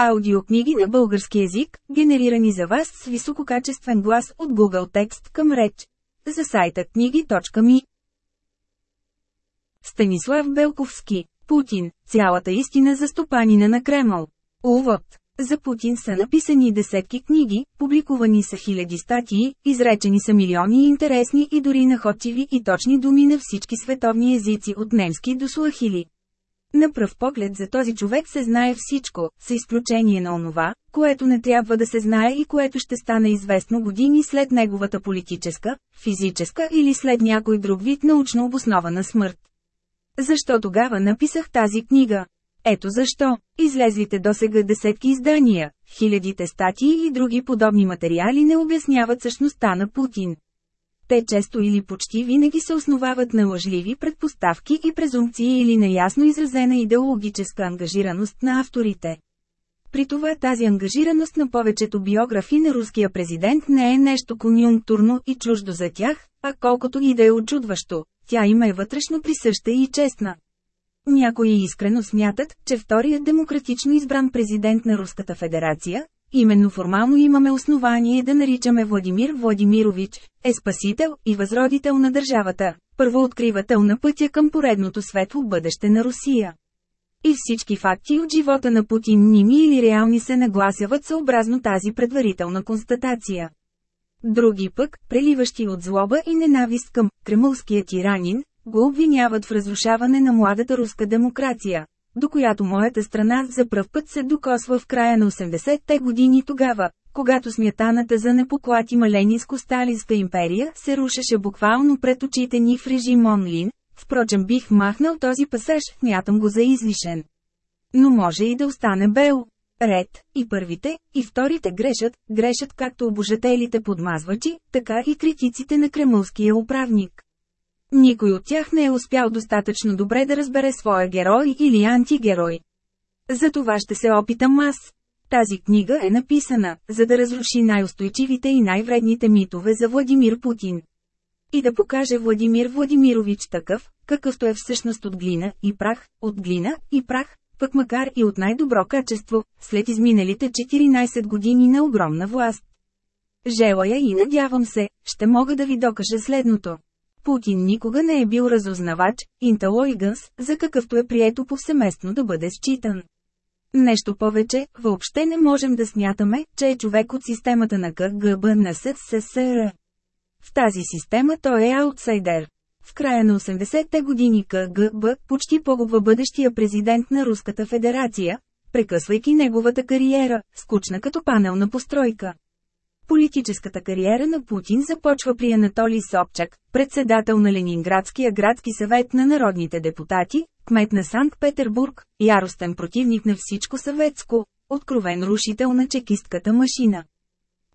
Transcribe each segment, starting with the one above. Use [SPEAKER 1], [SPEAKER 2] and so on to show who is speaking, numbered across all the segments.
[SPEAKER 1] Аудиокниги на български език, генерирани за вас с висококачествен глас от Google Текст към реч. За сайта книги.ми Станислав Белковски Путин – цялата истина за стопанина на Кремъл. Увод За Путин са написани десетки книги, публикувани са хиляди статии, изречени са милиони интересни и дори находчиви и точни думи на всички световни езици от немски до суахили. На пръв поглед за този човек се знае всичко, с изключение на онова, което не трябва да се знае и което ще стане известно години след неговата политическа, физическа или след някой друг вид научно обоснована смърт. Защо тогава написах тази книга? Ето защо. Излезлите досега десетки издания, хилядите статии и други подобни материали не обясняват същността на Путин. Те често или почти винаги се основават на лъжливи предпоставки и презумпции или на ясно изразена идеологическа ангажираност на авторите. При това тази ангажираност на повечето биографи на руския президент не е нещо конюнктурно и чуждо за тях, а колкото и да е очудващо, тя има е вътрешно присъща и честна. Някои искрено смятат, че вторият демократично избран президент на Руската федерация, Именно формално имаме основание да наричаме Владимир Владимирович, е спасител и възродител на държавата, първооткривател на пътя към поредното светло бъдеще на Русия. И всички факти от живота на Путин ними или реални се нагласяват съобразно тази предварителна констатация. Други пък, преливащи от злоба и ненавист към кремълския тиранин, го обвиняват в разрушаване на младата руска демокрация, до която моята страна за пръв път се докосва в края на 80-те години тогава, когато смятаната за непоклатима Ленинско-Сталинска империя се рушеше буквално пред очите ни в режим онлин, впрочем бих махнал този пасаж, мятам го за излишен. Но може и да остане бел. Ред, и първите, и вторите грешат, грешат както обожателите подмазвачи, така и критиците на кремълския управник. Никой от тях не е успял достатъчно добре да разбере своя герой или антигерой. За това ще се опитам аз. Тази книга е написана, за да разруши най-устойчивите и най-вредните митове за Владимир Путин. И да покаже Владимир Владимирович такъв, какъвто е всъщност от глина и прах, от глина и прах, пък макар и от най-добро качество, след изминалите 14 години на огромна власт. Желая и надявам се, ще мога да ви докажа следното. Путин никога не е бил разузнавач, интелоиганс, за какъвто е прието повсеместно да бъде считан. Нещо повече, въобще не можем да смятаме, че е човек от системата на КГБ на СССР. В тази система той е аутсайдер. В края на 80-те години КГБ почти погубва бъдещия президент на Руската федерация, прекъсвайки неговата кариера, скучна като панелна постройка. Политическата кариера на Путин започва при Анатолий Собчак, председател на Ленинградския градски съвет на народните депутати, кмет на Санкт-Петербург, яростен противник на всичко съветско, откровен рушител на чекистката машина.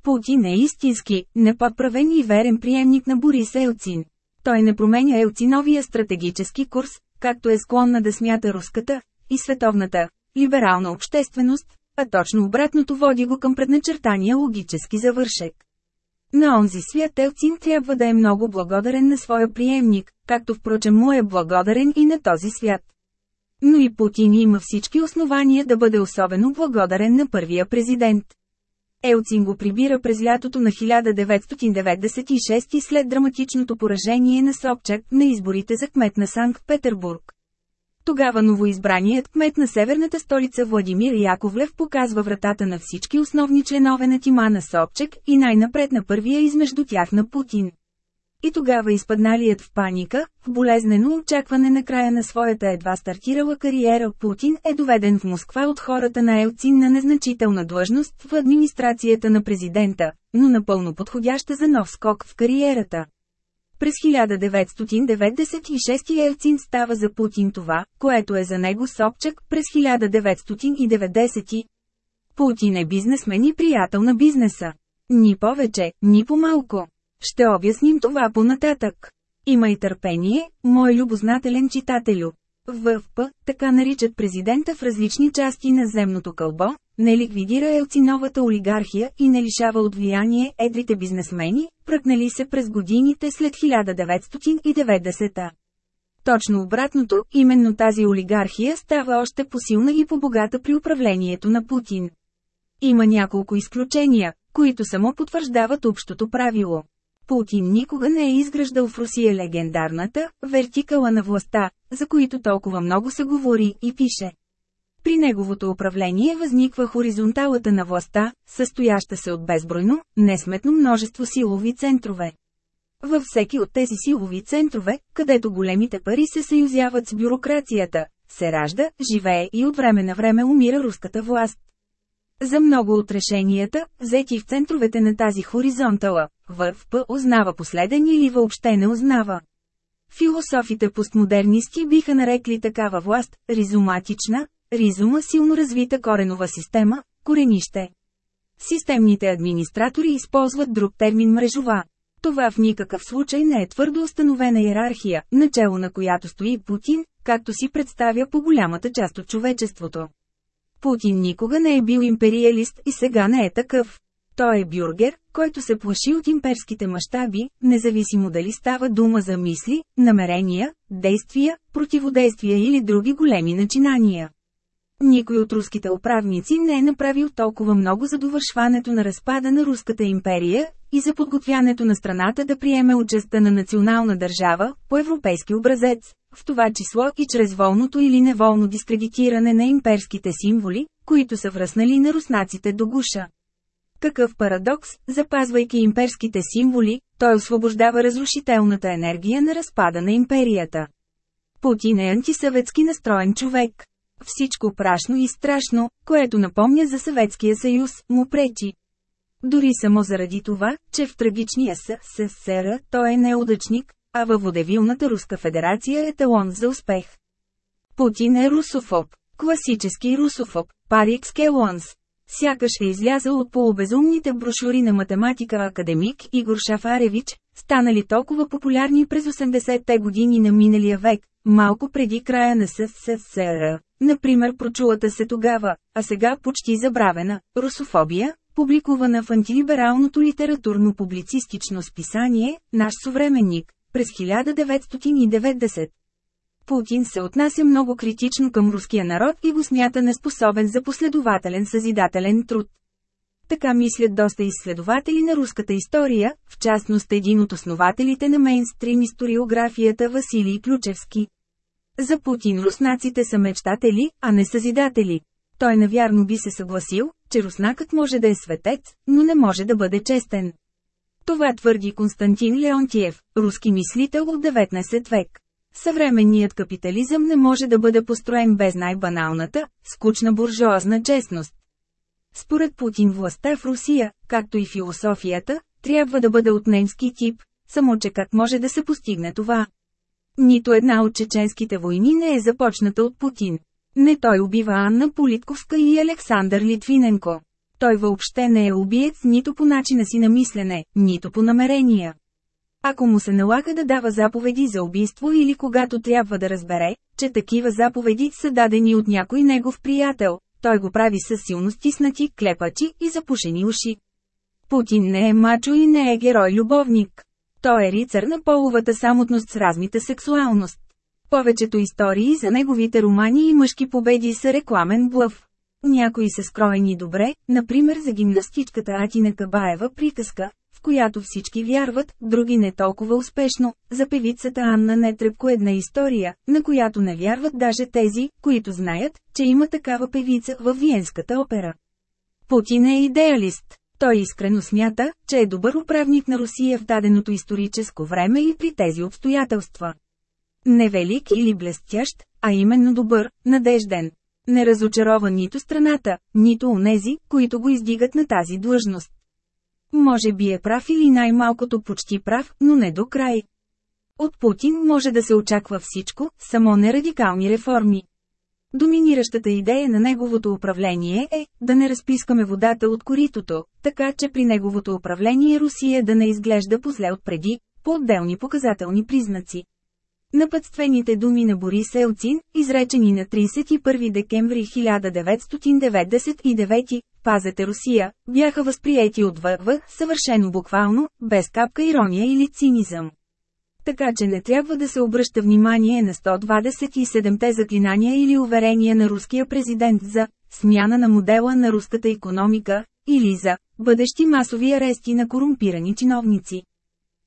[SPEAKER 1] Путин е истински, неподправен и верен приемник на Борис Елцин. Той не променя Елциновия стратегически курс, както е склонна да смята руската и световната либерална общественост, а точно обратното води го към предначертания логически завършек. На онзи свят Елцин трябва да е много благодарен на своя приемник, както впрочем му е благодарен и на този свят. Но и Путин има всички основания да бъде особено благодарен на първия президент. Елцин го прибира през лятото на 1996 след драматичното поражение на Собчак на изборите за кмет на Санкт-Петербург. Тогава новоизбраният кмет на северната столица Владимир Яковлев показва вратата на всички основни членове на Тима на Собчек и най-напред на първия измежду тях на Путин. И тогава изпадналият в паника, в болезнено очакване на края на своята едва стартирала кариера Путин е доведен в Москва от хората на Елцин на незначителна длъжност в администрацията на президента, но напълно подходяща за нов скок в кариерата. През 1996 Елцин става за Путин това, което е за него Собчак през 1990. Путин е бизнесмен и приятел на бизнеса. Ни повече, ни по-малко. Ще обясним това по-нататък. Има и търпение, мой любознателен читателю. ВФП, така наричат президента в различни части на земното кълбо, не ликвидира елциновата олигархия и не лишава от влияние едрите бизнесмени, пръкнали се през годините след 1990-та. Точно обратното, именно тази олигархия става още посилна и по-богата при управлението на Путин. Има няколко изключения, които само потвърждават общото правило. Путин никога не е изграждал в Русия легендарната вертикала на властта, за които толкова много се говори и пише. При неговото управление възниква хоризонталата на властта, състояща се от безбройно, несметно множество силови центрове. Във всеки от тези силови центрове, където големите пари се съюзяват с бюрокрацията, се ражда, живее и от време на време умира руската власт. За много от решенията, взети в центровете на тази хоризонтала, ВРФП узнава последен или въобще не узнава. Философите постмодернисти биха нарекли такава власт – ризоматична, ризума силно развита коренова система, коренище. Системните администратори използват друг термин мрежова. Това в никакъв случай не е твърдо установена иерархия, начало на която стои Путин, както си представя по голямата част от човечеството. Путин никога не е бил империалист и сега не е такъв. Той е бюргер, който се плаши от имперските мащаби, независимо дали става дума за мисли, намерения, действия, противодействия или други големи начинания. Никой от руските управници не е направил толкова много за довършването на разпада на Руската империя и за подготвянето на страната да приеме участта на национална държава, по европейски образец, в това число и чрез волното или неволно дискредитиране на имперските символи, които са връснали на руснаците до гуша. Какъв парадокс, запазвайки имперските символи, той освобождава разрушителната енергия на разпада на империята. Путин е антисъветски настроен човек. Всичко прашно и страшно, което напомня за Съветския съюз, му пречи. Дори само заради това, че в трагичния СССР той е неудачник, а във водевилната Руска федерация е талон за успех. Путин е русофоб, класически русофоб, пари екскелонс. Сякаш е излязъл от полубезумните брошури на математика академик Игор Шафаревич, станали толкова популярни през 80-те години на миналия век, малко преди края на СССР. Например прочулата се тогава, а сега почти забравена, русофобия, публикувана в антилибералното литературно-публицистично списание «Наш съвременник» през 1990. Путин се отнася много критично към руския народ и го смята неспособен за последователен съзидателен труд. Така мислят доста изследователи на руската история, в частност един от основателите на мейнстрим историографията Василий Ключевски. За Путин руснаците са мечтатели, а не съзидатели. Той навярно би се съгласил, че руснакът може да е светец, но не може да бъде честен. Това твърди Константин Леонтиев, руски мислител от 19 век. Съвременният капитализъм не може да бъде построен без най-баналната, скучна буржуазна честност. Според Путин властта в Русия, както и философията, трябва да бъде от немски тип, само че как може да се постигне това? Нито една от чеченските войни не е започната от Путин. Не той убива Анна Политковска и Александър Литвиненко. Той въобще не е убиец нито по начина си на мислене, нито по намерения. Ако му се налага да дава заповеди за убийство или когато трябва да разбере, че такива заповеди са дадени от някой негов приятел, той го прави с силно стиснати клепачи и запушени уши. Путин не е мачо и не е герой-любовник. Той е рицар на половата самотност с размита сексуалност. Повечето истории за неговите романи и мъжки победи са рекламен блъв. Някои са скроени добре, например за гимнастичката Атина Кабаева приказка, която всички вярват, други не толкова успешно, за певицата Анна Нетребко една история, на която не вярват даже тези, които знаят, че има такава певица във Виенската опера. Путин е идеалист. Той искрено смята, че е добър управник на Русия в даденото историческо време и при тези обстоятелства. Не велик или блестящ, а именно добър, надежден. Не разочарова нито страната, нито онези, които го издигат на тази длъжност. Може би е прав или най-малкото почти прав, но не до край. От Путин може да се очаква всичко, само не радикални реформи. Доминиращата идея на неговото управление е да не разпискаме водата от коритото, така че при неговото управление Русия да не изглежда позле от преди, по отделни показателни признаци. Напътствените думи на Борис Елцин, изречени на 31 декември 1999, «Пазете Русия», бяха възприети от ВВ, съвършено буквално, без капка ирония или цинизъм. Така че не трябва да се обръща внимание на 127-те заклинания или уверения на руския президент за смяна на модела на руската економика, или за бъдещи масови арести на корумпирани чиновници.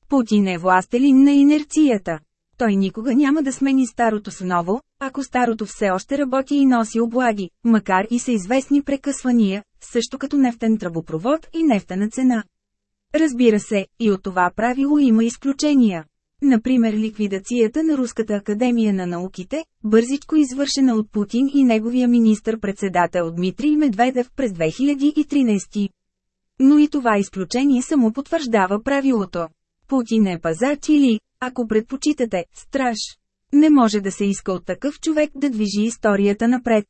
[SPEAKER 1] Путин е властелин на инерцията. Той никога няма да смени старото с ново, ако старото все още работи и носи облаги, макар и са известни прекъсвания, също като нефтен тръбопровод и нефтена цена. Разбира се, и от това правило има изключения. Например ликвидацията на Руската академия на науките, бързичко извършена от Путин и неговия министър-председател Дмитрий Медведев през 2013. Но и това изключение само потвърждава правилото. Путин е пазач или, ако предпочитате, страж. Не може да се иска от такъв човек да движи историята напред.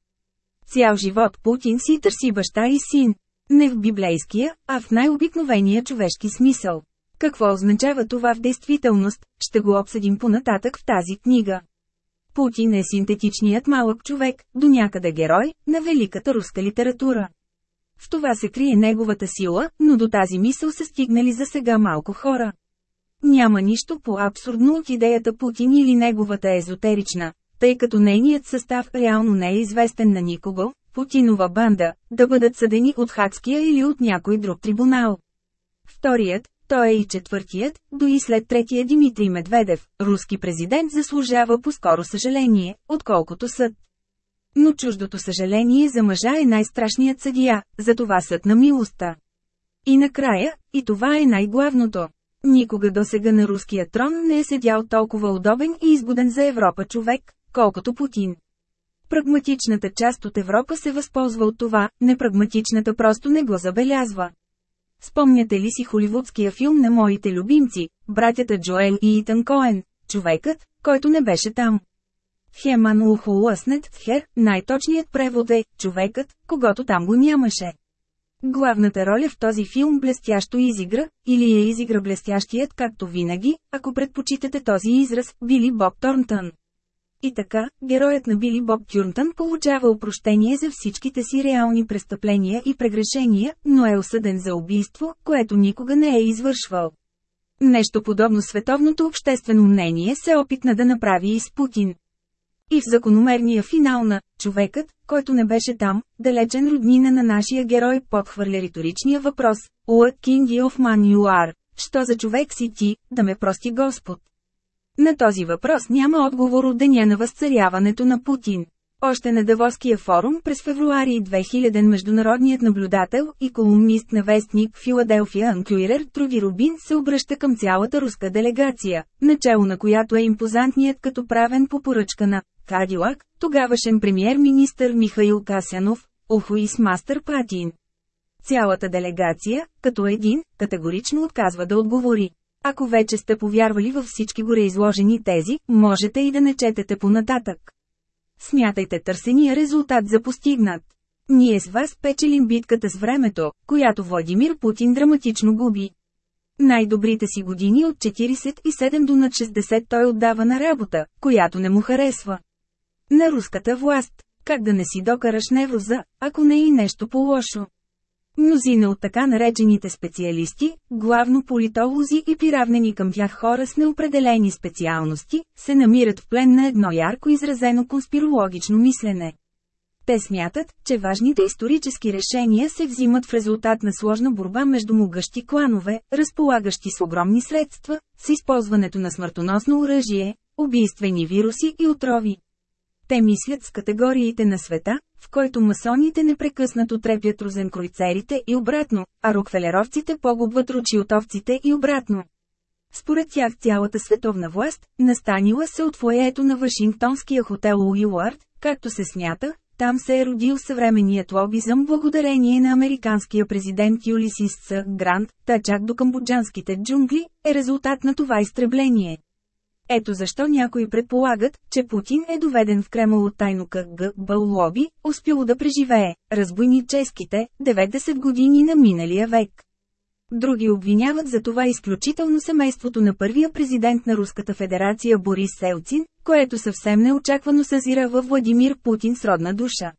[SPEAKER 1] Цял живот Путин си търси баща и син. Не в библейския, а в най-обикновения човешки смисъл. Какво означава това в действителност, ще го обсъдим понататък в тази книга. Путин е синтетичният малък човек, до някъде герой, на великата руска литература. В това се крие неговата сила, но до тази мисъл са стигнали за сега малко хора. Няма нищо по-абсурдно от идеята Путин или неговата езотерична, тъй като нейният състав реално не е известен на никого, Путинова банда, да бъдат съдени от Хакския или от някой друг трибунал. Вторият, той е и четвъртият, до и след третия Димитрий Медведев, руски президент заслужава по-скоро съжаление, отколкото съд. Но чуждото съжаление за мъжа е най-страшният съдия, затова съд на милостта. И накрая, и това е най-главното. Никога досега на руския трон не е седял толкова удобен и изгоден за Европа човек, колкото Путин. Прагматичната част от Европа се възползва от това, непрагматичната просто не го забелязва. Спомняте ли си холивудския филм на моите любимци, братята Джоел и Итан Коен, човекът, който не беше там? Хеман Ухолъснет, Хер, най-точният превод е «човекът, когато там го нямаше». Главната роля в този филм блестящо изигра, или е изигра блестящият както винаги, ако предпочитате този израз, Били Боб Торнтън. И така, героят на Били Боб Тюрнтън получава опрощение за всичките си реални престъпления и прегрешения, но е осъден за убийство, което никога не е извършвал. Нещо подобно световното обществено мнение се опитна да направи и с Путин. И в закономерния финал на «Човекът, който не беше там», далечен роднина на нашия герой подхвърля риторичния въпрос «What king of man you are?» Що за човек си ти, да ме прости Господ? На този въпрос няма отговор от деня на възцаряването на Путин. Още на Давоския форум през февруари 2000 международният наблюдател и колумнист на вестник Филаделфия Анклюирер Труди Рубин се обръща към цялата руска делегация, начало на която е импозантният като правен по поръчка на Кадилак, тогавашен премьер-министър Михаил Касянов, Охуис Мастър Патин. Цялата делегация, като един, категорично отказва да отговори. Ако вече сте повярвали във всички горе изложени тези, можете и да не четете понататък. Смятайте търсения резултат за постигнат. Ние с вас печелим битката с времето, която Владимир Путин драматично губи. Най-добрите си години от 47 до над 60 той отдава на работа, която не му харесва. На руската власт, как да не си докараш невроза, ако не и нещо по-лошо. Мнозина от така наречените специалисти, главно политолози и приравнени към тях хора с неопределени специалности, се намират в плен на едно ярко изразено конспирологично мислене. Те смятат, че важните исторически решения се взимат в резултат на сложна борба между могъщи кланове, разполагащи с огромни средства, с използването на смъртоносно оръжие, убийствени вируси и отрови. Те мислят с категориите на света, в който масоните непрекъснато трепят розенкройцерите и обратно, а рокфелеровците погубват ручиотовците и обратно. Според тях цялата световна власт, настанила се от фоеето на Вашингтонския хотел Уилард, както се смята, там се е родил съвременният лобизъм благодарение на американския президент Юлисис С. Грант, та чак до камбоджанските джунгли, е резултат на това изтребление. Ето защо някои предполагат, че Путин е доведен в Кремъл от тайно КГБ лоби, успяло да преживее разбойническите 90 години на миналия век. Други обвиняват за това изключително семейството на първия президент на Руската федерация Борис Селцин, което съвсем неочаквано съзира във Владимир Путин с родна душа.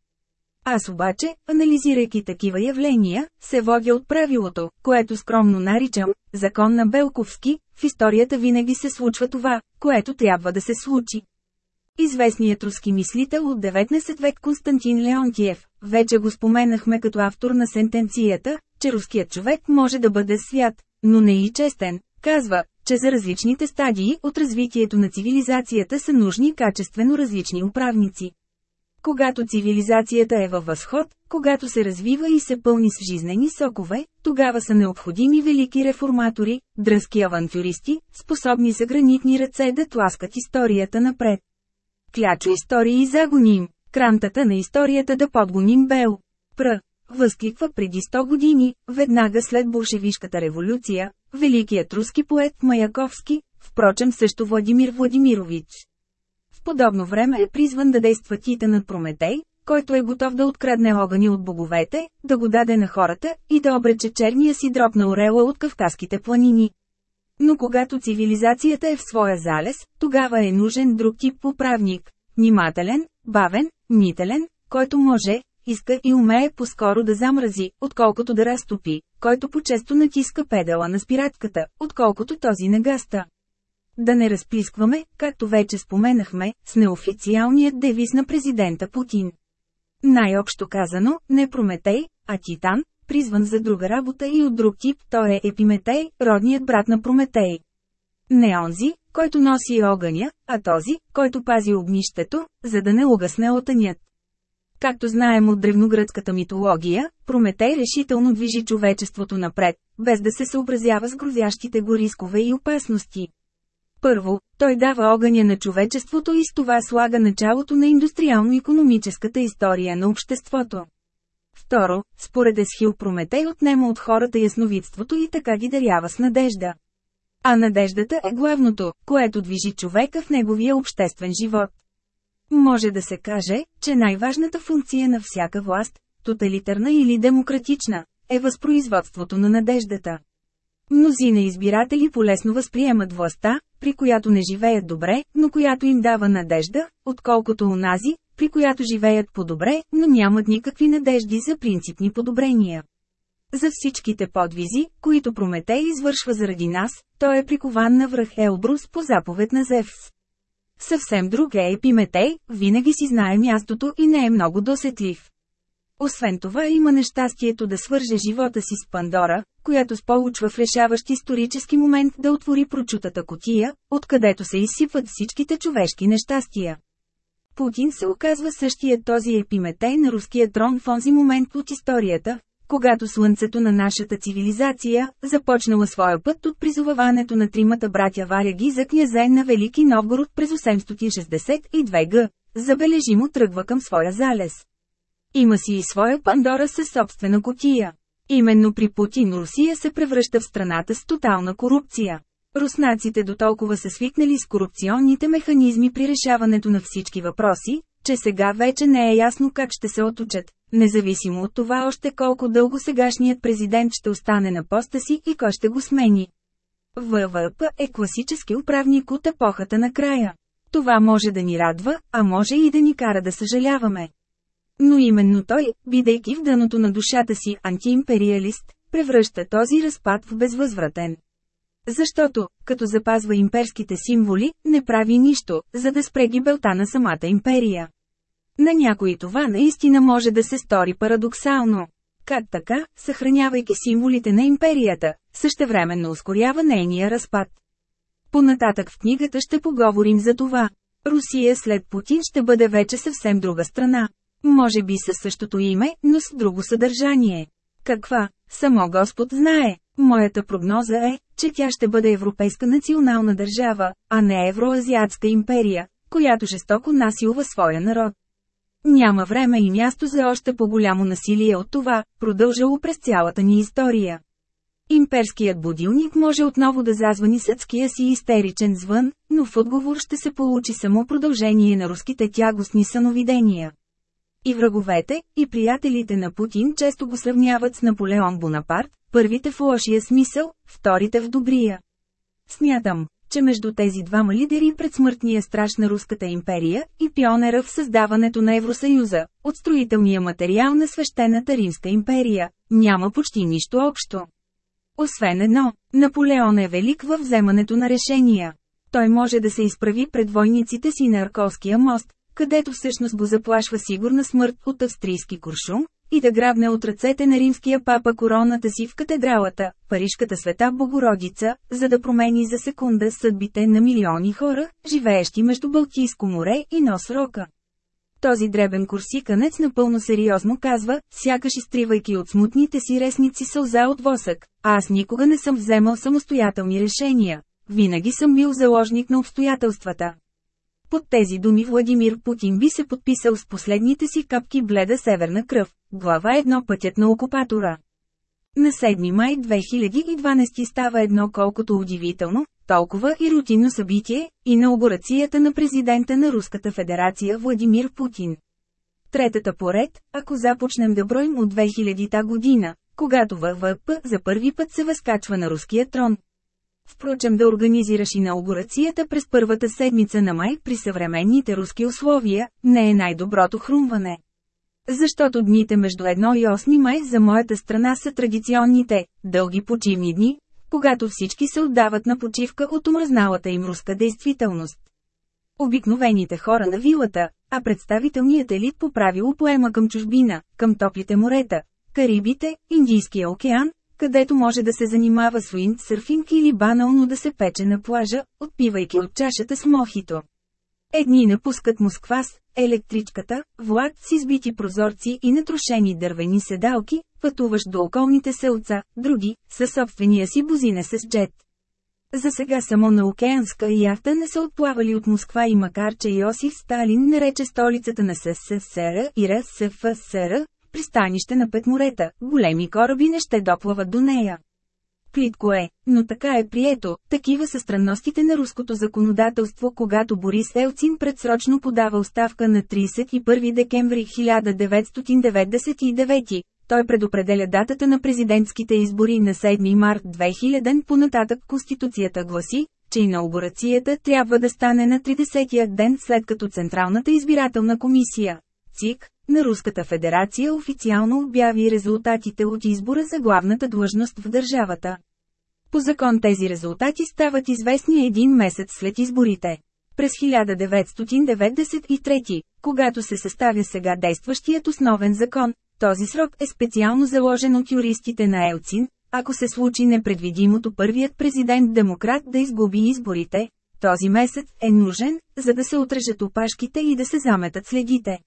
[SPEAKER 1] Аз обаче, анализирайки такива явления, се водя от правилото, което скромно наричам «закон на Белковски», в историята винаги се случва това, което трябва да се случи. Известният руски мислител от 19 век Константин Леонтиев, вече го споменахме като автор на сентенцията, че руският човек може да бъде свят, но не и честен, казва, че за различните стадии от развитието на цивилизацията са нужни качествено различни управници. Когато цивилизацията е във възход, когато се развива и се пълни с жизнени сокове, тогава са необходими велики реформатори, дръзки авантюристи, способни за гранитни ръце да тласкат историята напред. Клячо истории загоним, крантата на историята да подгоним Бел. Пр. Възкликва преди 100 години, веднага след Болшевишката революция, великият руски поет Маяковски, впрочем също Владимир Владимирович. Подобно време е призван да действа титанът Прометей, който е готов да открадне огъни от боговете, да го даде на хората и да обрече черния си дроб на орела от Кавказските планини. Но когато цивилизацията е в своя залез, тогава е нужен друг тип управник. Внимателен, бавен, мнителен, който може, иска и умее по-скоро да замрази, отколкото да разтопи, който по-често натиска педала на спиратката, отколкото този на гаста. Да не разплискваме, както вече споменахме, с неофициалният девиз на президента Путин. Най-общо казано, не Прометей, а Титан, призван за друга работа и от друг тип, той е Епиметей, родният брат на Прометей. Не онзи, който носи огъня, а този, който пази огнището, за да не угасне отънят. Както знаем от древногръцката митология, Прометей решително движи човечеството напред, без да се съобразява с грозящите го рискове и опасности. Първо, той дава огъня на човечеството и с това слага началото на индустриално-економическата история на обществото. Второ, според Есхил Прометей отнема от хората ясновидството и така ги дарява с надежда. А надеждата е главното, което движи човека в неговия обществен живот. Може да се каже, че най-важната функция на всяка власт, тоталитарна или демократична, е възпроизводството на надеждата. Мнозина избиратели полесно възприемат властта, при която не живеят добре, но която им дава надежда, отколкото унази, при която живеят по-добре, но нямат никакви надежди за принципни подобрения. За всичките подвизи, които Прометей извършва заради нас, той е прикован на връх Елбрус по заповед на Зевс. Съвсем друг е Епиметей, винаги си знае мястото и не е много досетлив. Освен това има нещастието да свърже живота си с Пандора, която сполучва в решаващ исторически момент да отвори прочутата котия, откъдето се изсипват всичките човешки нещастия. Путин се оказва същия този епиметей на руския трон в онзи момент от историята, когато слънцето на нашата цивилизация, започнала своя път от призоваването на тримата братя Варяги за князе на Велики Новгород през 862 г., забележимо тръгва към своя залез. Има си и своя Пандора със собствена котия. Именно при Путин Русия се превръща в страната с тотална корупция. Руснаците до толкова са свикнали с корупционните механизми при решаването на всички въпроси, че сега вече не е ясно как ще се отучат, независимо от това още колко дълго сегашният президент ще остане на поста си и кой ще го смени. ВВП е класически управник от епохата на края. Това може да ни радва, а може и да ни кара да съжаляваме. Но именно той, бидейки в дъното на душата си антиимпериалист, превръща този разпад в безвъзвратен. Защото, като запазва имперските символи, не прави нищо, за да спре гибелта на самата империя. На някои това наистина може да се стори парадоксално. Как така, съхранявайки символите на империята, същевременно ускорява нейния разпад. Понататък в книгата ще поговорим за това. Русия след Путин ще бъде вече съвсем друга страна. Може би със същото име, но с друго съдържание. Каква? Само Господ знае. Моята прогноза е, че тя ще бъде европейска национална държава, а не евроазиатска империя, която жестоко насилва своя народ. Няма време и място за още по-голямо насилие от това, продължало през цялата ни история. Имперският будилник може отново да зазвани съдския си истеричен звън, но в отговор ще се получи само продължение на руските тягостни съновидения. И враговете, и приятелите на Путин често го сравняват с Наполеон Бонапарт, първите в лошия смисъл, вторите в добрия. Смятам, че между тези двама лидери пред смъртния страж на Руската империя и пионера в създаването на Евросъюза, от строителния материал на свещената Римска империя, няма почти нищо общо. Освен едно, Наполеон е велик във вземането на решения. Той може да се изправи пред войниците си на Арковския мост, където всъщност го заплашва сигурна смърт от австрийски куршум, и да грабне от ръцете на римския папа короната си в катедралата, Парижката света Богородица, за да промени за секунда съдбите на милиони хора, живеещи между Балтийско море и Нос Рока. Този дребен курсиканец напълно сериозно казва, сякаш изтривайки от смутните си ресници сълза от восък, аз никога не съм вземал самостоятелни решения. Винаги съм бил заложник на обстоятелствата. Под тези думи Владимир Путин би се подписал с последните си капки бледа северна кръв. Глава едно пътят на окупатора. На 7 май 2012 става едно колкото удивително, толкова и рутинно събитие – инаугурацията на президента на Руската федерация Владимир Путин. Третата поред, ако започнем да броим от 2000-та година, когато ВВП за първи път се възкачва на руския трон. Впрочем да организираш инаугурацията през първата седмица на май при съвременните руски условия, не е най-доброто хрумване. Защото дните между 1 и 8 май за моята страна са традиционните, дълги почивни дни, когато всички се отдават на почивка от омръзналата им руска действителност. Обикновените хора на вилата, а представителният елит по правило поема към чужбина, към топлите морета, Карибите, Индийския океан, където може да се занимава с уиндсърфинг или банално да се пече на плажа, отпивайки от чашата с мохито. Едни напускат Москва с електричката, влак с избити прозорци и натрошени дървени седалки, пътуваш до околните селца, други, със собствения си бузине с джет. За сега само на океанска яхта не са отплавали от Москва и макар че Йосиф Сталин нарече столицата на СССР и РСФСР, пристанище на пет морета, големи кораби не ще доплават до нея. Плитко е, но така е прието, такива са странностите на руското законодателство, когато Борис Елцин предсрочно подава оставка на 31 декември 1999. Той предопределя датата на президентските избори на 7 март 2000, понататък Конституцията гласи, че инаугурацията трябва да стане на 30-я ден след като Централната избирателна комисия, ЦИК, на Руската федерация официално обяви резултатите от избора за главната длъжност в държавата. По закон тези резултати стават известни един месец след изборите. През 1993, когато се съставя сега действащият основен закон, този срок е специално заложен от юристите на Елцин, ако се случи непредвидимото първият президент-демократ да изгуби изборите, този месец е нужен, за да се отрежат опашките и да се заметат следите.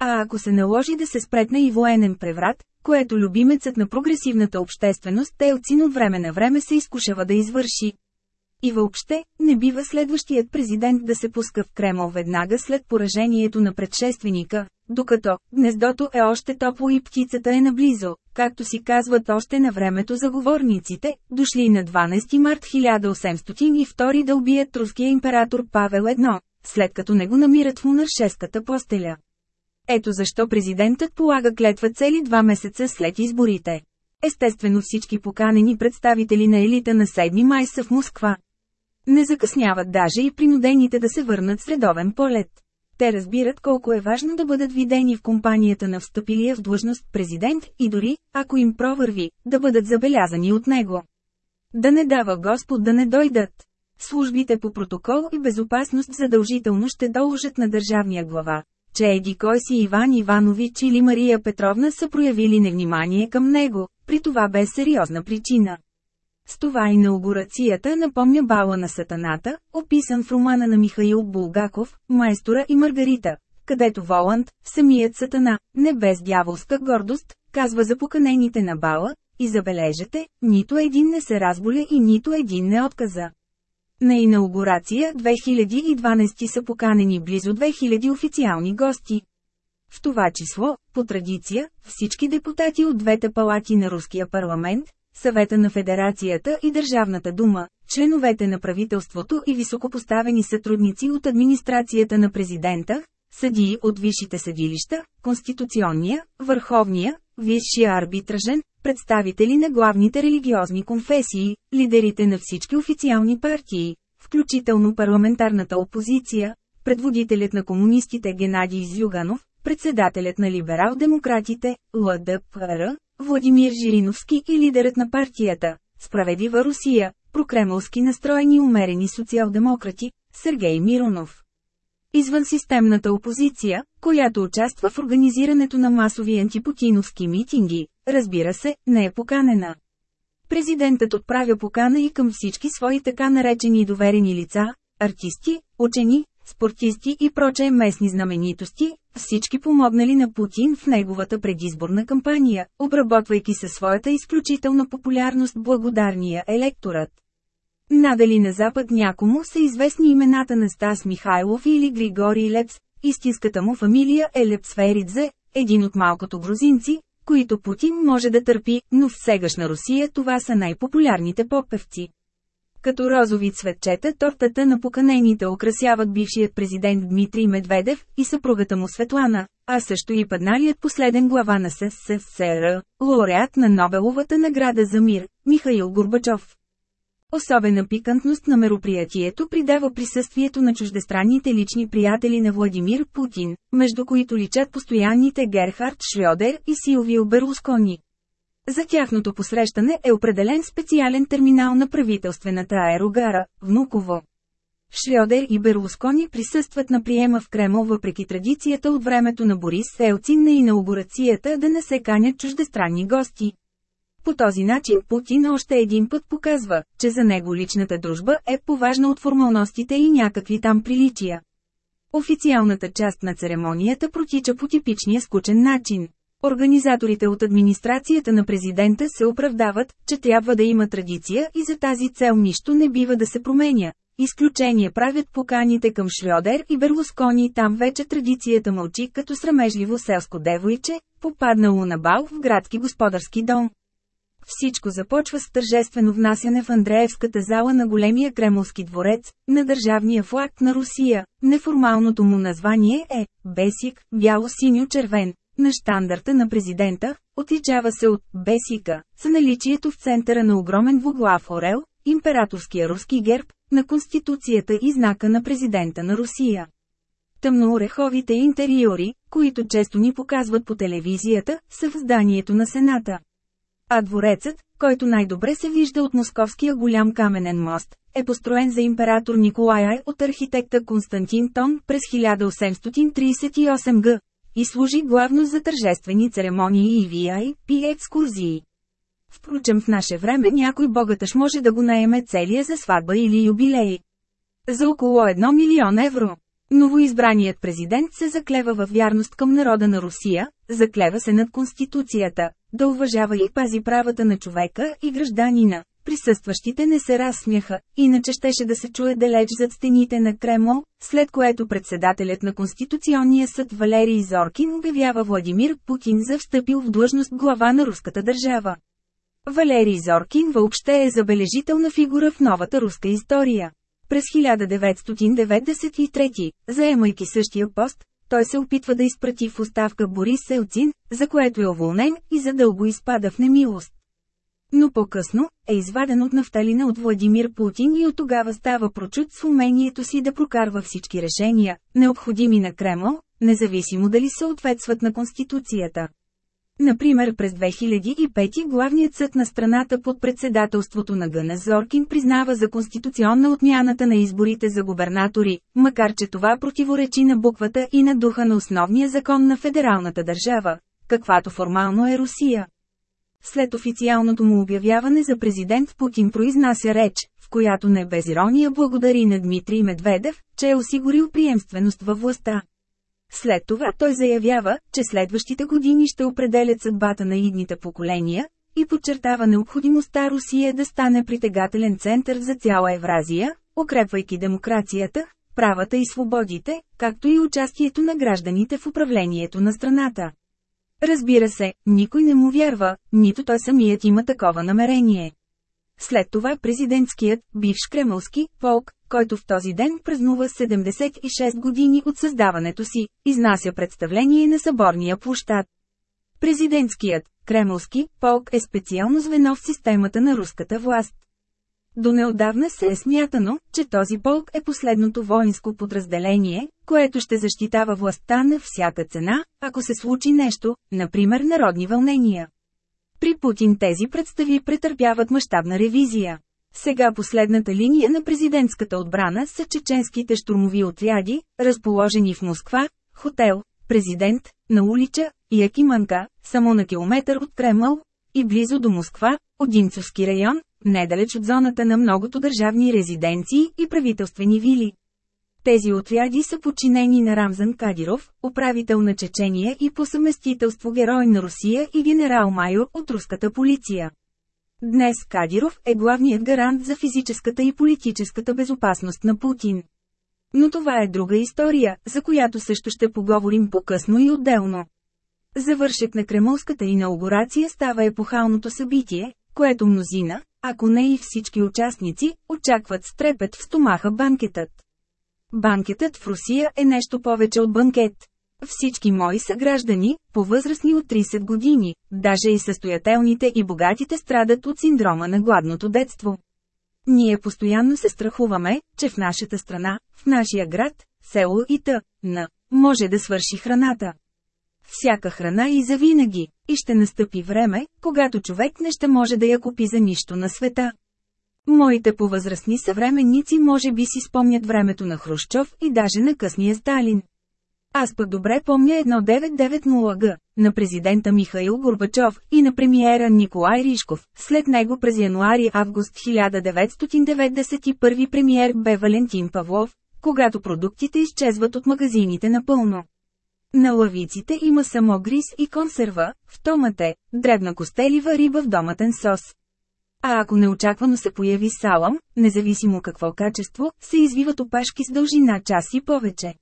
[SPEAKER 1] А ако се наложи да се спретне и военен преврат, което любимецът на прогресивната общественост Телцин от време на време се изкушава да извърши. И въобще, не бива следващият президент да се пуска в Кремъл веднага след поражението на предшественика, докато гнездото е още топло и птицата е наблизо, както си казват още на времето заговорниците, дошли на 12 март 1802 да убият руския император Павел I, след като не го намират в монаршеската постеля. Ето защо президентът полага клетва цели два месеца след изборите. Естествено всички поканени представители на елита на 7 май са в Москва. Не закъсняват даже и принудените да се върнат с редовен полет. Те разбират колко е важно да бъдат видени в компанията на встъпилия в длъжност президент и дори, ако им провърви, да бъдат забелязани от него. Да не дава Господ да не дойдат. Службите по протокол и безопасност задължително ще доложат на държавния глава, че еди кой си Иван Иванович или Мария Петровна са проявили невнимание към него, при това без сериозна причина. С това инаугурацията напомня бала на сатаната, описан в романа на Михаил Булгаков, Майстора и Маргарита, където Воланд, самият сатана, не без дяволска гордост, казва за поканените на бала, и забележете, нито един не се разболя и нито един не отказа. На инаугурация 2012 са поканени близо 2000 официални гости. В това число, по традиция, всички депутати от двете палати на Руския парламент, Съвета на Федерацията и Държавната дума, членовете на правителството и високопоставени сътрудници от администрацията на президента, съдии от висшите съдилища, Конституционния, Върховния, Висшия арбитражен, представители на главните религиозни конфесии, лидерите на всички официални партии, включително парламентарната опозиция, предводителят на комунистите Геннадий Зюганов, председателят на либерал-демократите, ЛДПР, Владимир Жириновски и лидерът на партията, Справедлива Русия, прокремълски настроени умерени социал-демократи, Сергей Миронов. Извън системната опозиция, която участва в организирането на масови антипутиновски митинги, разбира се, не е поканена. Президентът отправя покана и към всички свои така наречени доверени лица, артисти, учени, спортисти и прочее местни знаменитости, всички помогнали на Путин в неговата предизборна кампания, обработвайки със своята изключителна популярност благодарния електорат. Надали на Запад някому са известни имената на Стас Михайлов или Григорий Лепс, истинската му фамилия е Лепсферидзе, един от малкото грузинци, които Путин може да търпи, но в сегашна Русия това са най-популярните попевци. Като розови цветчета тортата на поканените украсяват бившият президент Дмитрий Медведев и съпругата му Светлана, а също и падналият последен глава на СССР, лауреат на Нобеловата награда за мир, Михаил Горбачов. Особена пикантност на мероприятието придава присъствието на чуждестранните лични приятели на Владимир Путин, между които личат постоянните Герхард Шрёдер и Силвио Берлускони. За тяхното посрещане е определен специален терминал на правителствената аерогара, Внуково. Шрёдер и Берлускони присъстват на приема в Кремъл въпреки традицията от времето на Борис Елцин на инаугурацията да не се канят чуждестранни гости. По този начин Путин още един път показва, че за него личната дружба е поважна от формалностите и някакви там приличия. Официалната част на церемонията протича по типичния скучен начин. Организаторите от администрацията на президента се оправдават, че трябва да има традиция и за тази цел нищо не бива да се променя. Изключение правят поканите към Шрёдер и Берлускони там вече традицията мълчи като срамежливо селско девойче, попаднало на бал в градски господарски дом. Всичко започва с тържествено внасяне в Андреевската зала на големия Кремлски дворец, на държавния флаг на Русия. Неформалното му название е «Бесик, бяло-синьо-червен». На штандарта на президента, отличава се от «Бесика», с наличието в центъра на огромен двуглав орел, императорския руски герб, на Конституцията и знака на президента на Русия. Тъмноореховите интериори, които често ни показват по телевизията, са в зданието на Сената. А дворецът, който най-добре се вижда от московския голям каменен мост, е построен за император Николай от архитекта Константин Тон през 1838 г. и служи главно за тържествени церемонии и VIP екскурзии. Впрочем в наше време някой богатъж може да го наеме целия за сватба или юбилей. За около 1 милион евро. Новоизбраният президент се заклева във вярност към народа на Русия, заклева се над Конституцията, да уважава и пази правата на човека и гражданина. Присъстващите не се разсмяха, иначе щеше да се чуе далеч зад стените на Кремл, след което председателят на Конституционния съд Валерий Зоркин обявява Владимир Путин за встъпил в длъжност глава на руската държава. Валерий Зоркин въобще е забележителна фигура в новата руска история. През 1993, заемайки същия пост, той се опитва да изпрати в оставка Борис Селцин, за което е уволнен и задълго изпада в немилост. Но по-късно, е изваден от нафталина от Владимир Путин и от тогава става прочут с умението си да прокарва всички решения, необходими на Кремл, независимо дали съответстват на Конституцията. Например през 2005 главният съд на страната под председателството на Гъна Зоркин признава за конституционна отмяната на изборите за губернатори, макар че това противоречи на буквата и на духа на основния закон на федералната държава, каквато формално е Русия. След официалното му обявяване за президент Путин произнася реч, в която не без ирония благодари на Дмитрий Медведев, че е осигурил приемственост във властта. След това той заявява, че следващите години ще определят съдбата на идните поколения, и подчертава необходимостта Русия да стане притегателен център за цяла Евразия, укрепвайки демокрацията, правата и свободите, както и участието на гражданите в управлението на страната. Разбира се, никой не му вярва, нито той самият има такова намерение. След това президентският, бивш кремълски, полк, който в този ден празнува 76 години от създаването си, изнася представление на съборния площад. Президентският, кремълски, полк е специално звено в системата на руската власт. До неодавна се е смятано, че този полк е последното воинско подразделение, което ще защитава властта на всяка цена, ако се случи нещо, например народни вълнения. При Путин тези представи претърпяват мащабна ревизия. Сега последната линия на президентската отбрана са чеченските штурмови отряди, разположени в Москва, хотел, президент, на улича, Якиманка, само на километър от Кремъл, и близо до Москва, Одинцовски район, недалеч от зоната на многото държавни резиденции и правителствени вили. Тези отряди са подчинени на Рамзан Кадиров, управител на Чечения и по съместителство герой на Русия и генерал-майор от руската полиция. Днес Кадиров е главният гарант за физическата и политическата безопасност на Путин. Но това е друга история, за която също ще поговорим по-късно и отделно. Завършек на кремълската инаугурация става епохалното събитие, което мнозина, ако не и всички участници, очакват с трепет в стомаха банкетът. Банкетът в Русия е нещо повече от банкет. Всички мои съграждани, по-възрастни от 30 години, даже и състоятелните и богатите страдат от синдрома на гладното детство. Ние постоянно се страхуваме, че в нашата страна, в нашия град, село и т.н. може да свърши храната. Всяка храна и завинаги, и ще настъпи време, когато човек не ще може да я купи за нищо на света. Моите повъзрастни съвременници може би си спомнят времето на Хрущов и даже на късния Сталин. Аз пък добре помня 1990 г. на президента Михаил Горбачов и на премиера Николай Ришков, след него през януари-август 1991 премиер бе Валентин Павлов, когато продуктите изчезват от магазините напълно. На лавиците има само гриз и консерва, в томате, дребна костелива риба в доматен сос. А ако неочаквано се появи салам, независимо какво качество, се извиват опашки с дължина час и повече.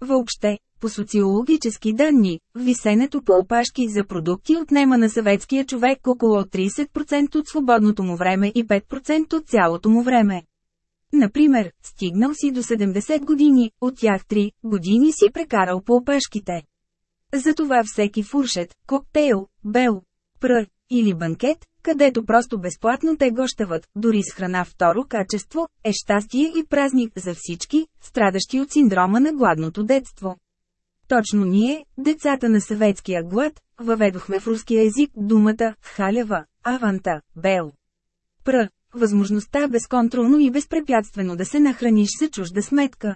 [SPEAKER 1] Въобще, по социологически данни, висенето по опашки за продукти отнема на съветския човек около 30% от свободното му време и 5% от цялото му време. Например, стигнал си до 70 години, от тях 3 години си прекарал по опашките. Затова всеки фуршет, коктейл, бел, прър или банкет, където просто безплатно те гощават, дори с храна второ качество, е щастие и празник за всички, страдащи от синдрома на гладното детство. Точно ние, децата на съветския глад, въведохме в руския език думата «халява», «аванта», «бел». Пр. Възможността безконтролно и безпрепятствено да се нахраниш за чужда сметка.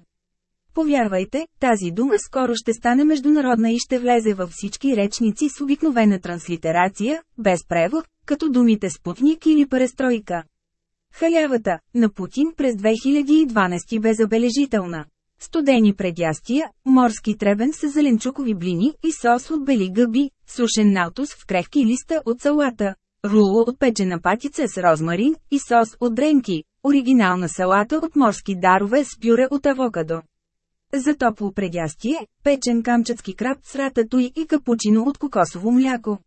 [SPEAKER 1] Повярвайте, тази дума скоро ще стане международна и ще влезе във всички речници с обикновена транслитерация, без превод, като думите Спутник или Парестройка. Халявата на Путин през 2012 бе забележителна. Студени предястия, морски требен с зеленчукови блини и сос от бели гъби, сушен наутус в крехки листа от салата, руло от печена патица с розмарин и сос от дренки, оригинална салата от морски дарове с пюре от авокадо. За топло предястие, печен камчатски краб с рататуй и капучино от кокосово мляко.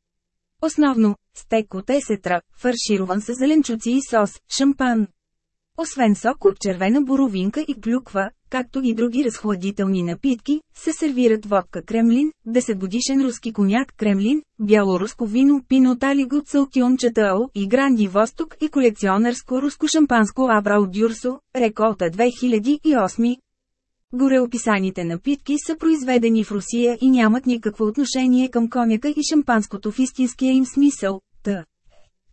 [SPEAKER 1] Основно, стек от есетра, фарширован с зеленчуци и сос, шампан. Освен сок от червена боровинка и клюква, както и други разхладителни напитки, се сервират водка Кремлин, 10 годишен руски коняк Кремлин, бялоруско вино Пино Талигот Салтион Чатао и Гранди Восток и колекционерско руско шампанско Абрау Дюрсо, реколта 2008, Гореописаните напитки са произведени в Русия и нямат никакво отношение към коняка и шампанското в истинския им смисъл, т.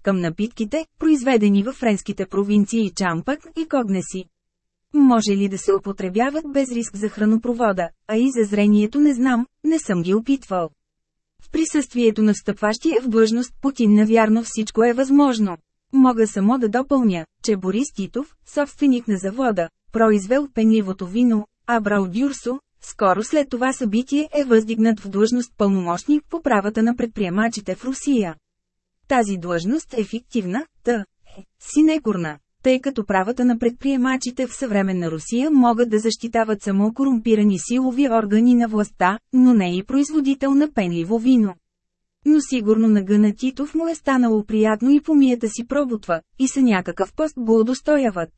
[SPEAKER 1] Към напитките, произведени във френските провинции Чампък и Когнеси. Може ли да се употребяват без риск за хранопровода, а и за зрението не знам, не съм ги опитвал. В присъствието на встъпващия в длъжност Путин навярно всичко е възможно. Мога само да допълня, че Борис Титов, собственик на завода, произвел пенливото вино, Абрау Дюрсо, скоро след това събитие е въздигнат в длъжност пълномощник по правата на предприемачите в Русия. Тази длъжност е фиктивна, та е синекурна, тъй като правата на предприемачите в съвременна Русия могат да защитават само корумпирани силови органи на властта, но не и производител на пенливо вино. Но сигурно на Гъна Титов му е станало приятно и помията си пробутва, и са някакъв пост го удостояват.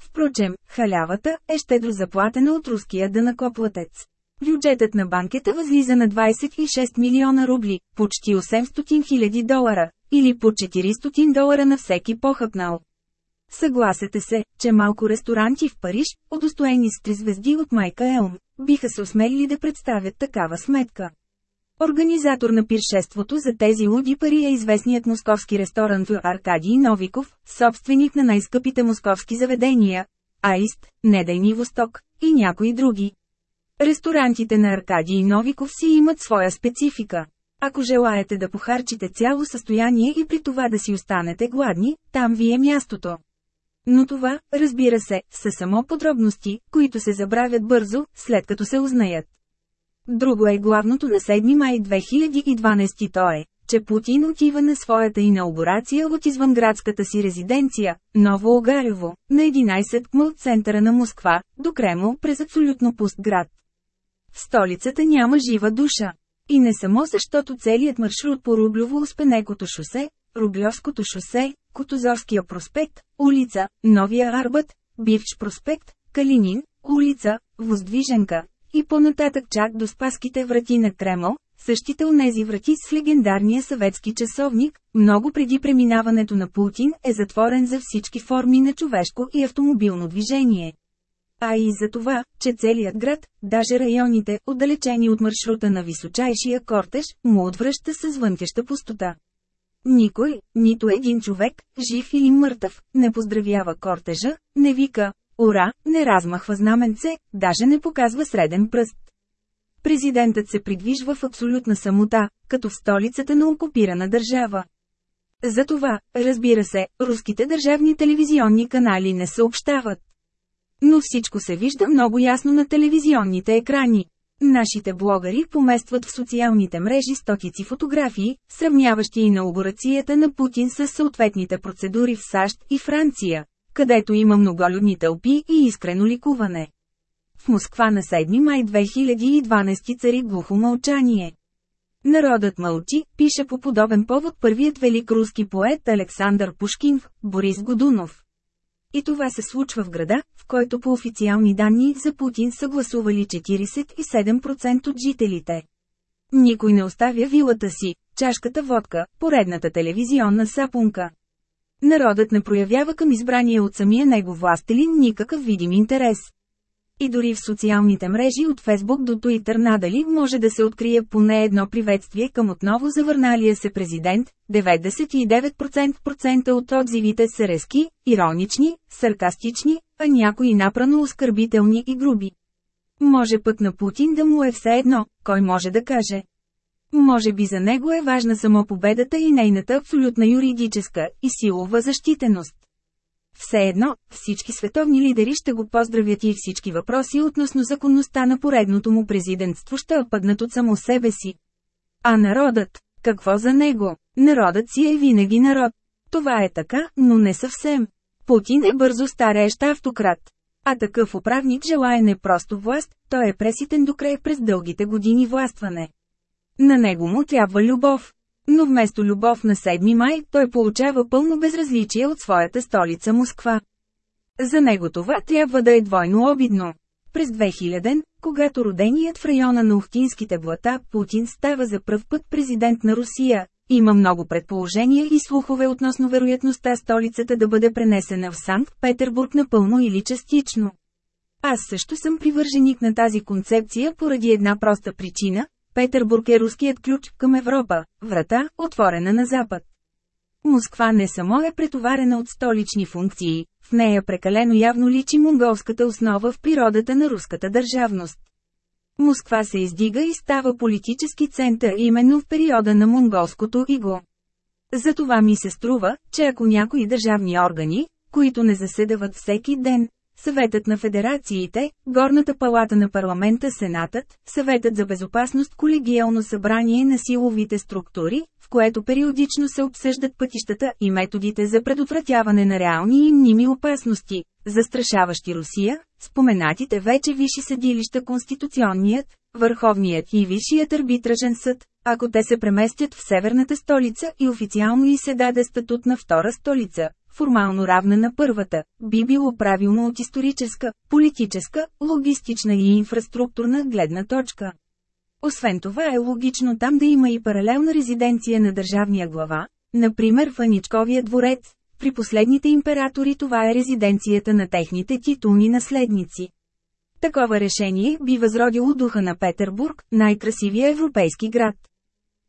[SPEAKER 1] Впрочем, халявата е щедро заплатена от руския дънакоплатец. Бюджетът на банкета възлиза на 26 милиона рубли, почти 800 хиляди долара, или по 400 долара на всеки похъпнал. Съгласете се, че малко ресторанти в Париж, удостоени с три звезди от Майка Елм, биха се осмелили да представят такава сметка. Организатор на пиршеството за тези луди пари е известният московски ресторант Аркадий Новиков, собственик на най-скъпите московски заведения – Аист, Недейни Восток и някои други. Ресторантите на Аркадий Новиков си имат своя специфика. Ако желаете да похарчите цяло състояние и при това да си останете гладни, там ви е мястото. Но това, разбира се, са само подробности, които се забравят бързо, след като се узнаят. Друго е главното на 7 май 2012 то е, че Путин отива на своята инаугурация от извънградската си резиденция, Ново Огарево, на 11 км от центъра на Москва, до Кремл през абсолютно пуст град. В столицата няма жива душа. И не само защото целият маршрут по Рублево-Успенекото шосе, Рублевското шосе, Котозорския проспект, улица, Новия Арбът, Бивч проспект, Калинин, улица, Воздвиженка, и понататък чак до Спаските врати на Кремъл, същите онези врати с легендарния съветски часовник, много преди преминаването на Путин е затворен за всички форми на човешко и автомобилно движение. А и за това, че целият град, даже районите, отдалечени от маршрута на височайшия кортеж, му отвръща с звънкеща пустота. Никой, нито един човек, жив или мъртъв, не поздравява кортежа, не вика «Ура!», не размахва знаменце, даже не показва среден пръст. Президентът се придвижва в абсолютна самота, като в столицата на окупирана държава. Затова, разбира се, руските държавни телевизионни канали не съобщават. Но всичко се вижда много ясно на телевизионните екрани. Нашите блогъри поместват в социалните мрежи стотици фотографии, сравняващи инаугурацията на Путин с съответните процедури в САЩ и Франция, където има многолюдни тълпи и искрено ликуване. В Москва на 7 май 2012 цари глухо мълчание. Народът мълчи, пише по подобен повод първият велик руски поет Александър Пушкин, Борис Годунов. И това се случва в града, в който по официални данни за Путин са гласували 47% от жителите. Никой не оставя вилата си, чашката водка, поредната телевизионна сапунка. Народът не проявява към избрания от самия него властелин никакъв видим интерес. И дори в социалните мрежи от Фейсбук до Туитър надали може да се открие поне едно приветствие към отново завърналия се президент, 99% от отзивите са резки, иронични, саркастични, а някои напрано оскърбителни и груби. Може пък на Путин да му е все едно, кой може да каже. Може би за него е важна само победата и нейната абсолютна юридическа и силова защитеност. Все едно, всички световни лидери ще го поздравят и всички въпроси относно законността на поредното му президентство ще опъднат от само себе си. А народът, какво за него? Народът си е винаги народ. Това е така, но не съвсем. Путин е бързо стареещ автократ. А такъв управник желая не просто власт, той е преситен до край през дългите години властване. На него му трябва любов. Но вместо любов на 7 май, той получава пълно безразличие от своята столица Москва. За него това трябва да е двойно обидно. През 2000, когато роденият в района на Ухтинските блата Путин става за пръв път президент на Русия, има много предположения и слухове относно вероятността столицата да бъде пренесена в Санкт-Петербург напълно или частично. Аз също съм привърженик на тази концепция поради една проста причина, Петербург е руският ключ към Европа, врата, отворена на запад. Москва не само е претоварена от столични функции, в нея прекалено явно личи монголската основа в природата на руската държавност. Москва се издига и става политически център именно в периода на монголското иго. Затова ми се струва, че ако някои държавни органи, които не заседават всеки ден, Съветът на федерациите, Горната палата на парламента Сенатът, Съветът за безопасност колегиално събрание на силовите структури, в което периодично се обсъждат пътищата и методите за предотвратяване на реални и мними опасности, застрашаващи Русия, споменатите вече висши съдилища Конституционният, Върховният и Висшият арбитражен съд, ако те се преместят в северната столица и официално и се даде статут на втора столица, формално равна на първата, би било правилно от историческа, политическа, логистична и инфраструктурна гледна точка. Освен това е логично там да има и паралелна резиденция на държавния глава, например в Аничковия дворец. При последните императори това е резиденцията на техните титулни наследници. Такова решение би възродило духа на Петербург, най-красивия европейски град.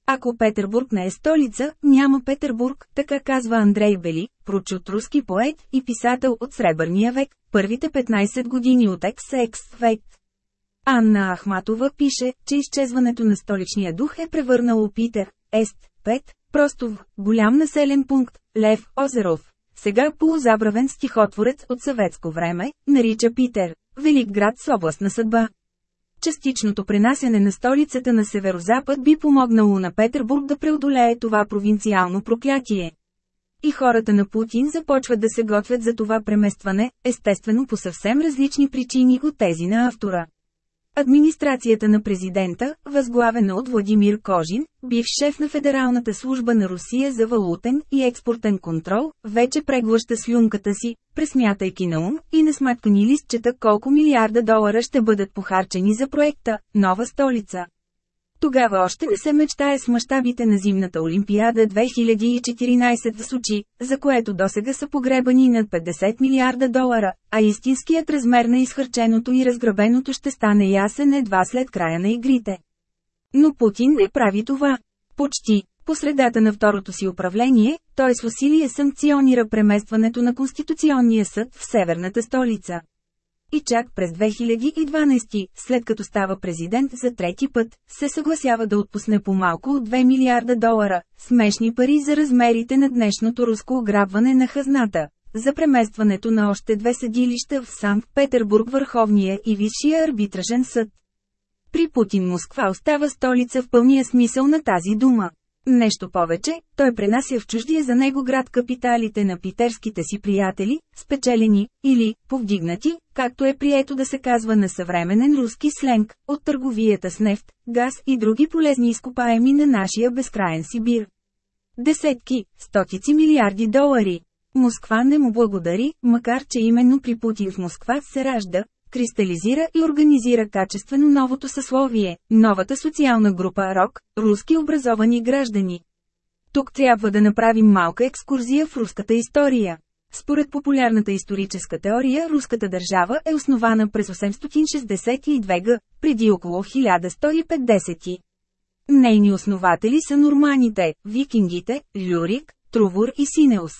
[SPEAKER 1] Ако Петербург не е столица, няма Петербург, така казва Андрей Бели, прочут руски поет и писател от Сребърния век, първите 15 години от екс-екс век. Анна Ахматова пише, че изчезването на столичния дух е превърнало Питер, Ест, Пет, в голям населен пункт, Лев Озеров. Сега полузабравен стихотворец от съветско време, нарича Питер, велик град с областна съдба. Частичното пренасяне на столицата на северозапад би помогнало на Петербург да преодолее това провинциално проклятие. И хората на Путин започват да се готвят за това преместване, естествено по съвсем различни причини от тези на автора. Администрацията на президента, възглавена от Владимир Кожин, бив шеф на Федералната служба на Русия за валутен и експортен контрол, вече преглъща слюнката си, пресмятайки на ум и на сматкани листчета колко милиарда долара ще бъдат похарчени за проекта «Нова столица». Тогава още не се мечтае с мащабите на зимната олимпиада 2014 в Сочи, за което досега са погребани над 50 милиарда долара, а истинският размер на изхарченото и разграбеното ще стане ясен едва след края на игрите. Но Путин не прави това. Почти. По средата на второто си управление, той с усилие санкционира преместването на Конституционния съд в северната столица. И чак през 2012, след като става президент за трети път, се съгласява да отпусне по-малко от 2 милиарда долара, смешни пари за размерите на днешното руско ограбване на хазната, за преместването на още две съдилища в Санкт-Петербург Върховния и Висшия арбитражен съд. При Путин Москва остава столица в пълния смисъл на тази дума. Нещо повече, той пренася в чуждия за него град капиталите на питерските си приятели, спечелени, или, повдигнати, както е прието да се казва на съвременен руски сленг, от търговията с нефт, газ и други полезни изкопаеми на нашия безкраен Сибир. Десетки, стотици милиарди долари. Москва не му благодари, макар че именно при Путин в Москва се ражда, кристализира и организира качествено новото съсловие, новата социална група РОК, руски образовани граждани. Тук трябва да направим малка екскурзия в руската история. Според популярната историческа теория, руската държава е основана през 862 г., преди около 1150. Нейни основатели са норманите, викингите, Люрик, Трувор и Синеус.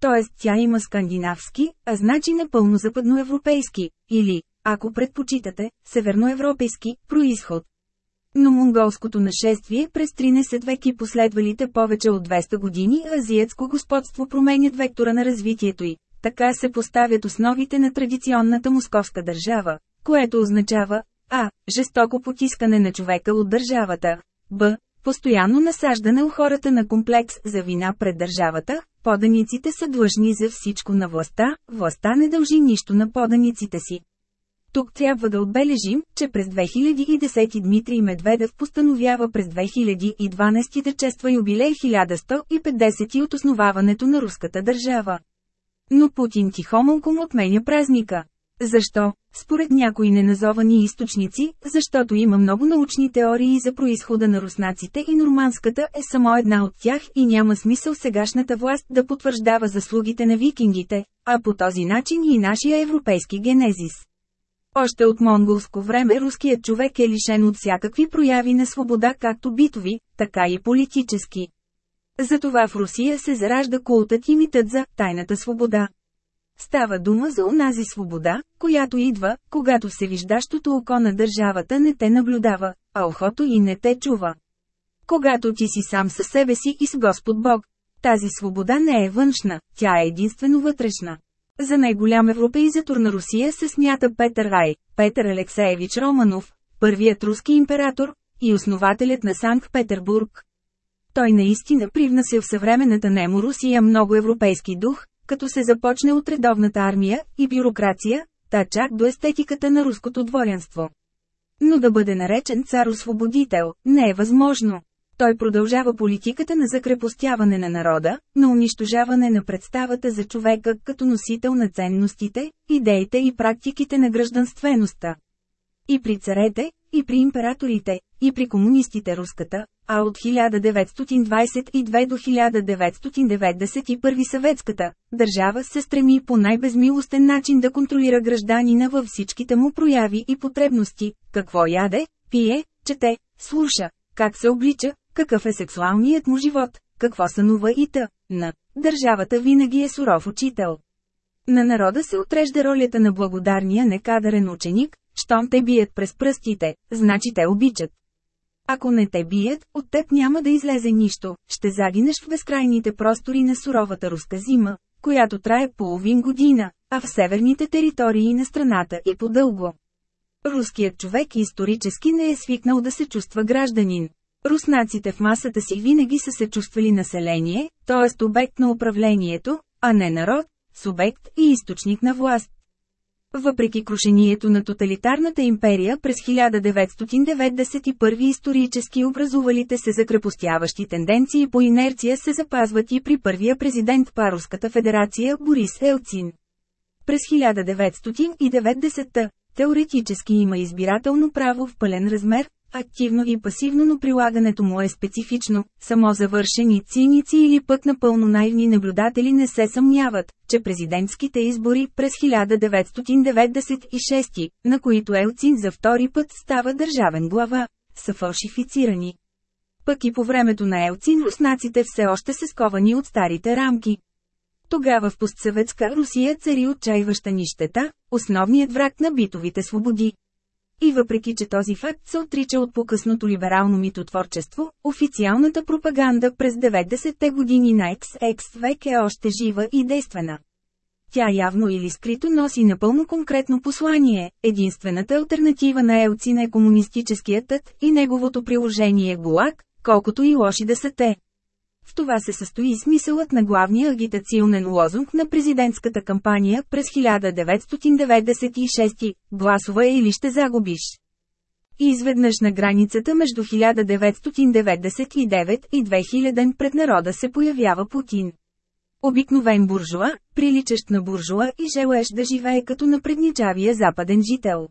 [SPEAKER 1] Тоест тя има скандинавски, а значи напълно западноевропейски, или, ако предпочитате, северноевропейски, происход. Но монголското нашествие през 13 веки последвалите повече от 200 години азиатско господство променят вектора на развитието й. Така се поставят основите на традиционната московска държава, което означава А. Жестоко потискане на човека от държавата. Б. Постоянно насаждане у хората на комплекс за вина пред държавата, поданиците са длъжни за всичко на властта, властта не дължи нищо на поданиците си. Тук трябва да отбележим, че през 2010 Дмитрий Медведев постановява през 2012 да чества юбилей 1150 от основаването на руската държава. Но Путин тихомълком отменя празника. Защо? Според някои неназовани източници, защото има много научни теории за происхода на руснаците и нормандската е само една от тях и няма смисъл сегашната власт да потвърждава заслугите на викингите, а по този начин и нашия европейски генезис. Още от монголско време руският човек е лишен от всякакви прояви на свобода както битови, така и политически. Затова в Русия се заражда култът и митът за «тайната свобода». Става дума за онази свобода, която идва, когато се виждащото око на държавата не те наблюдава, а ухото и не те чува. Когато ти си сам със себе си и с Господ Бог. Тази свобода не е външна, тя е единствено вътрешна. За най-голям европеизатор на Русия се смята Петър Рай, Петър Алексеевич Романов, първият руски император и основателят на Санкт-Петербург. Той наистина привнася в съвременната немо Русия много европейски дух, като се започне от редовната армия и бюрокрация, та чак до естетиката на руското дворянство. Но да бъде наречен цар-освободител, не е възможно. Той продължава политиката на закрепостяване на народа, на унищожаване на представата за човека като носител на ценностите, идеите и практиките на гражданствеността. И при царете, и при императорите, и при комунистите руската, а от 1922 до 1991 съветската, държава се стреми по най-безмилостен начин да контролира гражданина във всичките му прояви и потребности, какво яде, пие, чете, слуша, как се облича, какъв е сексуалният му живот, какво сънува и т. На държавата винаги е суров учител. На народа се отрежда ролята на благодарния некадарен ученик, щом те бият през пръстите, значи те обичат. Ако не те бият, от теб няма да излезе нищо, ще загинеш в безкрайните простори на суровата руска зима, която трае половин година, а в северните територии на страната и по-дълго. Руският човек исторически не е свикнал да се чувства гражданин. Руснаците в масата си винаги са се чувствали население, т.е. обект на управлението, а не народ, субект и източник на власт. Въпреки крушението на тоталитарната империя през 1991 исторически образувалите се закрепостяващи тенденции по инерция се запазват и при първия президент Паруската федерация Борис Елцин. През 1990 теоретически има избирателно право в пълен размер, активно и пасивно, но прилагането му е специфично. Само завършени циници или пък напълно наивни наблюдатели не се съмняват, че президентските избори през 1996, на които Елцин за втори път става държавен глава, са фалшифицирани. Пък и по времето на Елцин руснаците все още се сковани от старите рамки. Тогава в постсъветска Русия цари отчаиваща нищета, основният враг на битовите свободи. И въпреки че този факт се отрича от по-късното либерално митотворчество, официалната пропаганда през 90-те години на XX век е още жива и действена. Тя явно или скрито носи напълно конкретно послание, единствената альтернатива на Елцин е комунистическият тът и неговото приложение ГУЛАГ, колкото и лоши да са те. В това се състои смисълът на главния агитационен лозунг на президентската кампания през 1996 – гласова или ще загубиш. И изведнъж на границата между 1999 и 2000 пред народа се появява Путин. Обикновен буржуа, приличащ на буржуа и желаеш да живее като напредничавия западен жител.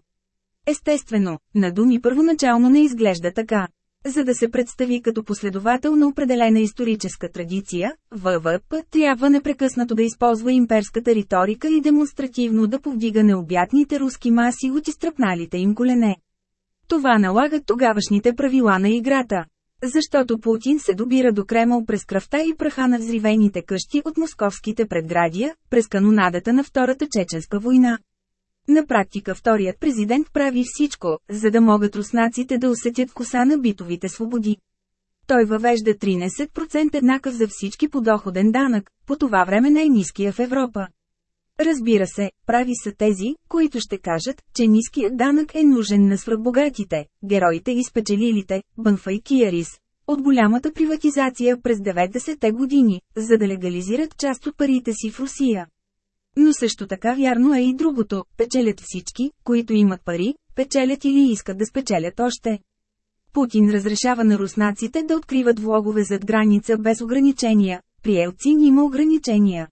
[SPEAKER 1] Естествено, на думи първоначално не изглежда така. За да се представи като последовател на определена историческа традиция, ВВП трябва непрекъснато да използва имперската риторика и демонстративно да повдига необятните руски маси от изтръпналите им колене. Това налага тогавашните правила на играта. Защото Путин се добира до Кремъл през кръвта и праха на взривените къщи от московските предградия, през канонадата на Втората чеченска война. На практика вторият президент прави всичко, за да могат руснаците да усетят коса на битовите свободи. Той въвежда 13% еднакъв за всички подоходен данък, по това време най-ниския в Европа. Разбира се, прави са тези, които ще кажат, че ниският данък е нужен на свръхбогатите, героите и спечелилите, Бънфа и Киарис, от голямата приватизация през 90-те години, за да легализират част от парите си в Русия. Но също така вярно е и другото – печелят всички, които имат пари, печелят или искат да спечелят още. Путин разрешава на руснаците да откриват влогове зад граница без ограничения, при Елцин има ограничения.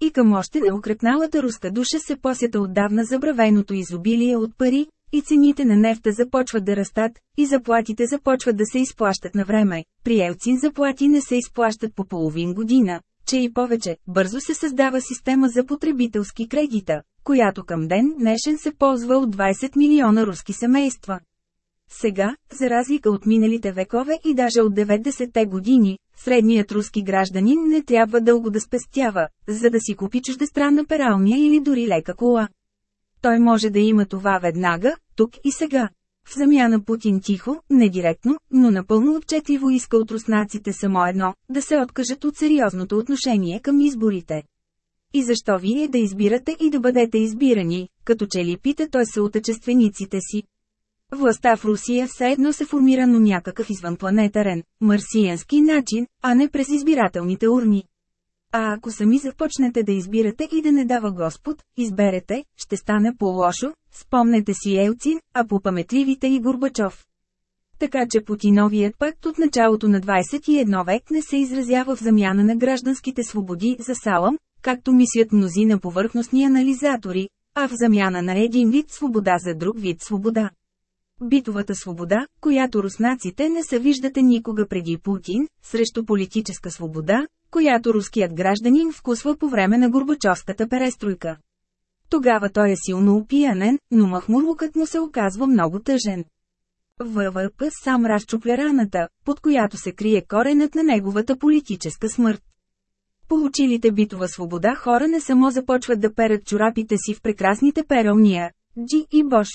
[SPEAKER 1] И към още неукрепналата руска душа се посята отдавна забравеното изобилие от пари, и цените на нефта започват да растат, и заплатите започват да се изплащат на време. При Елцин заплати не се изплащат по половин година, че и повече, бързо се създава система за потребителски кредита, която към ден днешен се ползва от 20 милиона руски семейства. Сега, за разлика от миналите векове и даже от 90-те години, средният руски гражданин не трябва дълго да спестява, за да си купи чуждестранна пералния или дори лека кола. Той може да има това веднага, тук и сега. В замяна Путин тихо, недиректно, но напълно отчетливо иска от руснаците само едно – да се откажат от сериозното отношение към изборите. И защо вие да избирате и да бъдете избирани, като че ли пита той се отъчествениците си. Властта в Русия все едно се формира на някакъв извънпланетарен, марсиянски начин, а не през избирателните урни. А ако сами започнете да избирате и да не дава Господ, изберете, ще стане по-лошо, спомнете си Елцин, а по паметливите и Горбачов. Така че Путиновият пакт от началото на 21 век не се изразява в замяна на гражданските свободи за салам, както мислят мнозина повърхностни анализатори, а в замяна на един вид свобода за друг вид свобода. Битовата свобода, която руснаците не са виждате никога преди Путин, срещу политическа свобода, която руският гражданин вкусва по време на Горбачовската перестройка. Тогава той е силно опиянен, но махмурлукът му се оказва много тъжен. ВВП сам разчупля раната, под която се крие коренът на неговата политическа смърт. Получилите битова свобода хора не само започват да перат чорапите си в прекрасните пералния, Джи и Бош.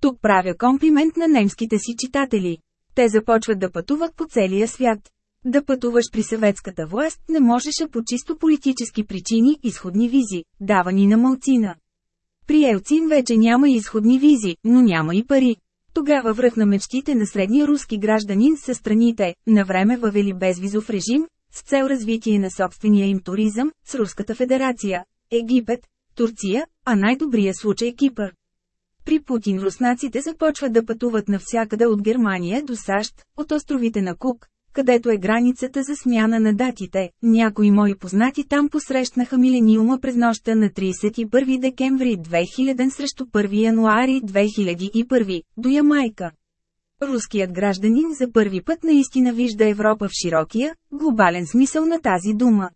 [SPEAKER 1] Тук правя комплимент на немските си читатели. Те започват да пътуват по целия свят. Да пътуваш при съветската власт не можеше по чисто политически причини изходни визи, давани на малцина. При Елцин вече няма изходни визи, но няма и пари. Тогава връх на мечтите на средния руски гражданин са страните, на време въвели безвизов режим, с цел развитие на собствения им туризъм, с Руската федерация, Египет, Турция, а най-добрия случай Кипър. При Путин руснаците започват да пътуват навсякъде от Германия до САЩ, от островите на Кук, където е границата за смяна на датите. Някои мои познати там посрещнаха милениума през нощта на 31 декември 2000 срещу 1 януари 2001, до Ямайка. Руският гражданин за първи път наистина вижда Европа в широкия, глобален смисъл на тази дума.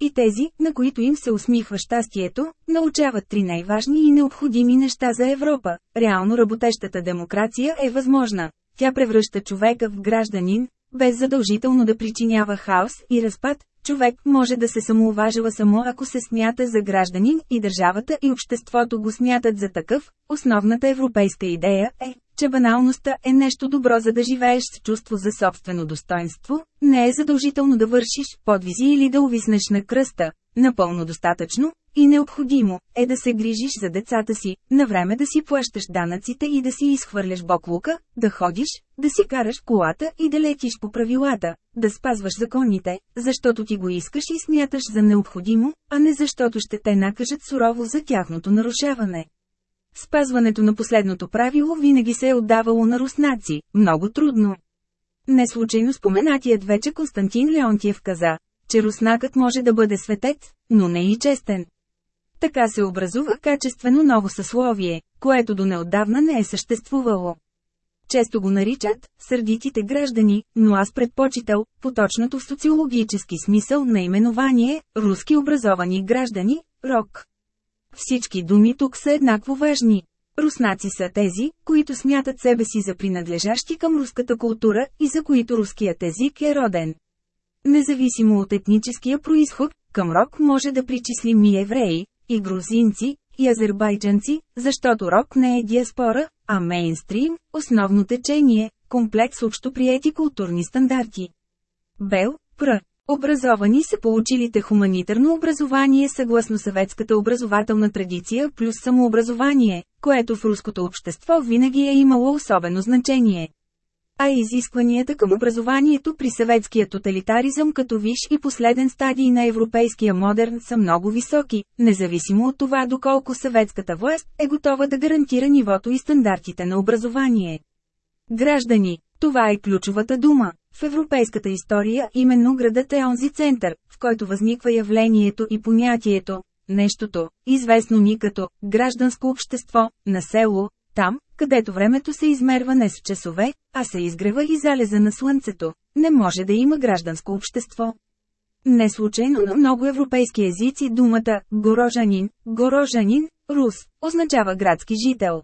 [SPEAKER 1] И тези, на които им се усмихва щастието, научават три най-важни и необходими неща за Европа. Реално работещата демокрация е възможна. Тя превръща човека в гражданин, без задължително да причинява хаос и разпад, човек може да се самоуважава само ако се смята за гражданин и държавата и обществото го смятат за такъв. Основната европейска идея е, че баналността е нещо добро за да живееш с чувство за собствено достоинство, не е задължително да вършиш подвизи или да увиснеш на кръста, напълно достатъчно, и необходимо е да се грижиш за децата си, на време да си плащаш данъците и да си изхвърляш боклука, да ходиш, да си караш колата и да летиш по правилата, да спазваш законите, защото ти го искаш и смяташ за необходимо, а не защото ще те накажат сурово за тяхното нарушаване. Спазването на последното правило винаги се е отдавало на руснаци, много трудно. Не случайно споменатият вече Константин Леонтиев каза, че руснакът може да бъде светец, но не и честен. Така се образува качествено ново съсловие, което до неотдавна не е съществувало. Често го наричат «сърдитите граждани», но аз предпочитал, поточното в социологически смисъл наименование «руски образовани граждани», РОК. Всички думи тук са еднакво важни. Руснаци са тези, които смятат себе си за принадлежащи към руската култура и за които руският език е роден. Независимо от етническия происход, към рок може да причислим и евреи, и грузинци, и азербайджанци, защото рок не е диаспора, а мейнстрим, основно течение, комплекс общоприети културни стандарти. Бел, Пр. Образовани са получилите хуманитарно образование съгласно съветската образователна традиция плюс самообразование, което в руското общество винаги е имало особено значение. А изискванията към образованието при съветския тоталитаризъм като виш и последен стадий на европейския модерн са много високи, независимо от това доколко съветската власт е готова да гарантира нивото и стандартите на образование. Граждани, това е ключовата дума. В европейската история именно градът е онзи център, в който възниква явлението и понятието, нещото, известно ни като гражданско общество, на село, там, където времето се измерва не с часове, а се изгрева и залеза на слънцето, не може да има гражданско общество. Не случайно на много европейски езици думата «горожанин», «горожанин», «рус» означава градски жител.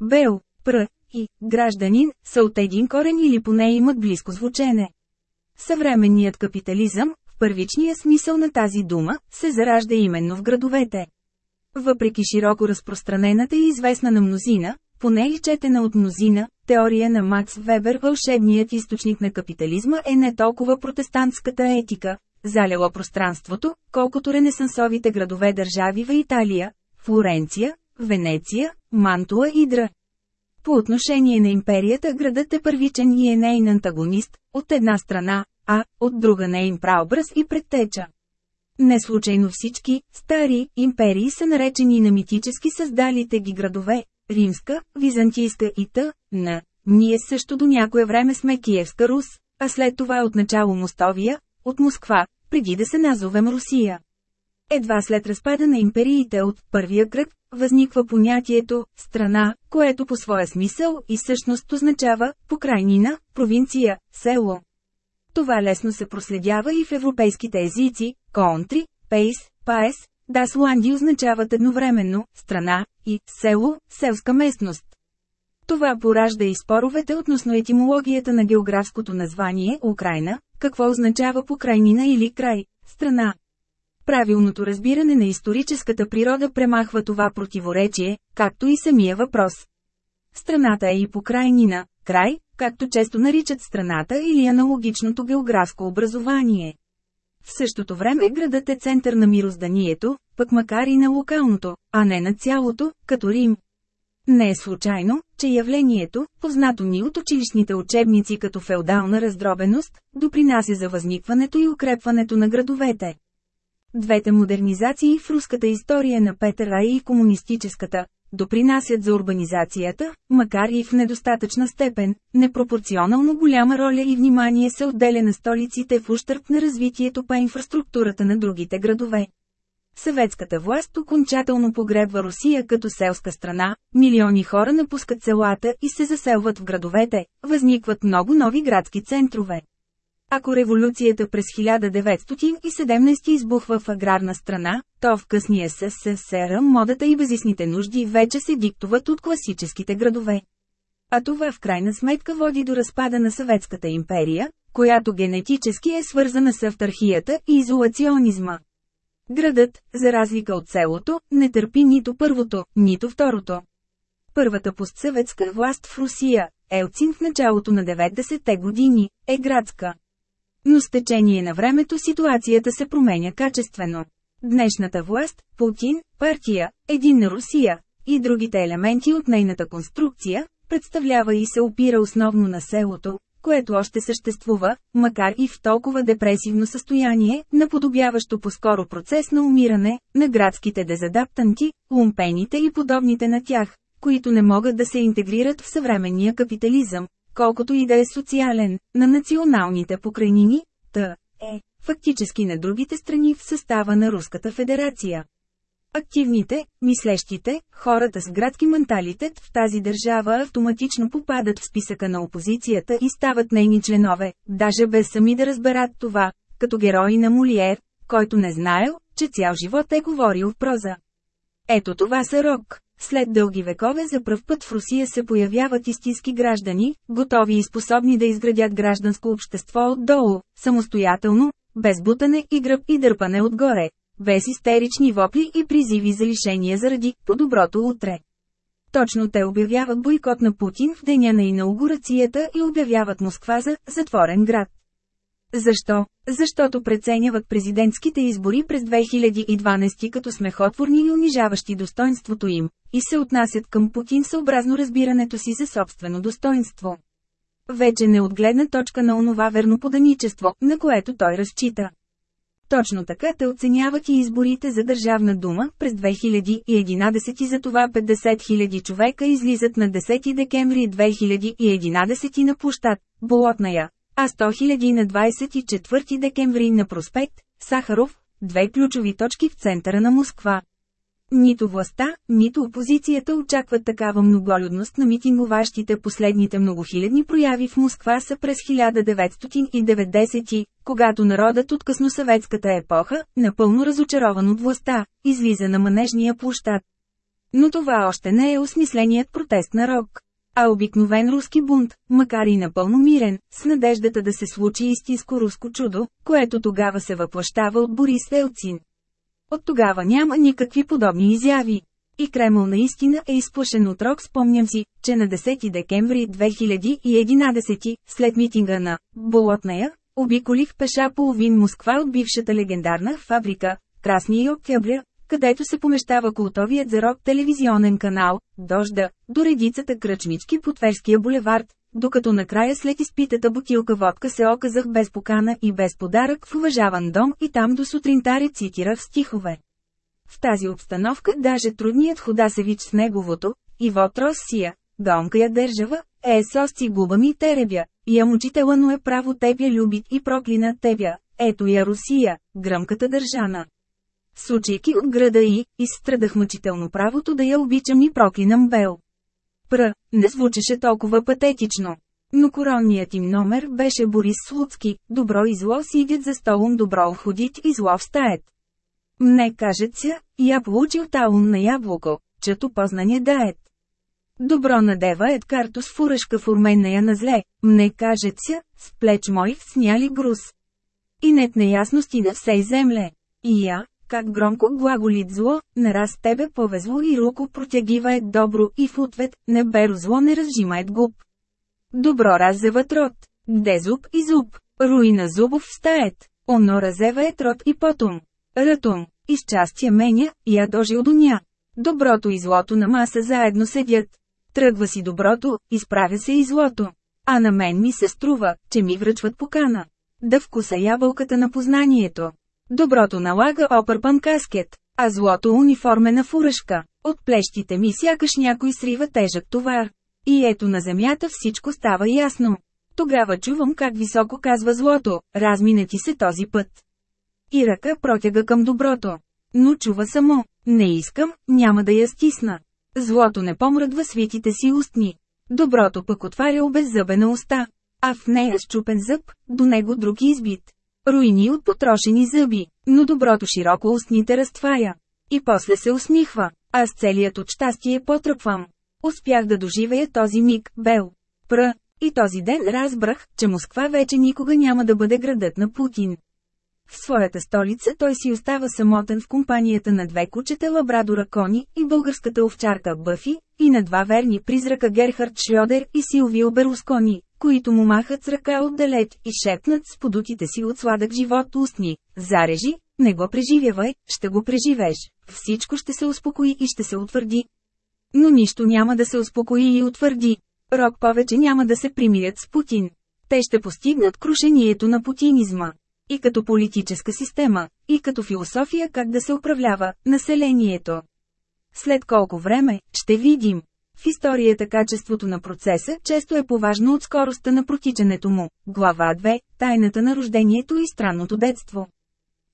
[SPEAKER 1] Бел, пр, и гражданин са от един корен или поне имат близко звучене. Съвременният капитализъм, в първичния смисъл на тази дума, се заражда именно в градовете. Въпреки широко разпространената и известна на мнозина, поне и четена от мнозина, теория на Макс Вебер вълшебният източник на капитализма е не толкова протестантската етика, заляла пространството, колкото ренесансовите градове държави в Италия, Флоренция, Венеция, Мантуа и Дра. По отношение на империята градът е първичен и е нейн антагонист, от една страна, а, от друга нейн праобраз и предтеча. Не случайно всички, стари, империи са наречени на митически създалите ги градове, римска, византийска и т.н. Ние също до някое време сме Киевска Рус, а след това отначало Мостовия, от Москва, преди да се назовем Русия. Едва след разпада на империите от първия кръг, възниква понятието «страна», което по своя смисъл и същност означава «покрайнина», «провинция», «село». Това лесно се проследява и в европейските езици «country», «пейс», «паес», «дасланди» означават едновременно «страна» и «село», «селска местност». Това поражда и споровете относно етимологията на географското название Украина, какво означава покрайнина или край, страна. Правилното разбиране на историческата природа премахва това противоречие, както и самия въпрос. Страната е и покрайнина, край, както често наричат страната или аналогичното географско образование. В същото време градът е център на мирозданието, пък макар и на локалното, а не на цялото, като Рим. Не е случайно, че явлението, познато ни от училищните учебници като феодална раздробеност, допринася за възникването и укрепването на градовете. Двете модернизации в руската история на Петър А и комунистическата, допринасят за урбанизацията, макар и в недостатъчна степен, непропорционално голяма роля и внимание се отделя на столиците в ущърп на развитието по инфраструктурата на другите градове. Съветската власт окончателно погребва Русия като селска страна, милиони хора напускат селата и се заселват в градовете, възникват много нови градски центрове. Ако революцията през 1917 избухва в аграрна страна, то в късния СССР модата и базисните нужди вече се диктуват от класическите градове. А това в крайна сметка води до разпада на Съветската империя, която генетически е свързана с автархията и изолационизма. Градът, за разлика от селото, не търпи нито първото, нито второто. Първата постсъветска власт в Русия, Елцин в началото на 90-те години, е градска. Но с течение на времето ситуацията се променя качествено. Днешната власт, Путин, партия, Единна Русия и другите елементи от нейната конструкция, представлява и се опира основно на селото, което още съществува, макар и в толкова депресивно състояние, наподобяващо по-скоро процес на умиране, на градските дезадаптанти, лумпените и подобните на тях, които не могат да се интегрират в съвременния капитализъм, колкото и да е социален, на националните покрайнини, т. е, фактически на другите страни в състава на Руската федерация. Активните, мислещите, хората с градски менталитет в тази държава автоматично попадат в списъка на опозицията и стават нейни членове, даже без сами да разберат това, като герои на Молиер, който не знаел, че цял живот е говорил в проза. Ето това са рок. След дълги векове за пръв път в Русия се появяват истински граждани, готови и способни да изградят гражданско общество отдолу, самостоятелно, без бутане и гръб и дърпане отгоре, без истерични вопли и призиви за лишения заради «по-доброто утре». Точно те обявяват бойкот на Путин в деня на инаугурацията и обявяват Москва за «затворен град». Защо? Защото преценяват президентските избори през 2012 като смехотворни и унижаващи достоинството им, и се отнасят към Путин съобразно разбирането си за собствено достоинство. Вече не от гледна точка на онова верно поданичество, на което той разчита. Точно така те оценяват и изборите за Държавна дума през 2011 и за това 50 000 човека излизат на 10 декември 2011 на площад, Болотная, а 100 000 на 24 декември на проспект, Сахаров, две ключови точки в центъра на Москва. Нито властта, нито опозицията очакват такава многолюдност на митингуващите последните многохилядни прояви в Москва са през 1990, когато народът от късносъветската епоха, напълно разочарован от властта, излиза на манежния площад. Но това още не е осмисленият протест на рок. А обикновен руски бунт, макар и напълно мирен, с надеждата да се случи истинско руско чудо, което тогава се въплащава от Борис Елцин. От тогава няма никакви подобни изяви. И Кремъл наистина е изплашен от рок спомням си, че на 10 декември 2011, след митинга на «Болотная», обиколих пеша половин Москва от бившата легендарна фабрика, Красния октября, където се помещава култовият за рок телевизионен канал, Дожда, до редицата кръчмички по Тверския булевард, докато накрая след изпитата бутилка водка се оказах без покана и без подарък в уважаван дом и там до сутринта рецитирах стихове. В тази обстановка даже трудният ходасевич с неговото, Иво Тросия, Гомка я държава, е сосци губа ми теребя, я мучително но е право тебя любит и проклина тебя, ето я Русия, гръмката държана. Сучейки от града и, изстрадах мъчително правото да я обичам и проклинам Бел. Пр. Не звучеше толкова патетично. Но коронният им номер беше Борис Слуцки, добро и зло сидят за столом добро ходит и зло встаят. Мне кажется, я получил таун на яблоко, чето познание даят. Добро надева ед картус фуръшка форменная на зле, мне кажет ся, с плеч мой сняли груз. И нет неясности на всей земле. И я, как громко глаголит зло, нараз тебе повезло и руку протягивает добро и в ответ, не беру зло не разжимает губ. Добро раззеват рот, где зуб и зуб, руина зубов стаят, оно разевает рот и потом. Рътом, изчастие меня, я дожил до ня. Доброто и злото на маса заедно седят. Тръгва си доброто, изправя се и злото. А на мен ми се струва, че ми връчват покана. Да вкуса ябълката на познанието. Доброто налага опърпан каскет, а злото униформена фуръшка. От плещите ми сякаш някой срива тежък товар. И ето на земята всичко става ясно. Тогава чувам как високо казва злото, размине ти се този път. И ръка протяга към доброто. Но чува само, не искам, няма да я стисна. Злото не помръдва свитите си устни. Доброто пък отваря обеззъбена уста. А в нея щупен зъб, до него друг избит. Руини от потрошени зъби, но доброто широко устните разтвая. И после се усмихва. Аз целият от щастие потръпвам. Успях да доживея този миг, Бел. Пр. И този ден разбрах, че Москва вече никога няма да бъде градът на Путин. В своята столица той си остава самотен в компанията на две кучета лабрадора Кони и българската овчарка Бъфи, и на два верни призрака Герхард Шрёдер и Силвио Берускони, които му махат с ръка отдалеч и шепнат с подутите си от сладък живот устни. Зарежи, не го преживявай, ще го преживееш. Всичко ще се успокои и ще се утвърди. Но нищо няма да се успокои и утвърди. Рок повече няма да се примирят с Путин. Те ще постигнат крушението на путинизма и като политическа система, и като философия как да се управлява населението. След колко време, ще видим. В историята качеството на процеса често е поважно от скоростта на протичането му. Глава 2 – Тайната на рождението и странното детство.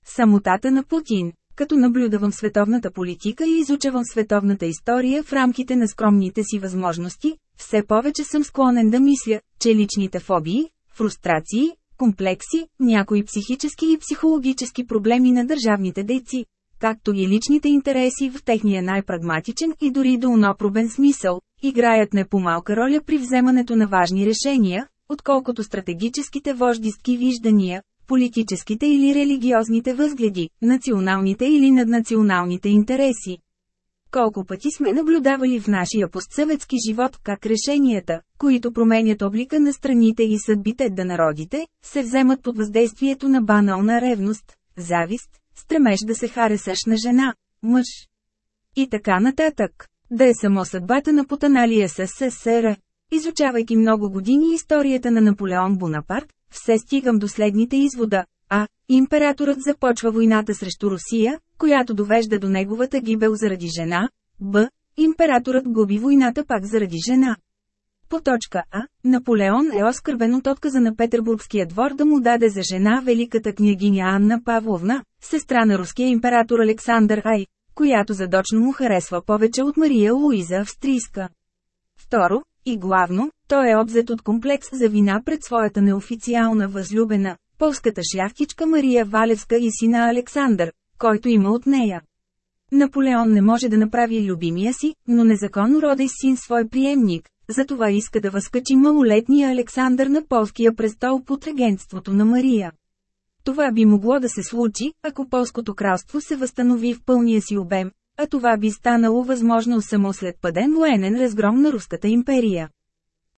[SPEAKER 1] Самотата на Путин Като наблюдавам световната политика и изучавам световната история в рамките на скромните си възможности, все повече съм склонен да мисля, че личните фобии, фрустрации, комплекси, някои психически и психологически проблеми на държавните дейци, както и личните интереси в техния най-прагматичен и дори до унопробен смисъл, играят не по-малка роля при вземането на важни решения, отколкото стратегическите вождистки виждания, политическите или религиозните възгледи, националните или наднационалните интереси. Колко пъти сме наблюдавали в нашия постсъветски живот как решенията, които променят облика на страните и съдбите да народите, се вземат под въздействието на банална ревност, завист, стремеж да се харесаш на жена, мъж. И така нататък. Да е само съдбата на потаналия СССР. Изучавайки много години историята на Наполеон Бонапарт, все стигам до следните извода. А. Императорът започва войната срещу Русия, която довежда до неговата гибел заради жена. Б. Императорът губи войната пак заради жена. По точка А, Наполеон е оскърбен от отказа на Петербургския двор да му даде за жена великата княгиня Анна Павловна, сестра на руския император Александър Ай, която задочно му харесва повече от Мария Луиза Австрийска. Второ, и главно, той е обзет от комплекс за вина пред своята неофициална възлюбена, полската шляхтичка Мария Валевска и сина Александър, който има от нея. Наполеон не може да направи любимия си, но незаконно родей син свой приемник, затова иска да възкачи малолетния Александър на полския престол под регенството на Мария. Това би могло да се случи, ако полското кралство се възстанови в пълния си обем, а това би станало възможно само след паден военен разгром на Руската империя.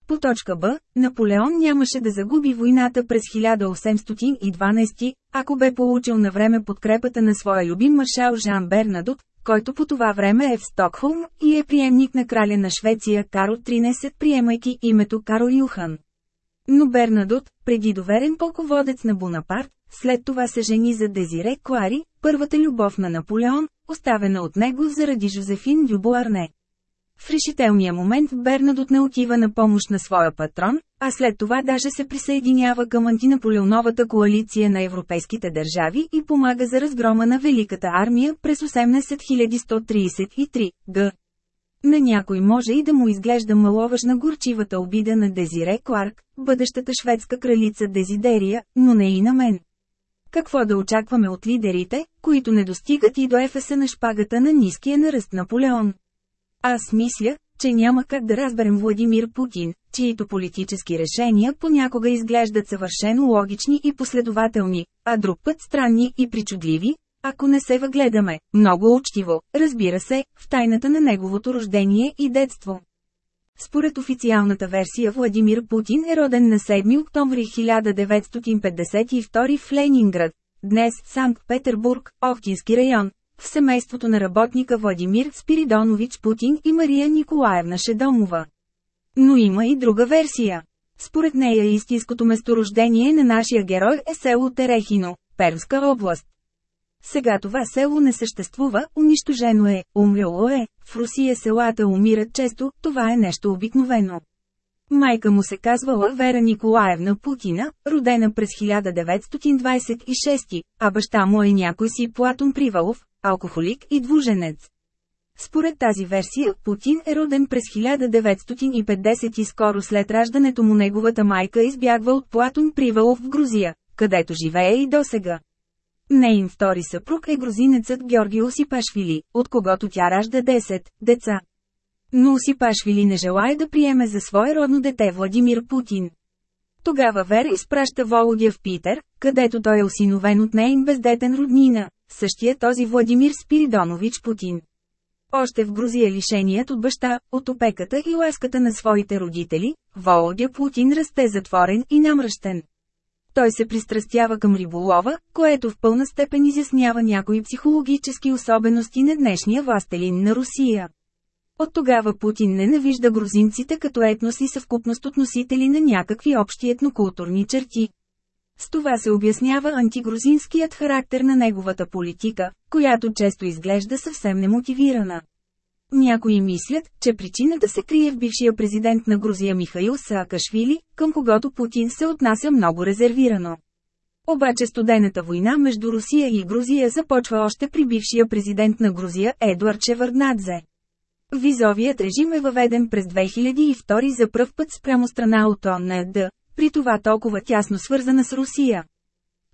[SPEAKER 1] По точка Б, Наполеон нямаше да загуби войната през 1812, ако бе получил на време подкрепата на своя любим маршал Жан Бернадот, който по това време е в Стокхолм и е приемник на краля на Швеция Карл 13, приемайки името Карл Юхан. Но Бернадот, преди доверен полководец на Бонапарт, след това се жени за Дезире Клари, първата любов на Наполеон, оставена от него заради Жозефин Дюбуарне. В решителния момент Бернадот не отива на помощ на своя патрон, а след това даже се присъединява към антинаполеоновата коалиция на европейските държави и помага за разгрома на Великата армия през 18133 г. На някой може и да му изглежда маловажна горчивата обида на Дезире Кларк, бъдещата шведска кралица Дезидерия, но не и на мен. Какво да очакваме от лидерите, които не достигат и до ефеса на шпагата на ниския наръст Наполеон? Аз мисля, че няма как да разберем Владимир Путин, чието политически решения понякога изглеждат съвършено логични и последователни, а друг път странни и причудливи, ако не се въгледаме, много учтиво, разбира се, в тайната на неговото рождение и детство. Според официалната версия Владимир Путин е роден на 7 октомври 1952 в Ленинград, днес Санкт-Петербург, Охтински район, в семейството на работника Владимир Спиридонович Путин и Мария Николаевна Шедомова. Но има и друга версия. Според нея истинското месторождение на нашия герой е село Терехино, Пермска област. Сега това село не съществува, унищожено е, умряло е, в Русия селата умират често, това е нещо обикновено. Майка му се казвала Вера Николаевна Путина, родена през 1926, а баща му е някой си Платон Привалов, алкохолик и двуженец. Според тази версия, Путин е роден през 1950 и скоро след раждането му неговата майка избягва от Платон Привалов в Грузия, където живее и досега. Нейн втори съпруг е грузинецът Георги Осипашвили, от когото тя ражда 10 деца. Но Осипашвили не желая да приеме за свое родно дете Владимир Путин. Тогава Вера изпраща Володя в Питер, където той е осиновен от нейн бездетен роднина, същия този Владимир Спиридонович Путин. Още в Грузия лишеният от баща, от опеката и ласката на своите родители, Володя Путин расте затворен и намръщен. Той се пристрастява към риболова, което в пълна степен изяснява някои психологически особености на днешния властелин на Русия. От тогава Путин ненавижда грузинците като етнос и съвкупност от носители на някакви общи етнокултурни черти. С това се обяснява антигрузинският характер на неговата политика, която често изглежда съвсем немотивирана. Някои мислят, че причината се крие в бившия президент на Грузия Михаил Саакашвили, към когото Путин се отнася много резервирано. Обаче студената война между Русия и Грузия започва още при бившия президент на Грузия Едуард Шеварднадзе. Визовият режим е въведен през 2002 за пръв път спрямо страна от ОНЕД, при това толкова тясно свързана с Русия.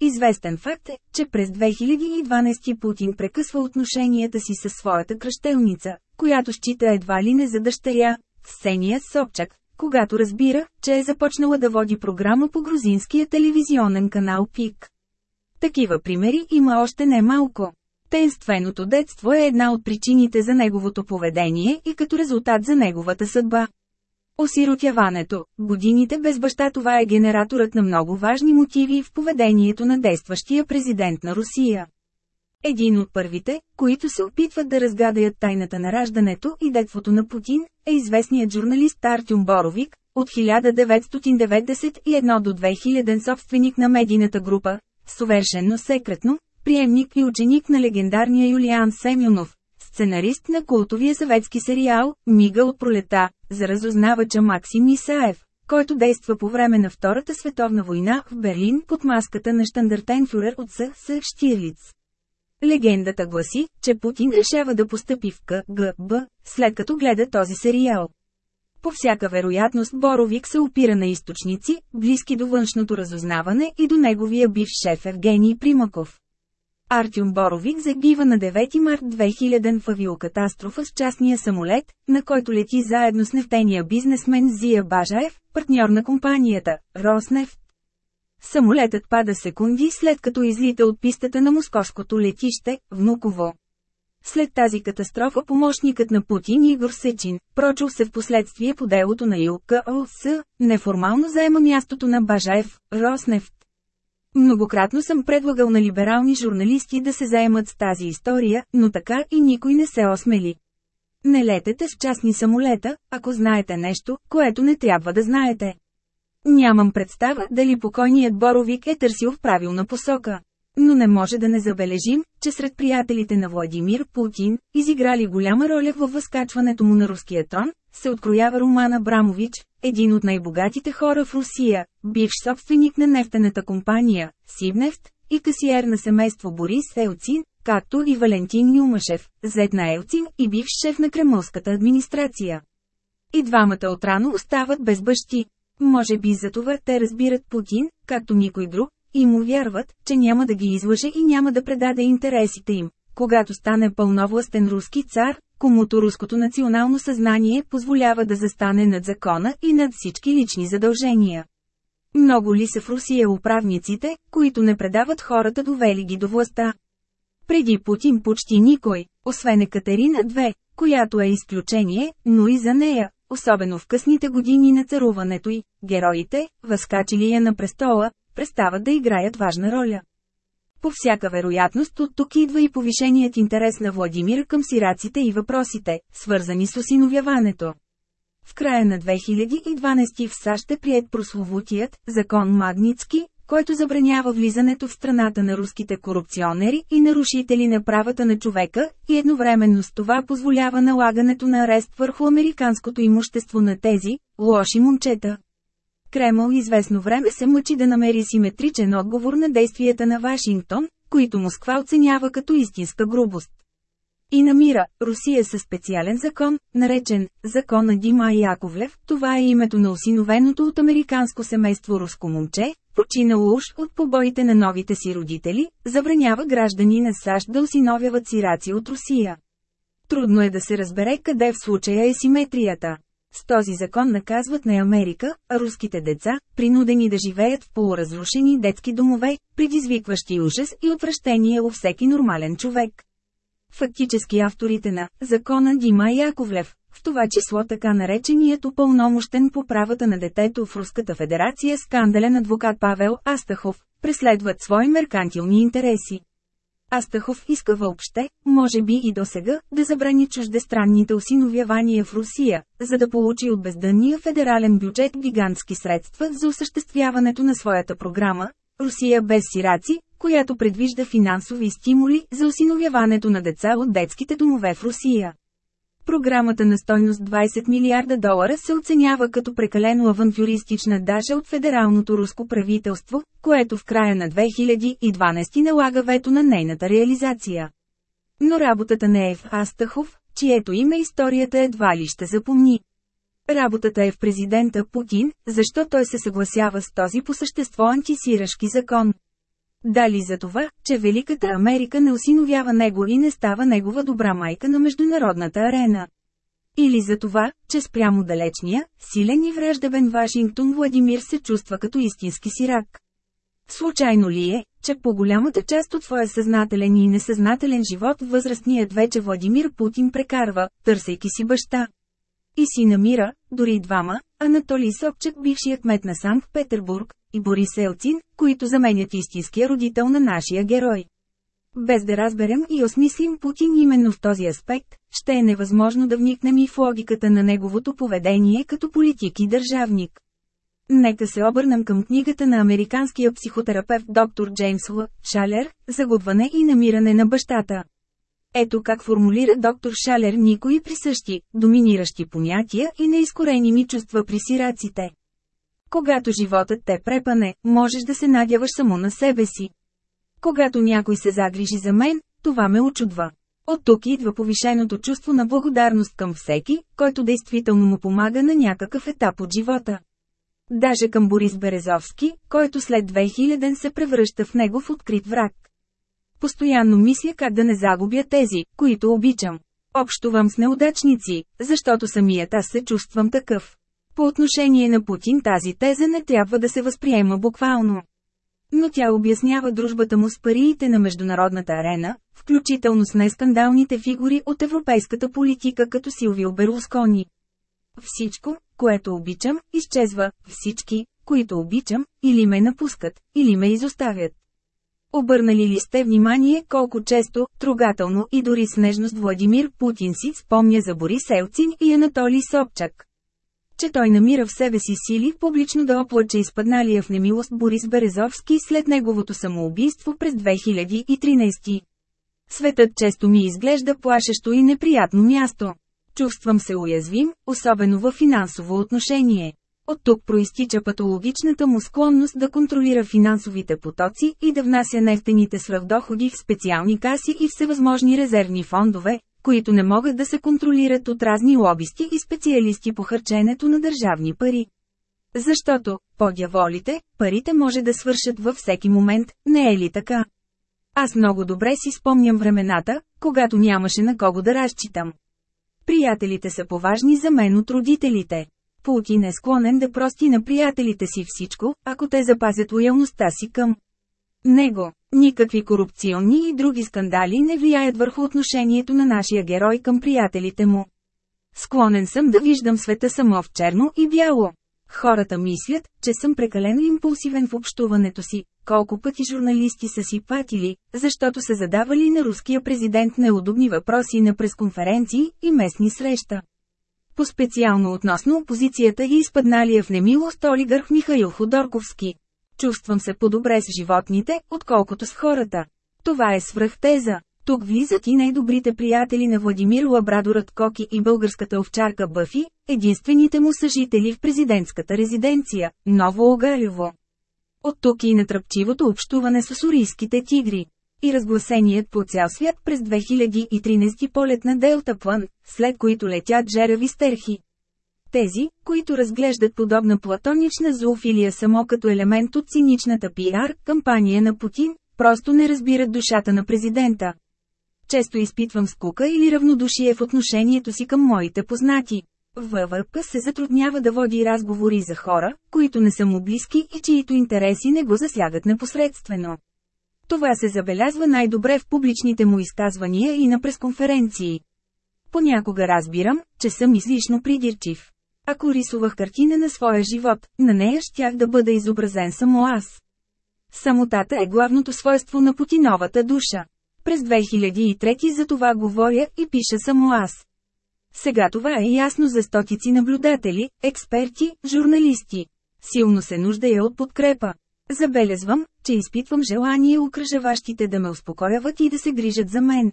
[SPEAKER 1] Известен факт е, че през 2012 Путин прекъсва отношенията си със своята кръщелница, която счита едва ли не за дъщеря, Сения Собчак, когато разбира, че е започнала да води програма по грузинския телевизионен канал ПИК. Такива примери има още не малко. Тенственото детство е една от причините за неговото поведение и като резултат за неговата съдба. Осиротяването, годините без баща това е генераторът на много важни мотиви в поведението на действащия президент на Русия. Един от първите, които се опитват да разгадаят тайната на раждането и детството на Путин, е известният журналист Артюм Боровик, от 1991 до 2000 собственик на медийната група, съвършенно секретно, приемник и ученик на легендарния Юлиан Семюнов, сценарист на култовия съветски сериал «Мига от пролета», за разузнавача Максим Исаев, който действа по време на Втората световна война в Берлин под маската на штандартенфюрер от С. Штирлиц. Легендата гласи, че Путин решава да постъпи в КГБ, след като гледа този сериал. По всяка вероятност Боровик се опира на източници, близки до външното разузнаване и до неговия бивш шеф Евгений Примаков. Артюм Боровик загива на 9 март 2000 в авиокатастрофа с частния самолет, на който лети заедно с нефтения бизнесмен Зия Бажаев, партньор на компанията, Роснефт. Самолетът пада секунди след като излита от пистата на московското летище, Внуково. След тази катастрофа помощникът на Путин Игор Сечин, прочул се в последствие по делото на ЮКОС, неформално заема мястото на Бажаев, Роснефт. Многократно съм предлагал на либерални журналисти да се заемат с тази история, но така и никой не се осмели. Не летете с частни самолета, ако знаете нещо, което не трябва да знаете. Нямам представа дали покойният Боровик е търсил в правилна посока. Но не може да не забележим, че сред приятелите на Владимир Путин, изиграли голяма роля във възкачването му на руския трон, се откроява Роман Абрамович, един от най-богатите хора в Русия, бивш собственик на нефтената компания, Сибнефт, и касиер на семейство Борис Елцин, както и Валентин Юмашев, зет на Елцин и бивш шеф на кремълската администрация. И двамата отрано остават без бащи. Може би за това те разбират Путин, както никой друг, и му вярват, че няма да ги излъже и няма да предаде интересите им, когато стане пълновластен руски цар, комуто руското национално съзнание позволява да застане над закона и над всички лични задължения. Много ли са в Русия управниците, които не предават хората довели ги до властта? Преди Путин почти никой, освен Екатерина II, която е изключение, но и за нея, особено в късните години на царуването й, героите, възкачили я на престола, престават да играят важна роля. По всяка вероятност от тук идва и повишеният интерес на Владимир към сираците и въпросите, свързани с осиновяването. В края на 2012 в САЩ е прият прословутият «Закон Магницки», който забранява влизането в страната на руските корупционери и нарушители на правата на човека, и едновременно с това позволява налагането на арест върху американското имущество на тези лоши момчета. Кремъл известно време се мъчи да намери симетричен отговор на действията на Вашингтон, които Москва оценява като истинска грубост. И намира Русия със специален закон, наречен Закона Дима Яковлев, това е името на осиновеното от американско семейство руско момче, починало уж от побоите на новите си родители, забранява граждани на САЩ да осиновяват сираци от Русия. Трудно е да се разбере къде в случая е симетрията. С този закон наказват не Америка, а руските деца, принудени да живеят в полуразрушени детски домове, предизвикващи ужас и отвращение у всеки нормален човек. Фактически авторите на «Закона Дима Яковлев», в това число така нареченият упълномощен по правата на детето в Руската федерация скандален адвокат Павел Астахов, преследват свои меркантилни интереси. Астахов иска въобще, може би и досега, да забрани чуждестранните осиновявания в Русия, за да получи от бездънния федерален бюджет гигантски средства за осъществяването на своята програма «Русия без сираци», която предвижда финансови стимули за осиновяването на деца от детските домове в Русия. Програмата на стойност 20 милиарда долара се оценява като прекалено авантюристична даже от федералното руско правителство, което в края на 2012 налага вето на нейната реализация. Но работата не е в Астахов, чието име историята едва ли ще запомни. Работата е в президента Путин, защо той се съгласява с този по същество антисирашки закон. Дали за това, че Великата Америка не осиновява него и не става негова добра майка на международната арена. Или за това, че спрямо далечния, силен и враждебен Вашингтон Владимир се чувства като истински сирак. Случайно ли е, че по голямата част от своя съзнателен и несъзнателен живот възрастният вече Владимир Путин прекарва, търсейки си баща? И си намира, дори двама, Анатолий Собчак бившият мет на Санкт-Петербург, и Борис Елцин, които заменят истинския родител на нашия герой. Без да разберем и осмислим Путин именно в този аспект, ще е невъзможно да вникнем и в логиката на неговото поведение като политик и държавник. Нека се обърнем към книгата на американския психотерапевт доктор Джеймс Л. Шалер «Загубване и намиране на бащата». Ето как формулира доктор Шалер никои присъщи, доминиращи понятия и неизкореними чувства при сираците. Когато животът те препане, можеш да се надяваш само на себе си. Когато някой се загрижи за мен, това ме очудва. От тук идва повишеното чувство на благодарност към всеки, който действително му помага на някакъв етап от живота. Даже към Борис Березовски, който след 2000 се превръща в негов открит враг. Постоянно мисля как да не загубя тези, които обичам. Общувам с неудачници, защото самият аз се чувствам такъв. По отношение на Путин тази теза не трябва да се възприема буквално. Но тя обяснява дружбата му с париите на международната арена, включително с нескандалните фигури от европейската политика като Силвио Берлускони. Всичко, което обичам, изчезва, всички, които обичам, или ме напускат, или ме изоставят. Обърнали ли сте внимание колко често, трогателно и дори с нежност Владимир Путин си спомня за Борис Елцин и Анатолий Собчак? Че той намира в себе си сили публично да оплаче изпадналия в немилост Борис Березовски след неговото самоубийство през 2013. Светът често ми изглежда плашещо и неприятно място. Чувствам се уязвим, особено в финансово отношение. От тук проистича патологичната му склонност да контролира финансовите потоци и да внася нефтените свръхдоходи в специални каси и всевъзможни резервни фондове, които не могат да се контролират от разни лобисти и специалисти по харченето на държавни пари. Защото, по дяволите, парите може да свършат във всеки момент, не е ли така? Аз много добре си спомням времената, когато нямаше на кого да разчитам. Приятелите са поважни за мен от родителите. Путин е склонен да прости на приятелите си всичко, ако те запазят лоялността си към него. Никакви корупционни и други скандали не влияят върху отношението на нашия герой към приятелите му. Склонен съм да виждам света само в черно и бяло. Хората мислят, че съм прекалено импулсивен в общуването си, колко пъти журналисти са си патили, защото са задавали на руския президент неудобни въпроси на пресконференции и местни среща. По-специално относно опозицията и изпадналия в немилост олигарх Михаил Ходорковски. Чувствам се по-добре с животните, отколкото с хората. Това е свръхтеза. Тук влизат и най-добрите приятели на Владимир Лабрадорът Коки и българската овчарка Бъфи, единствените му съжители в президентската резиденция, Ново Огалево. От тук и натръпчивото общуване с сурийските тигри. И разгласеният по цял свят през 2013 полет на Делта План, след които летят жерави стерхи. Тези, които разглеждат подобна платонична зоофилия само като елемент от циничната пиар кампания на Путин, просто не разбират душата на президента. Често изпитвам скука или равнодушие в отношението си към моите познати. ВВП се затруднява да води разговори за хора, които не са му близки и чието интереси не го засягат непосредствено. Това се забелязва най-добре в публичните му изказвания и на пресконференции. Понякога разбирам, че съм излишно придирчив. Ако рисувах картина на своя живот, на нея щях да бъда изобразен само аз. Самотата е главното свойство на Путиновата душа. През 2003 за това говоря и пиша само аз. Сега това е ясно за стотици наблюдатели, експерти, журналисти. Силно се нуждая от подкрепа. Забелезвам, че изпитвам желание окръжаващите да ме успокояват и да се грижат за мен.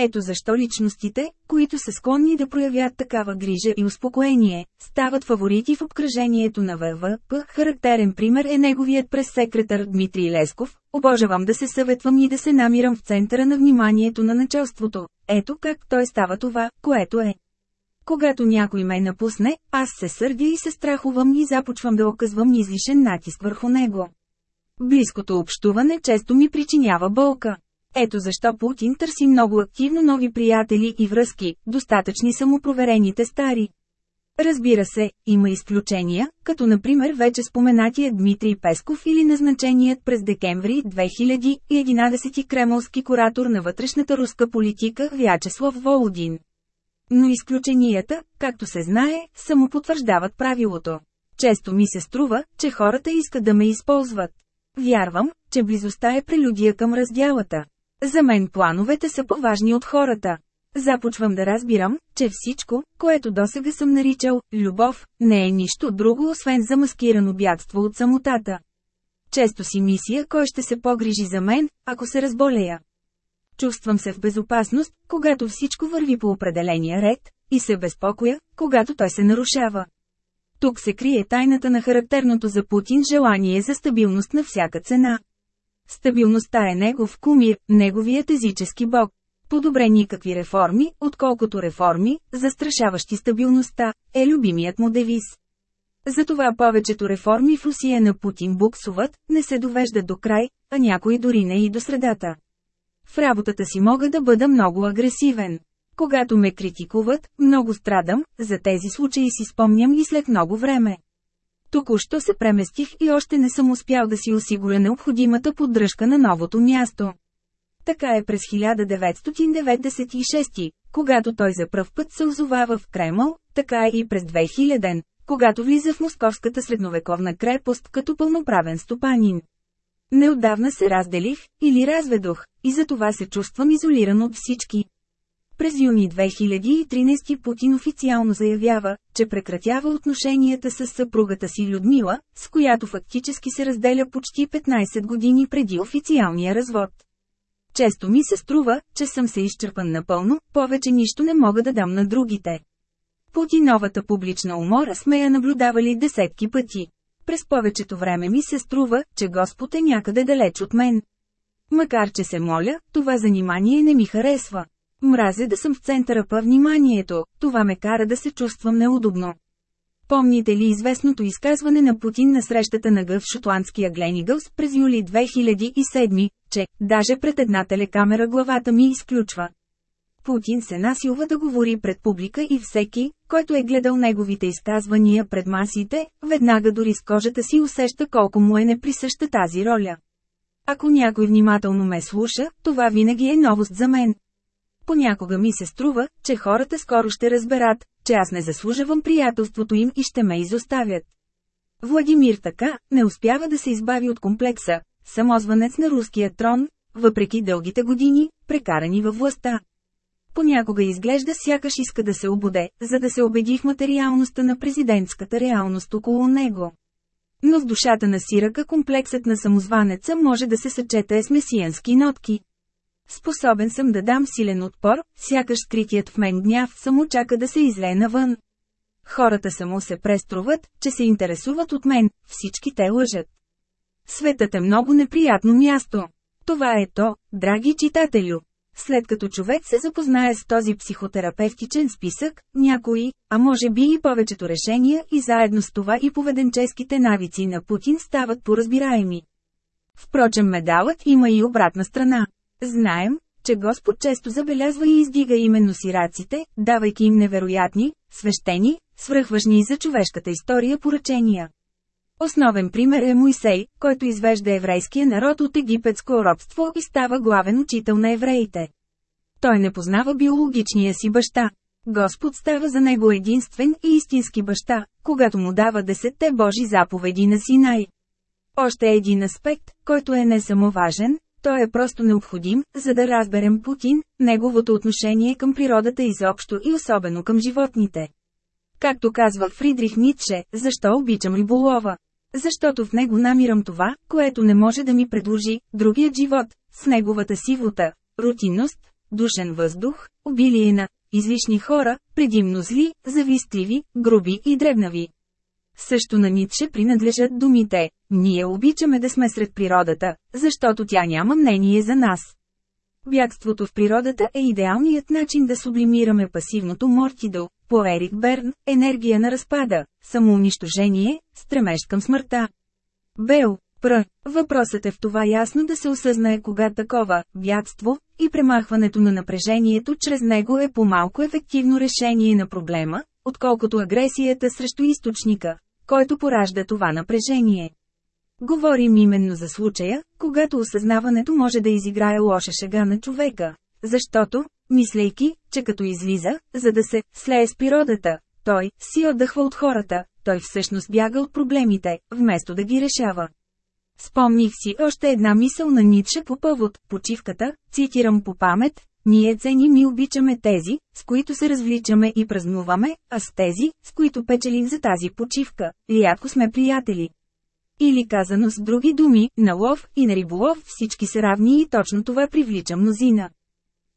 [SPEAKER 1] Ето защо личностите, които са склонни да проявят такава грижа и успокоение, стават фаворити в обкръжението на ВВП. Характерен пример е неговият прес-секретар Дмитрий Лесков. Обожавам да се съветвам и да се намирам в центъра на вниманието на началството. Ето как той става това, което е. Когато някой ме напусне, аз се сърдя и се страхувам и започвам да оказвам излишен натиск върху него. Близкото общуване често ми причинява болка. Ето защо Путин търси много активно нови приятели и връзки, достатъчни са му проверените стари. Разбира се, има изключения, като например вече споменатия Дмитрий Песков или назначеният през декември 2011 кремълски куратор на вътрешната руска политика Вячеслав Володин. Но изключенията, както се знае, само потвърждават правилото. Често ми се струва, че хората искат да ме използват. Вярвам, че близостта е прелюдия към разделата. За мен плановете са по-важни от хората. Започвам да разбирам, че всичко, което досега съм наричал «любов», не е нищо друго освен замаскирано бягство от самотата. Често си мисля кой ще се погрижи за мен, ако се разболея. Чувствам се в безопасност, когато всичко върви по определения ред, и се безпокоя, когато той се нарушава. Тук се крие тайната на характерното за Путин желание за стабилност на всяка цена. Стабилността е негов кумир, неговият езически бог. Подобре никакви реформи, отколкото реформи, застрашаващи стабилността, е любимият му девиз. Затова повечето реформи в Русия на Путин буксуват, не се довеждат до край, а някои дори не и до средата. В работата си мога да бъда много агресивен. Когато ме критикуват, много страдам, за тези случаи си спомням и след много време. Току-що се преместих и още не съм успял да си осигуря необходимата поддръжка на новото място. Така е през 1996, когато той за пръв път се озовава в Кремъл, така е и през 2000, когато влиза в московската средновековна крепост като пълноправен стопанин. Неотдавна се разделих, или разведох, и за това се чувствам изолиран от всички. През юни 2013 Путин официално заявява, че прекратява отношенията с съпругата си Людмила, с която фактически се разделя почти 15 години преди официалния развод. Често ми се струва, че съм се изчерпан напълно, повече нищо не мога да дам на другите. Путиновата публична умора сме я наблюдавали десетки пъти. През повечето време ми се струва, че Господ е някъде далеч от мен. Макар че се моля, това занимание не ми харесва. Мразя да съм в центъра по вниманието, това ме кара да се чувствам неудобно. Помните ли известното изказване на Путин на срещата на гъв шотландския Гленигълс през юли 2007, че, даже пред една телекамера главата ми изключва. Путин се насилва да говори пред публика и всеки, който е гледал неговите изказвания пред масите, веднага дори с кожата си усеща колко му е неприсъща тази роля. Ако някой внимателно ме слуша, това винаги е новост за мен. Понякога ми се струва, че хората скоро ще разберат, че аз не заслужавам приятелството им и ще ме изоставят. Владимир така не успява да се избави от комплекса, самозванец на руския трон, въпреки дългите години, прекарани във властта. Понякога изглежда сякаш иска да се обуде, за да се убеди в материалността на президентската реалност около него. Но в душата на Сирака комплексът на самозванеца може да се съчете с месиянски нотки. Способен съм да дам силен отпор, сякаш скритият в мен гняв само чака да се излее навън. Хората само се преструват, че се интересуват от мен, всички те лъжат. Светът е много неприятно място. Това е то, драги читателю. След като човек се запознае с този психотерапевтичен списък, някои, а може би и повечето решения и заедно с това и поведенческите навици на Путин стават поразбираеми. Впрочем медалът има и обратна страна. Знаем, че Господ често забелязва и издига именно сираците, давайки им невероятни, свещени, свръхважни за човешката история поръчения. Основен пример е Моисей, който извежда еврейския народ от египетско робство и става главен учител на евреите. Той не познава биологичния си баща. Господ става за него единствен и истински баща, когато му дава десетте Божи заповеди на Синай. Още един аспект, който е не само важен, той е просто необходим, за да разберем Путин, неговото отношение към природата изобщо и особено към животните. Както казва Фридрих Ницше, защо обичам риболова? Защото в него намирам това, което не може да ми предложи другият живот, с неговата сивота, рутинност, душен въздух, обилие на излишни хора, предимно зли, завистливи, груби и дребнави. Също на Ницше принадлежат думите «Ние обичаме да сме сред природата, защото тя няма мнение за нас». Бягството в природата е идеалният начин да сублимираме пасивното мортидо, по Ерик Берн, енергия на разпада, самоунищожение, стремеж към смъртта. Бел, Пр. Въпросът е в това ясно да се осъзнае кога такова бягство и премахването на напрежението чрез него е по-малко ефективно решение на проблема, отколкото агресията срещу източника, който поражда това напрежение. Говорим именно за случая, когато осъзнаването може да изиграе лоша шега на човека, защото, мислейки, че като излиза, за да се слее с природата, той си отдъхва от хората, той всъщност бяга от проблемите, вместо да ги решава. Спомних си още една мисъл на Ницше по повод почивката, цитирам по памет, ние ценим и обичаме тези, с които се развличаме и празнуваме, а с тези, с които печелим за тази почивка, рядко сме приятели. Или казано с други думи, на лов и на риболов всички са равни и точно това привлича мнозина.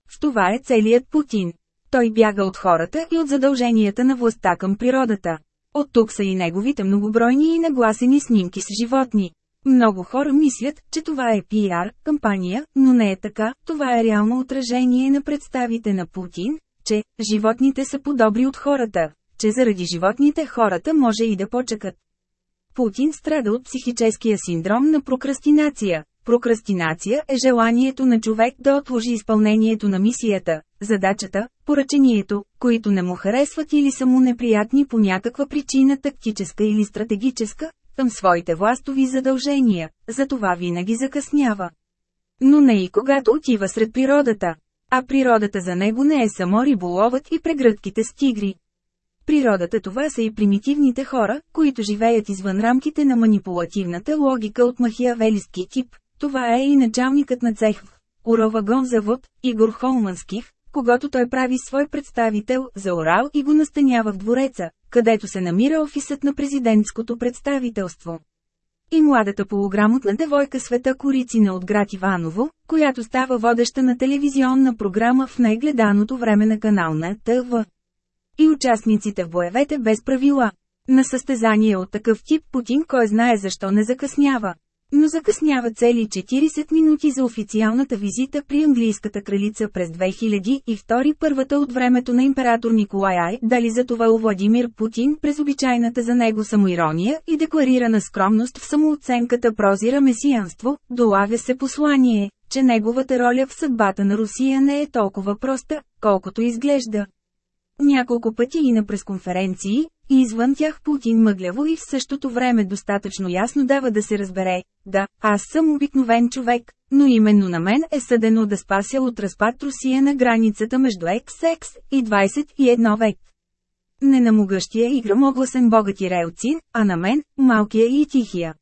[SPEAKER 1] В това е целият Путин. Той бяга от хората и от задълженията на властта към природата. От тук са и неговите многобройни и нагласени снимки с животни. Много хора мислят, че това е пиар, кампания, но не е така, това е реално отражение на представите на Путин, че животните са по-добри от хората, че заради животните хората може и да почекат. Путин страда от психическия синдром на прокрастинация. Прокрастинация е желанието на човек да отложи изпълнението на мисията, задачата, поръчението, които не му харесват или са му неприятни по някаква причина тактическа или стратегическа, към своите властови задължения, затова винаги закъснява. Но не и когато отива сред природата. А природата за него не е само риболовът и прегръдките с тигри. Природата това са и примитивните хора, които живеят извън рамките на манипулативната логика от махиавелистки тип. Това е и началникът на цех в Уровагонзавод, Игор Холманских, когато той прави свой представител за Орал и го настанява в двореца, където се намира офисът на президентското представителство. И младата полуграмотна девойка Света Корицина от град Иваново, която става водеща на телевизионна програма в най-гледаното време на канал на ТВ. И участниците в боевете без правила. На състезание от такъв тип Путин кой знае защо не закъснява. Но закъснява цели 40 минути за официалната визита при английската кралица през 2002 първата от времето на император Николай Ай, дали за това у Владимир Путин през обичайната за него самоирония и декларирана скромност в самооценката прозира месиянство, долавя се послание, че неговата роля в съдбата на Русия не е толкова проста, колкото изглежда. Няколко пъти и на пресконференции, и извън тях Путин мъгляво и в същото време достатъчно ясно дава да се разбере, да, аз съм обикновен човек, но именно на мен е съдено да спася от разпад Русия на границата между XX и 21 век. Не на могъщия и грамогласен богати релцин, а на мен, малкия и тихия.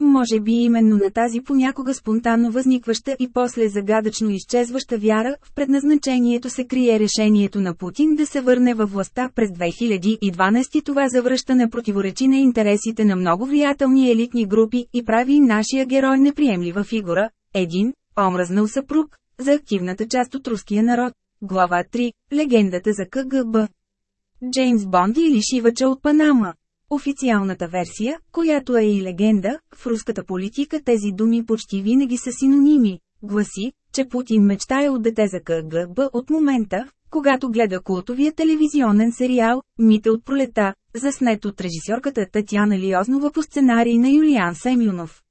[SPEAKER 1] Може би именно на тази понякога спонтанно възникваща и после загадъчно изчезваща вяра в предназначението се крие решението на Путин да се върне във властта през 2012 това завръщане противоречи на интересите на много влиятелни елитни групи и прави нашия герой неприемлива фигура, един, омръзнал съпруг, за активната част от руския народ. Глава 3. Легендата за КГБ Джеймс Бонд или Шивача от Панама Официалната версия, която е и легенда, в руската политика тези думи почти винаги са синоними, гласи, че Путин мечтае от дете за КГБ от момента, когато гледа култовия телевизионен сериал «Мите от пролета», заснет от режисьорката Татьяна Лиознова по сценарий на Юлиан Семюнов.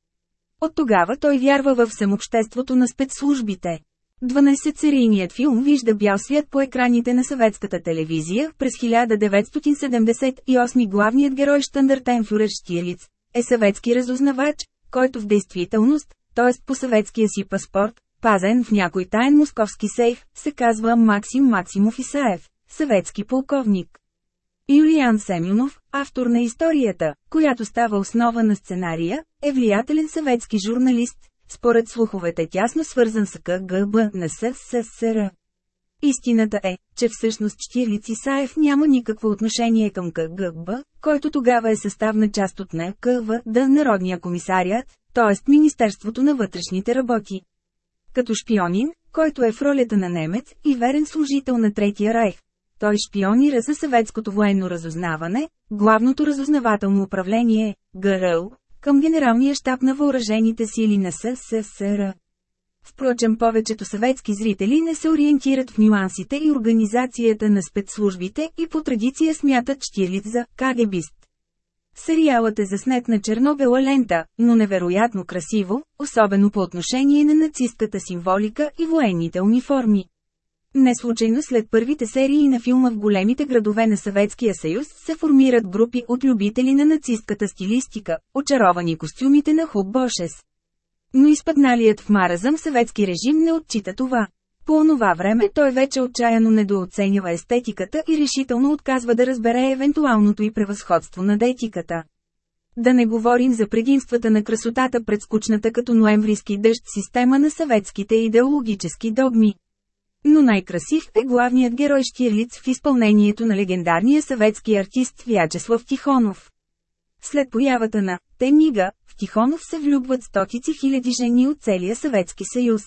[SPEAKER 1] От тогава той вярва в самообществото на спецслужбите. 12-серийният филм вижда бял свят по екраните на съветската телевизия. През 1978 главният герой Штандартенфюрер Штирлиц е съветски разузнавач, който в действителност, т.е. по съветския си паспорт, пазен в някой таен московски сейф, се казва Максим Максимов Исаев, съветски полковник. Юлиан Семюнов, автор на историята, която става основа на сценария, е влиятелен съветски журналист, според слуховете тясно свързан с КГБ на СССР. Истината е, че всъщност Штирлиц Исаев няма никакво отношение към КГБ, който тогава е съставна част от НКВД Народния комисариат, т.е. Министерството на вътрешните работи. Като шпионин, който е в ролята на немец и верен служител на Третия райх. Той шпионира за съветското военно разузнаване, главното разузнавателно управление, ГРУ, към Генералния щаб на въоръжените сили на СССР. Впрочем повечето съветски зрители не се ориентират в нюансите и организацията на спецслужбите и по традиция смятат Штирлиц за «кагебист». Сериалът е заснет на чернобела лента, но невероятно красиво, особено по отношение на нацистката символика и военните униформи. Не случайно след първите серии на филма в големите градове на Съветския съюз се формират групи от любители на нацистката стилистика, очаровани костюмите на Хуб Бошес. Но изпадналият в маразъм съветски режим не отчита това. По онова време той вече отчаяно недооценява естетиката и решително отказва да разбере евентуалното и превъзходство на детиката. Да не говорим за предимствата на красотата пред скучната като ноемврийски дъжд система на съветските идеологически догми. Но най-красив е главният герой Штирлиц в изпълнението на легендарния съветски артист Вячеслав Тихонов. След появата на «Тенига», в Тихонов се влюбват стотици хиляди жени от целия Съветски съюз.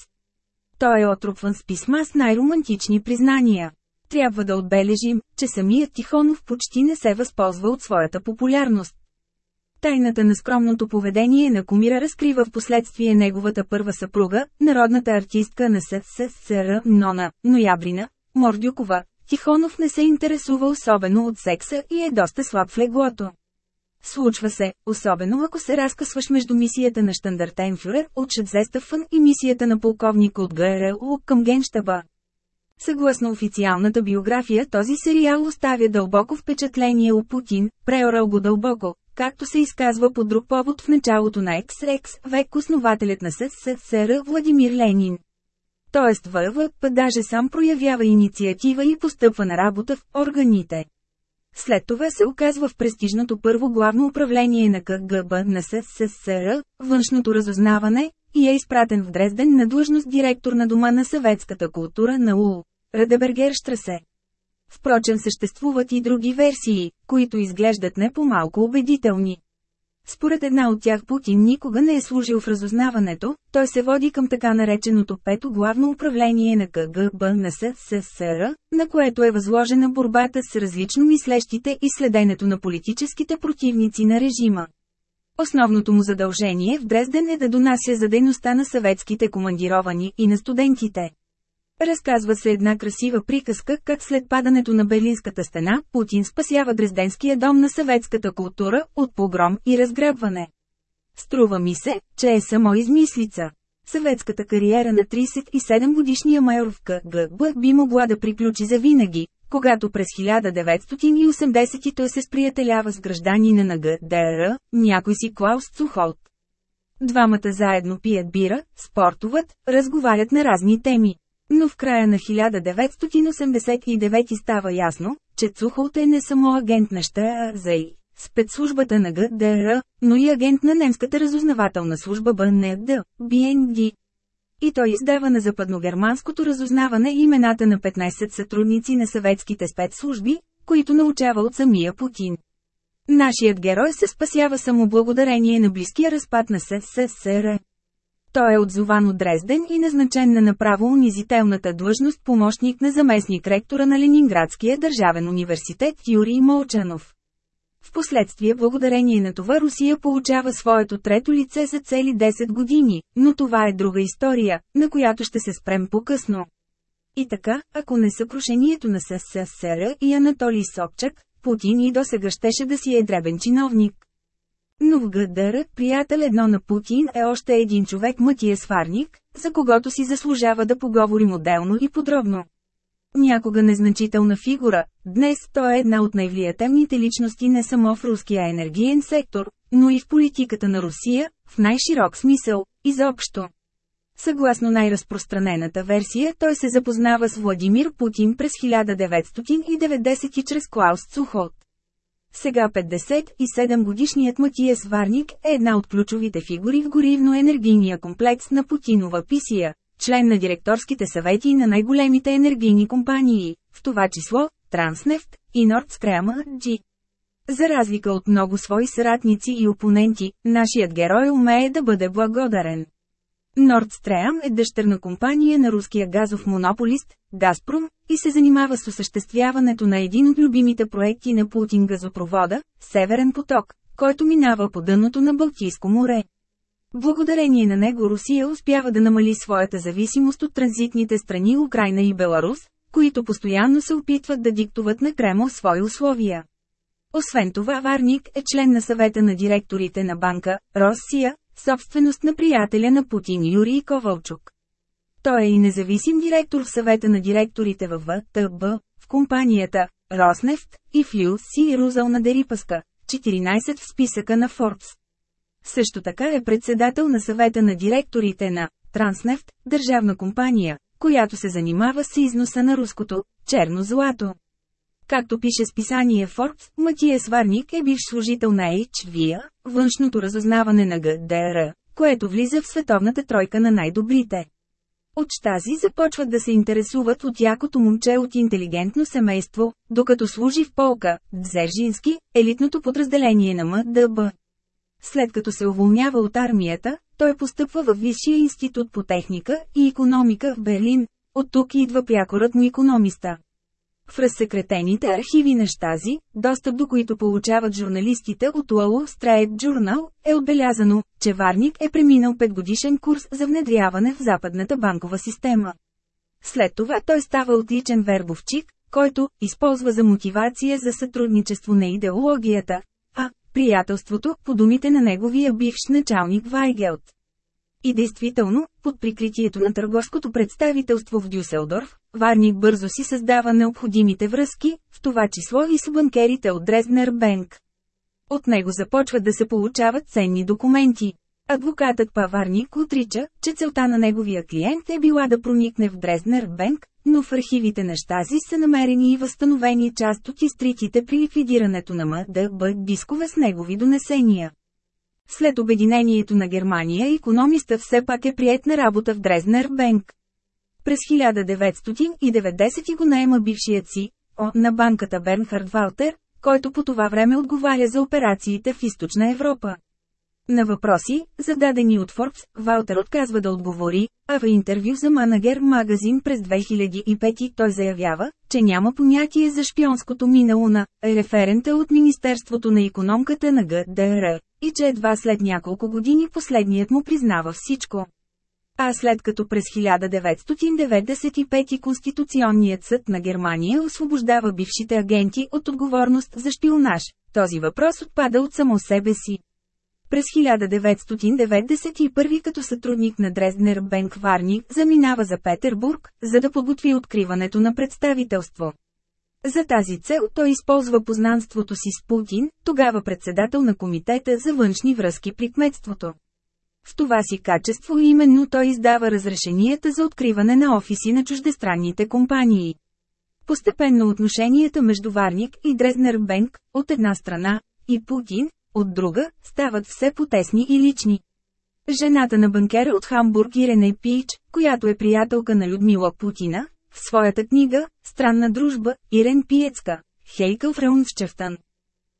[SPEAKER 1] Той е отрупван с писма с най-романтични признания. Трябва да отбележим, че самият Тихонов почти не се възползва от своята популярност. Тайната на скромното поведение на Комира разкрива в последствие неговата първа съпруга, народната артистка на СССР Нона, Ноябрина, Мордюкова. Тихонов не се интересува особено от секса и е доста слаб в леглото. Случва се, особено ако се разкъсваш между мисията на Штандартенфюрер от Шадзестъфън и мисията на полковник от ГРУ към Генштаба. Съгласно официалната биография този сериал оставя дълбоко впечатление у Путин, преорал го дълбоко, както се изказва по друг повод в началото на Екс-Рекс, век основателят на СССР Владимир Ленин. Тоест ВВП даже сам проявява инициатива и постъпва на работа в органите. След това се оказва в престижното първо главно управление на КГБ на СССР, външното разузнаване, и е изпратен в Дрезден на длъжност директор на Дома на съветската култура на УЛ. Радебергер Штрасе. Впрочем съществуват и други версии, които изглеждат не по-малко убедителни. Според една от тях Путин никога не е служил в разузнаването, той се води към така нареченото пето главно управление на КГБ на СССР, на което е възложена борбата с различно мислещите и следенето на политическите противници на режима. Основното му задължение в Дрезден е да донася за дейността на съветските командировани и на студентите. Разказва се една красива приказка, как след падането на Берлинската стена, Путин спасява Дрезденския дом на съветската култура от погром и разграбване. Струва ми се, че е само измислица. Съветската кариера на 37 годишния майор в КГБ би могла да приключи за винаги, когато през 1980 той се сприятелява с гражданина на ГДР, някой си Клаус Цухолт. Двамата заедно пият бира, спортуват, разговарят на разни теми. Но в края на 1989 става ясно, че Цухолт е не само агент на ЩАЗИ, спецслужбата на ГДР, но и агент на немската разузнавателна служба БНД, БНД. И той издава на западногерманското разузнаване имената на 15 сътрудници на съветските спецслужби, които научава от самия Путин. Нашият герой се спасява само благодарение на близкия разпад на СССР. Той е отзован от Дрезден и назначен на направо унизителната длъжност помощник на заместник ректора на Ленинградския държавен университет Юрий Молчанов. Впоследствие благодарение на това Русия получава своето трето лице за цели 10 години, но това е друга история, на която ще се спрем по-късно. И така, ако не съкрушението на СССР и Анатолий Собчак, Путин и досега щеше да си е дребен чиновник. Но в ГДР, приятел едно на Путин е още един човек Матия Сварник, за когото си заслужава да поговорим отделно и подробно. Някога незначителна фигура, днес той е една от най-влиятелните личности не само в руския енергиен сектор, но и в политиката на Русия, в най-широк смисъл, изобщо. Съгласно най-разпространената версия, той се запознава с Владимир Путин през 1990 чрез Клаус Цухот. Сега 57 годишният Матиес Варник е една от ключовите фигури в горивно-енергийния комплекс на Путинова писия, член на директорските съвети на най-големите енергийни компании, в това число Транснефт и Nord G. За разлика от много свои съратници и опоненти, нашият герой умее да бъде благодарен. Nord Stream е дъщерна компания на руския газов монополист, Газпром, и се занимава с осъществяването на един от любимите проекти на Путин газопровода, Северен поток, който минава по дъното на Балтийско море. Благодарение на него Русия успява да намали своята зависимост от транзитните страни Украина и Беларус, които постоянно се опитват да диктуват на Кремл свои условия. Освен това Варник е член на съвета на директорите на банка Росия, собственост на приятеля на Путин Юрий Ковалчук. Той е и независим директор в съвета на директорите в ВТБ, в компанията Роснефт и в Си Рузъл на Дерипаска, 14 в списъка на Форбс. Също така е председател на съвета на директорите на Транснефт, държавна компания, която се занимава с износа на руското черно злато. Както пише списание Forbes, Матия Сварник е бивш служител на HVA, външното разузнаване на ГДР, което влиза в световната тройка на най-добрите. От Штази започват да се интересуват от якото момче от интелигентно семейство, докато служи в полка, Дзержински, елитното подразделение на МДБ. След като се уволнява от армията, той постъпва в Висшия институт по техника и економика в Берлин. От тук идва прякорът му економиста. В разсекретените архиви на Штази, достъп до които получават журналистите от Wall Street Journal, е отбелязано, че Варник е преминал 5 годишен курс за внедряване в западната банкова система. След това той става отличен вербовчик, който използва за мотивация за сътрудничество на идеологията, а приятелството, по думите на неговия бивш началник Вайгелт. И действително, под прикритието на търговското представителство в Дюселдорф, Варник бързо си създава необходимите връзки, в това число и с банкерите от Дрезнер Бенк. От него започват да се получават ценни документи. Адвокатът Паварник отрича, че целта на неговия клиент е била да проникне в Дрезнер Бенк, но в архивите на Штази са намерени и възстановени част от изтритите при ликвидирането на МДБ дискове с негови донесения. След обединението на Германия економиста все пак е прият на работа в Дрезнер Бенк. През 1990 го наема бившият си, О, на банката Бернхард Валтер, който по това време отговаря за операциите в Източна Европа. На въпроси, зададени от Forbes, Валтер отказва да отговори, а в интервю за Манагер магазин през 2005 той заявява, че няма понятие за шпионското минало на референта от Министерството на економката на ГДР, и че едва след няколко години последният му признава всичко. А след като през 1995 Конституционният съд на Германия освобождава бившите агенти от отговорност за шпионаж, този въпрос отпада от само себе си. През 1991 като сътрудник на Дрезднер Бенк Варник заминава за Петербург, за да подготви откриването на представителство. За тази цел той използва познанството си с Путин, тогава председател на Комитета за външни връзки при кметството. В това си качество именно той издава разрешенията за откриване на офиси на чуждестранните компании. Постепенно отношенията между Варник и Дрезнер Бенк, от една страна, и Путин, от друга, стават все потесни и лични. Жената на банкера от Хамбург Ирене Пич, която е приятелка на Людмила Путина, в своята книга «Странна дружба» Ирен Пиецка, Хейкъл Фреунсчефтън.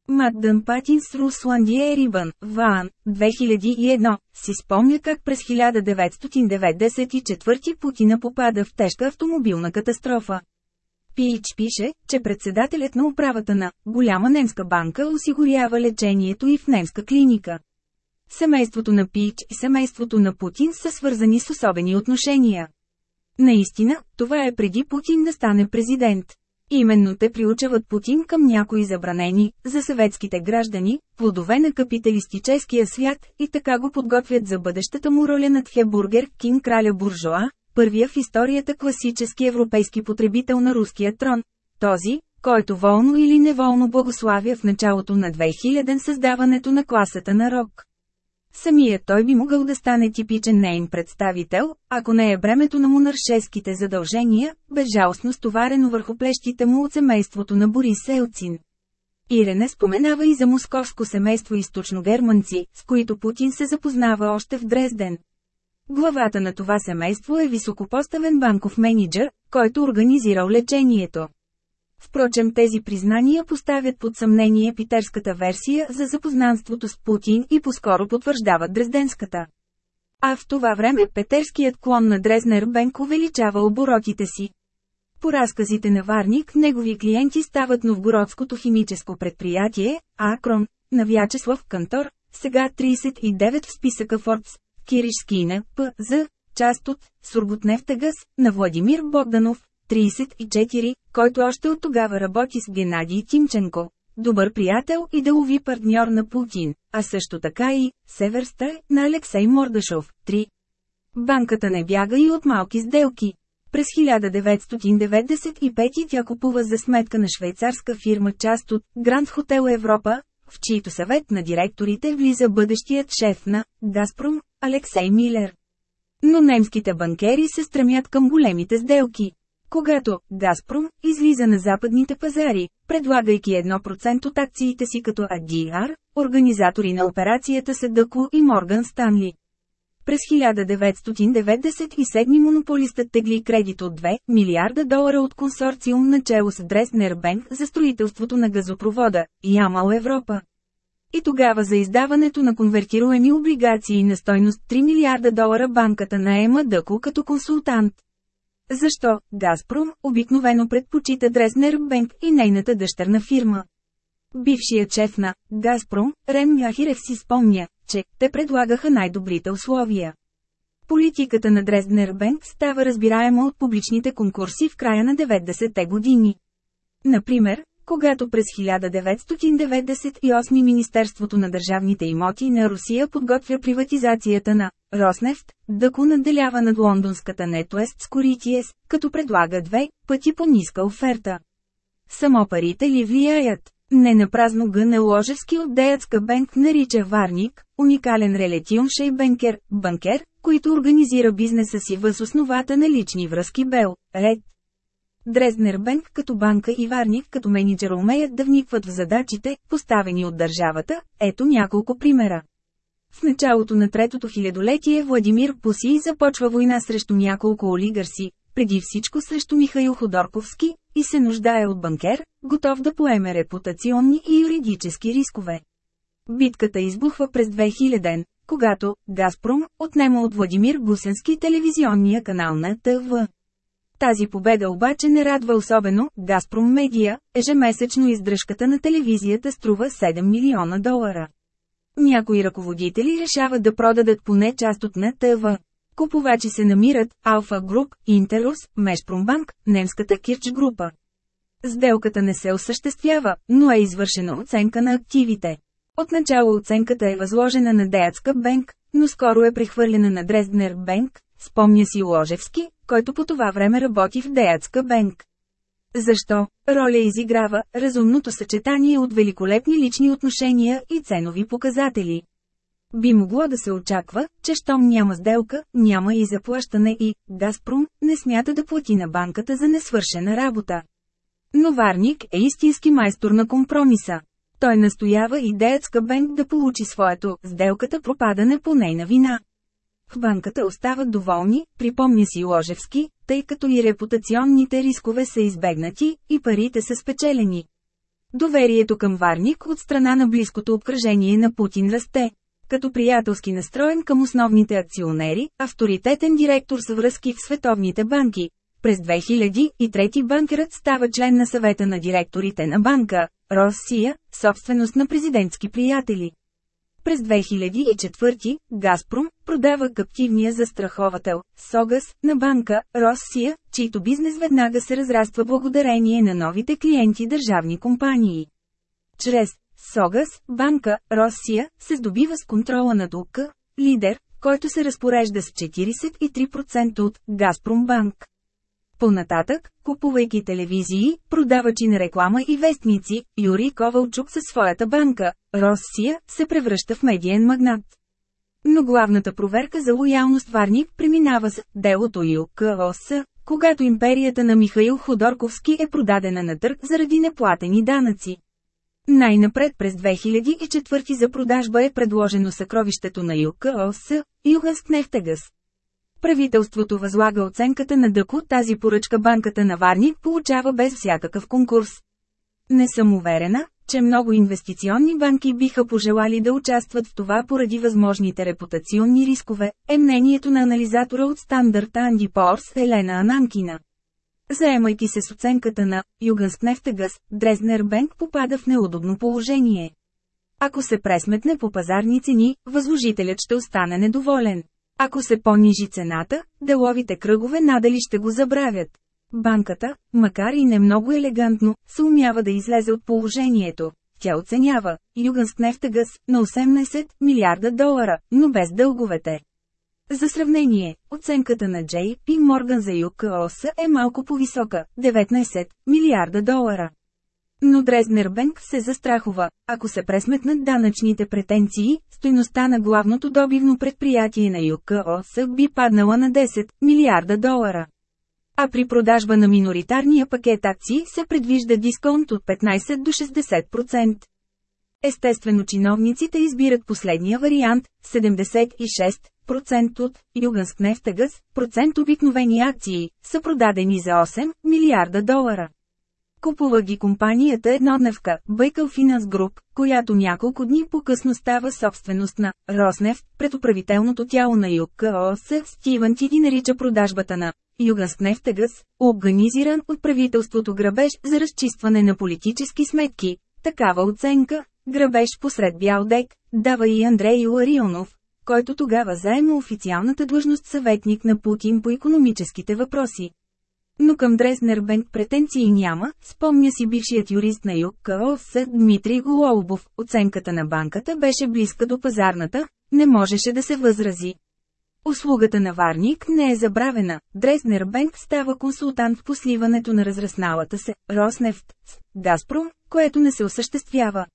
[SPEAKER 1] Маддън Патин с Русландия Ерибан, Ваан, 2001, си спомня как през 1994 Путина попада в тежка автомобилна катастрофа. Пич пише, че председателят на управата на голяма немска банка осигурява лечението и в немска клиника. Семейството на Пич и семейството на Путин са свързани с особени отношения. Наистина, това е преди Путин да стане президент. Именно те приучават Путин към някои забранени, за съветските граждани, плодове на капиталистическия свят и така го подготвят за бъдещата му роля над Хебургер Кин краля буржуа, първия в историята класически европейски потребител на руския трон. Този, който волно или неволно благославя в началото на 2000 създаването на класата на рок. Самият той би могъл да стане типичен нейн представител, ако не е бремето на монаршеските задължения, безжалостно стоварено върху плещите му от семейството на Борис Елцин. Ирене споменава и за московско семейство източно-германци, с които Путин се запознава още в Дрезден. Главата на това семейство е високопоставен банков менеджер, който организирал лечението. Впрочем тези признания поставят под съмнение питерската версия за запознанството с Путин и по-скоро потвърждават дрезденската. А в това време петерският клон на Дрезнер Бенк увеличава оборотите си. По разказите на Варник, негови клиенти стават новгородското химическо предприятие, Акрон, на Вячеслав Кантор, сега 39 в списъка Forbes, Киришскина, П. За, част от Сургутнефтегаз, на Владимир Богданов, 34, който още от тогава работи с Геннадий Тимченко, добър приятел и делови партньор на Путин, а също така и Северста на Алексей Мордашов, 3. Банката не бяга и от малки сделки. През 1995 тя купува за сметка на швейцарска фирма част от Гранд Хотел Европа, в чийто съвет на директорите влиза бъдещият шеф на Газпром, Алексей Милер. Но немските банкери се стремят към големите сделки. Когато Газпром излиза на западните пазари, предлагайки 1% от акциите си като ADR, организатори на операцията са Дъко и Морган Станли. През 1997 монополистът тегли кредит от 2 милиарда долара от консорциум начало с Дреснер Бенк за строителството на газопровода Ямал Европа. И тогава за издаването на конвертируеми облигации на стойност 3 милиарда долара банката наема Дъко като консултант. Защо Газпром обикновено предпочита Дреснер Бенк и нейната дъщерна фирма? Бившият шеф на Газпром, Рем Яхирев си спомня, че те предлагаха най-добрите условия. Политиката на Дрезднер Бенк става разбираема от публичните конкурси в края на 90-те години. Например, когато през 1998 Министерството на държавните имоти на Русия подготвя приватизацията на Роснефт, Дъко наделява над лондонската Нетуест с Коритиес, като предлага две пъти по-ниска оферта. Само парите ли влияят? Не напразно Гъне Ложевски от Деяцка Бенк нарича Варник, уникален релетион шейбенкер, банкер, който организира бизнеса си въз основата на лични връзки Бел, Ред. Дрезнер Бенк като банка и Варник като менеджер умеят да вникват в задачите, поставени от държавата, ето няколко примера. В началото на третото хилядолетие Владимир Пуси започва война срещу няколко олигарси, преди всичко срещу Михаил Ходорковски, и се нуждае от банкер, готов да поеме репутационни и юридически рискове. Битката избухва през 2000, когато Газпром отнема от Владимир Гусенски телевизионния канал на ТВ. Тази победа обаче не радва особено Газпром Медия, ежемесечно издръжката на телевизията струва 7 милиона долара. Някои ръководители решават да продадат поне част от на ТВ. Купувачи се намират Алфа Груп, Интерус, Мешпромбанк, немската Кирч група. Сделката не се осъществява, но е извършена оценка на активите. Отначало оценката е възложена на Деятска Бенк, но скоро е прехвърлена на Дрезднер Бенк, спомня си Ложевски, който по това време работи в Деятска Бенк. Защо? Роля изиграва разумното съчетание от великолепни лични отношения и ценови показатели. Би могло да се очаква, че щом няма сделка, няма и заплащане и Газпром не смята да плати на банката за несвършена работа. Но Варник е истински майстор на компромиса. Той настоява идеятска Бенк да получи своето, сделката пропадане по нейна вина. В банката остават доволни, припомня си Ложевски, тъй като и репутационните рискове са избегнати, и парите са спечелени. Доверието към Варник от страна на близкото обкръжение на Путин расте. Като приятелски настроен към основните акционери, авторитетен директор с връзки в световните банки. През 2003 банкерът става член на съвета на директорите на банка, Росия, собственост на президентски приятели. През 2004 Газпром продава каптивния застраховател Согас на банка Росия, чийто бизнес веднага се разраства благодарение на новите клиенти държавни компании. Чрез Согас, банка Росия се здобива с контрола на УК, лидер, който се разпорежда с 43% от Газпромбанк. Понататък, купувайки телевизии, продавачи на реклама и вестници, Юрий Ковалчук със своята банка, Россия, се превръща в медиен магнат. Но главната проверка за лоялност Варник преминава с делото ЮКОС, когато империята на Михаил Ходорковски е продадена на търг заради неплатени данъци. Най-напред през 2004 за продажба е предложено съкровището на ЮКОС, Юганскнефтегас. Правителството възлага оценката на Дъко тази поръчка банката на Варни получава без всякакъв конкурс. Не съм уверена, че много инвестиционни банки биха пожелали да участват в това поради възможните репутационни рискове, е мнението на анализатора от Стандарт Анди Порс Елена Ананкина. Заемайки се с оценката на Юганскнефтегаз, Дрезнер Бенк попада в неудобно положение. Ако се пресметне по пазарни цени, възложителят ще остане недоволен. Ако се понижи цената, деловите кръгове надали ще го забравят. Банката, макар и не много елегантно, се умява да излезе от положението. Тя оценява Юганскнефтегаз нефтегаз на 18 милиарда долара, но без дълговете. За сравнение, оценката на JP Morgan за ЮКОС е малко по-висока – 19 милиарда долара. Но Дрезнер Бенк се застрахова, ако се пресметнат данъчните претенции, стойността на главното добивно предприятие на ЮКОС би паднала на 10 милиарда долара. А при продажба на миноритарния пакет акции се предвижда дисконт от 15 до 60%. Естествено чиновниците избират последния вариант – 76% от Юганскнефтегаз, процент обикновени акции, са продадени за 8 милиарда долара. Купува ги компанията еднодневка, Байкъл Финанс Груп, която няколко дни по-късно става собственост на Роснефт, предуправителното тяло на ЮКОС, Стивън Тиди нарича продажбата на Юганскнефтегаз, организиран от правителството грабеж за разчистване на политически сметки. Такава оценка, грабеж посред бял дек, дава и Андрей Ларионов, който тогава заема официалната длъжност съветник на Путин по економическите въпроси. Но към Дреснер Бенк претенции няма, спомня си бившият юрист на ЮКОС Дмитрий Голобов, оценката на банката беше близка до пазарната, не можеше да се възрази. Услугата на Варник не е забравена, Дреснер Бенк става консултант по сливането на разрасналата се Роснефт с Газпром, което не се осъществява.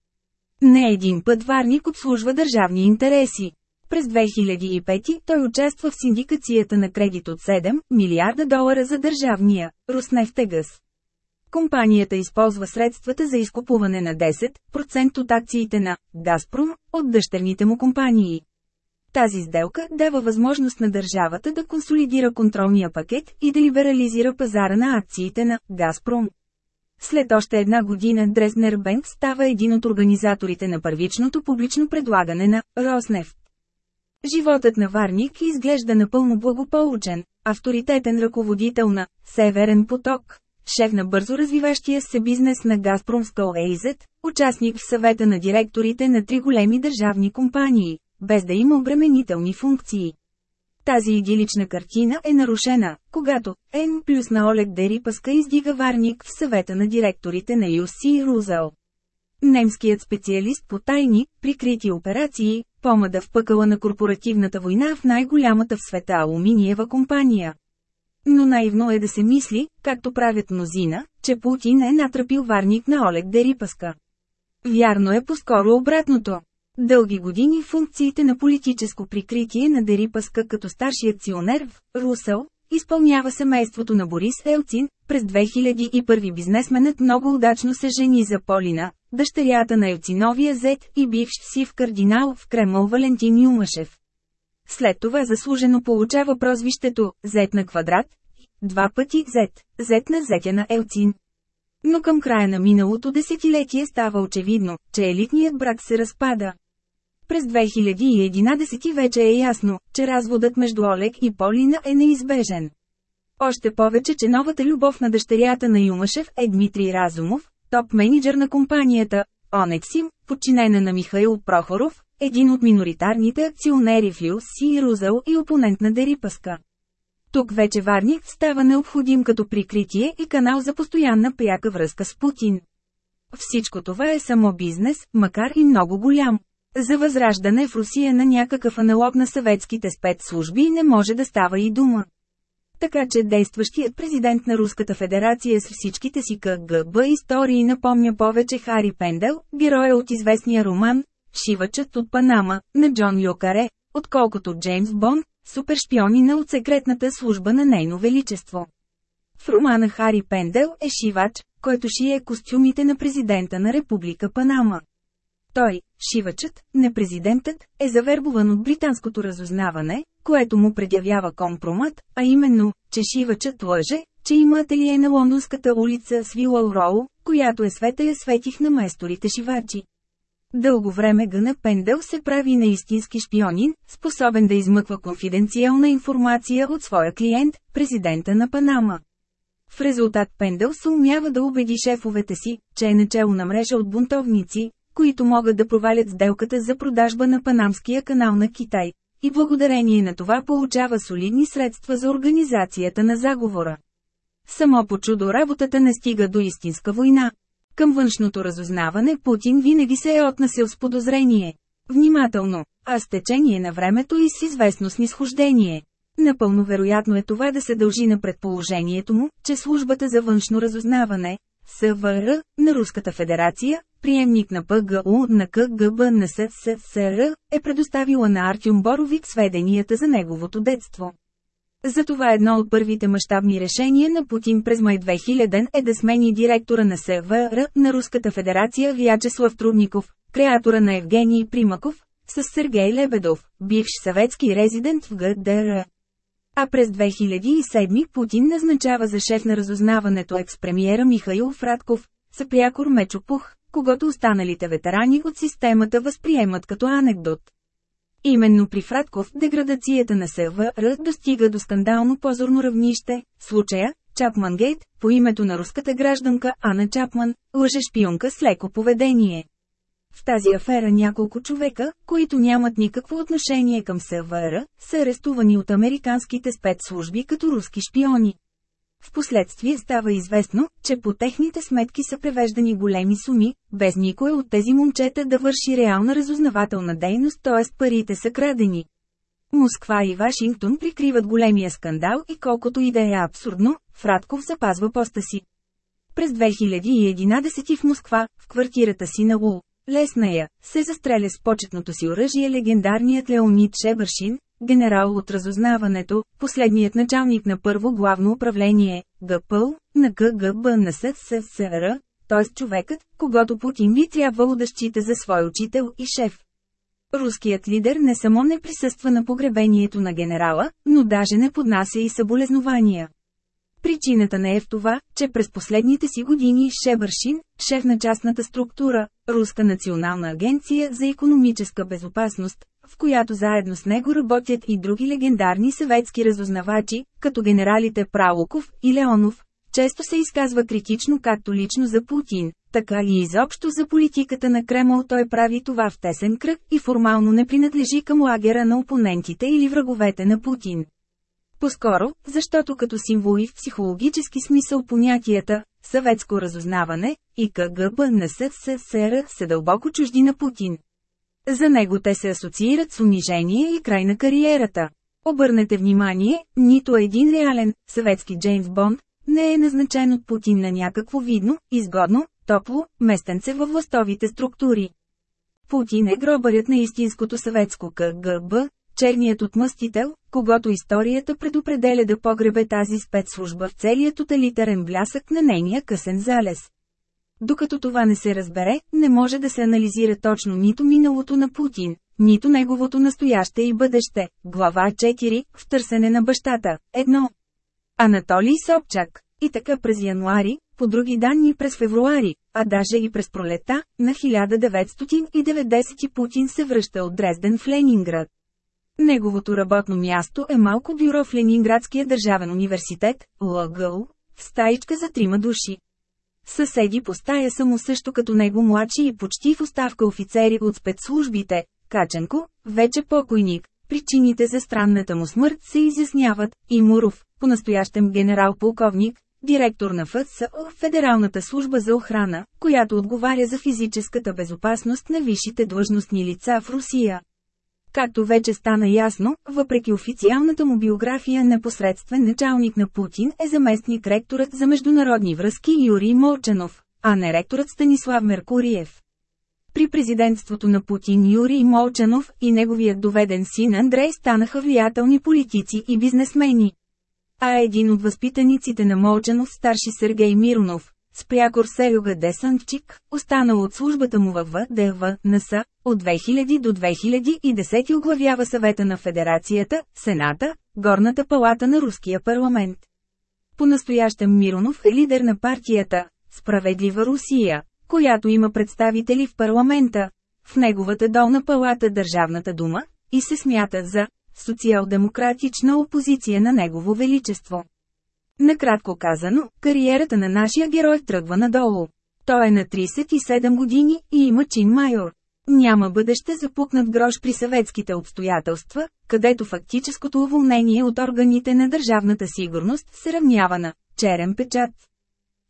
[SPEAKER 1] Не един път Варник обслужва държавни интереси. През 2005 той участва в синдикацията на кредит от 7 милиарда долара за държавния Руснефтегаз. Компанията използва средствата за изкупуване на 10% от акциите на Газпром от дъщерните му компании. Тази сделка дава възможност на държавата да консолидира контролния пакет и да либерализира пазара на акциите на Газпром. След още една година Дрезнер Бенк става един от организаторите на първичното публично предлагане на Роснефт. Животът на Варник изглежда напълно благополучен, авторитетен ръководител на «Северен поток», шеф на бързо развиващия се бизнес на Газпром Скол участник в съвета на директорите на три големи държавни компании, без да има обременителни функции. Тази идилична картина е нарушена, когато Н плюс на Олег Дерипаска издига варник в съвета на директорите на UC Рузел. Немският специалист по тайни, прикрити операции, помада в пъкъла на корпоративната война в най-голямата в света алуминиева компания. Но наивно е да се мисли, както правят мнозина, че Путин е натрапил варник на Олег Дерипаска. Вярно е по-скоро обратното. Дълги години функциите на политическо прикритие на Дерипаска като старши акционер в Русъл, изпълнява семейството на Борис Елцин, през 2001 бизнесменът много удачно се жени за Полина, дъщерята на Елциновия зет и бивш сив кардинал в Кремъл Валентин Юмашев. След това заслужено получава прозвището «Зет на квадрат», два пъти «Зет», «Зет на зетя на Елцин». Но към края на миналото десетилетие става очевидно, че елитният брак се разпада. През 2011 вече е ясно, че разводът между Олег и Полина е неизбежен. Още повече, че новата любов на дъщерята на Юмашев е Дмитрий Разумов, топ-менеджер на компанията, Онексим, подчинена на Михаил Прохоров, един от миноритарните акционери в UC Рузел и опонент на Дерипаска. Тук вече Варник става необходим като прикритие и канал за постоянна пряка връзка с Путин. Всичко това е само бизнес, макар и много голям. За възраждане в Русия на някакъв аналог на съветските спецслужби не може да става и дума. Така че действащият президент на Руската федерация с всичките си КГБ истории напомня повече Хари Пендел, героя от известния роман «Шивачът от Панама» на Джон Люкаре, отколкото Джеймс Бон, супершпионина от секретната служба на Нейно Величество. В романа Хари Пендел е шивач, който шие костюмите на президента на Република Панама. Той, шивачът, не президентът, е завербован от британското разузнаване, което му предявява компромат, а именно, че шивачът лъже, че има ателие на лондонската улица Свилъл Роу, която е света я светих на майсторите шивачи. Дълго време Гъна Пендел се прави на истински шпионин, способен да измъква конфиденциална информация от своя клиент, президента на Панама. В резултат Пендел се умява да убеди шефовете си, че е начало на мрежа от бунтовници, които могат да провалят сделката за продажба на Панамския канал на Китай, и благодарение на това получава солидни средства за организацията на заговора. Само по чудо работата не стига до истинска война. Към външното разузнаване Путин винаги се е отнасял с подозрение. Внимателно, а с течение на времето и с известно снисхождение. Напълно вероятно е това да се дължи на предположението му, че службата за външно разузнаване, СВР, на Руската федерация, приемник на ПГУ на КГБ на СССР, е предоставила на Артюм Боровик сведенията за неговото детство. Затова едно от първите мащабни решения на Путин през май 2000 е да смени директора на СВР на Руската федерация Вячеслав Трудников, креатора на Евгений Примаков, с Сергей Лебедов, бивш съветски резидент в ГДР. А през 2007 Путин назначава за шеф на разузнаването екс-премиера Михаил Фратков, съпрякор Мечо Пух, когато останалите ветерани от системата възприемат като анекдот. Именно при Фратков деградацията на СВР достига до скандално позорно равнище, случая Чапман Гейт, по името на руската гражданка Ана Чапман, лъже шпионка с леко поведение. В тази афера няколко човека, които нямат никакво отношение към СВР, са арестувани от американските спецслужби като руски шпиони. Впоследствие става известно, че по техните сметки са превеждани големи суми, без никой от тези момчета да върши реална разузнавателна дейност, т.е. парите са крадени. Москва и Вашингтон прикриват големия скандал и колкото и да е абсурдно, Фратков запазва поста си. През 2011 в Москва, в квартирата си на Лул, Лесная, се застреля с почетното си оръжие легендарният Леонид Шебършин, генерал от разузнаването, последният началник на първо главно управление, ГПЛ, на КГБ на СССР, т.е. човекът, когато Путин би трябвало да счита за свой учител и шеф. Руският лидер не само не присъства на погребението на генерала, но даже не поднася и съболезнования. Причината не е в това, че през последните си години Шебършин, шеф на частната структура, Руска национална агенция за економическа безопасност, в която заедно с него работят и други легендарни съветски разузнавачи, като генералите Пралоков и Леонов, често се изказва критично както лично за Путин, така и изобщо за политиката на Кремъл той прави това в тесен кръг и формално не принадлежи към лагера на опонентите или враговете на Путин. По-скоро, защото като символи в психологически смисъл понятията «съветско разузнаване» и КГБ на СССР са дълбоко чужди на Путин. За него те се асоциират с унижение и край на кариерата. Обърнете внимание, нито един реален, съветски Джеймс Бонд, не е назначен от Путин на някакво видно, изгодно, топло, местенце във властовите структури. Путин е гробарят на истинското съветско КГБ, черният отмъстител, когато историята предопределя да погребе тази спецслужба в целия тоталитарен блясък на нейния късен залез. Докато това не се разбере, не може да се анализира точно нито миналото на Путин, нито неговото настояще и бъдеще. Глава 4. В търсене на бащата. 1. Анатолий Собчак. И така през януари, по други данни през февруари, а даже и през пролета, на 1990 Путин се връща от Дрезден в Ленинград. Неговото работно място е малко бюро в Ленинградския държавен университет, ЛГУ, в стаичка за трима души. Съседи по стая са му също като него младши и почти в оставка офицери от спецслужбите, Каченко, вече покойник. Причините за странната му смърт се изясняват, и Муров, по-настоящем генерал-полковник, директор на ФСО, Федералната служба за охрана, която отговаря за физическата безопасност на висшите длъжностни лица в Русия. Както вече стана ясно, въпреки официалната му биография непосредствен началник на Путин е заместник ректорът за международни връзки Юрий Молчанов, а не ректорът Станислав Меркуриев. При президентството на Путин Юрий Молчанов и неговият доведен син Андрей станаха влиятелни политици и бизнесмени. А един от възпитаниците на Молчанов старши Сергей Миронов, Спрякор Серюга Десантчик, останал от службата му във ВДВ, НСА, от 2000 до 2010 оглавява съвета на Федерацията, Сената, Горната палата на Руския парламент. По-настоящем Миронов е лидер на партията «Справедлива Русия», която има представители в парламента, в неговата долна палата Държавната дума, и се смята за социал-демократична опозиция на Негово Величество. Накратко казано, кариерата на нашия герой тръгва надолу. Той е на 37 години и има чин майор. Няма бъдеще запукнат грош при съветските обстоятелства, където фактическото уволнение от органите на държавната сигурност се равнява на черен печат.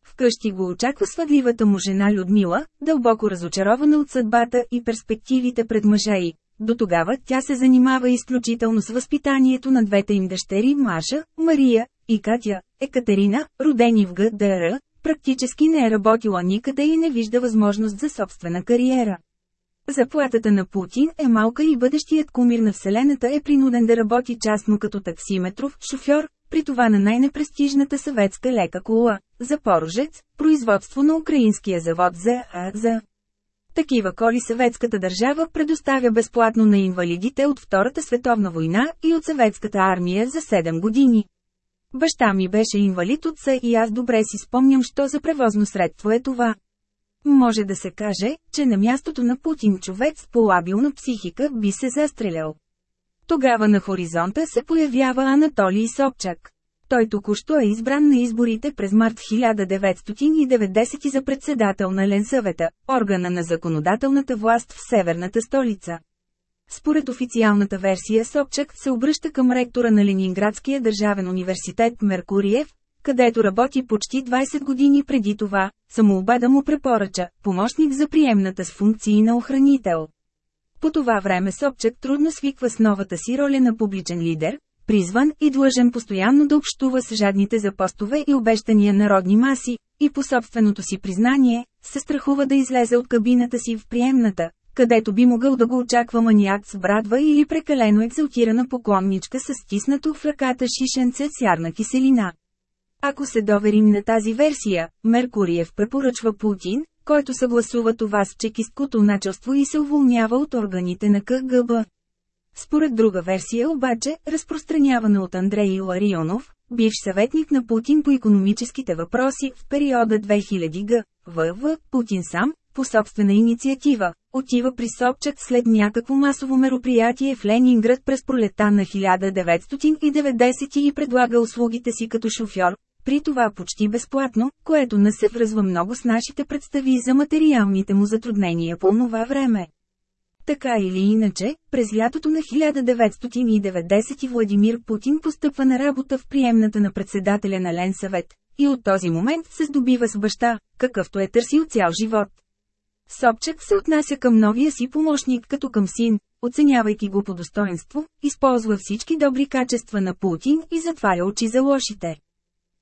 [SPEAKER 1] Вкъщи го очаква свъдливата му жена Людмила, дълбоко разочарована от съдбата и перспективите пред мъжа й. До тогава тя се занимава изключително с възпитанието на двете им дъщери Маша, Мария и Катя. Екатерина, родени в ГДР, практически не е работила никъде и не вижда възможност за собствена кариера. Заплатата на Путин е малка и бъдещият кумир на Вселената е принуден да работи частно като таксиметров шофьор, при това на най-непрестижната съветска лека кола, Запорожец, производство на украинския завод ЗАЗ. Такива коли съветската държава предоставя безплатно на инвалидите от Втората световна война и от съветската армия за 7 години. Баща ми беше инвалид от СА и аз добре си спомням, що за превозно средство е това. Може да се каже, че на мястото на Путин човек с полабилна психика би се застрелял. Тогава на хоризонта се появява Анатолий Собчак. Той току-що е избран на изборите през март 1990 за председател на Ленсъвета, органа на законодателната власт в северната столица. Според официалната версия Собчак се обръща към ректора на Ленинградския държавен университет Меркуриев, където работи почти 20 години преди това, самоуба да му препоръча, помощник за приемната с функции на охранител. По това време Собчак трудно свиква с новата си роля на публичен лидер, призван и длъжен постоянно да общува с жадните за постове и обещания народни маси, и по собственото си признание, се страхува да излезе от кабината си в приемната, където би могъл да го очаква маниак с брадва или прекалено екзалтирана поклонничка с стиснато в ръката шишенце с ярна киселина. Ако се доверим на тази версия, Меркуриев препоръчва Путин, който съгласува това с чекисткото началство и се уволнява от органите на КГБ. Според друга версия обаче, разпространявана от Андрей Ларионов, бивш съветник на Путин по економическите въпроси в периода 2000 г. ВВ, Путин сам, по собствена инициатива, отива при Собчак след някакво масово мероприятие в Ленинград през пролета на 1990 и предлага услугите си като шофьор, при това почти безплатно, което не се връзва много с нашите представи за материалните му затруднения по това време. Така или иначе, през лятото на 1990 Владимир Путин постъпва на работа в приемната на председателя на Ленсъвет, и от този момент се здобива с баща, какъвто е търсил цял живот. Собчак се отнася към новия си помощник като към син, оценявайки го по достоинство, използва всички добри качества на Путин и затваря очи за лошите.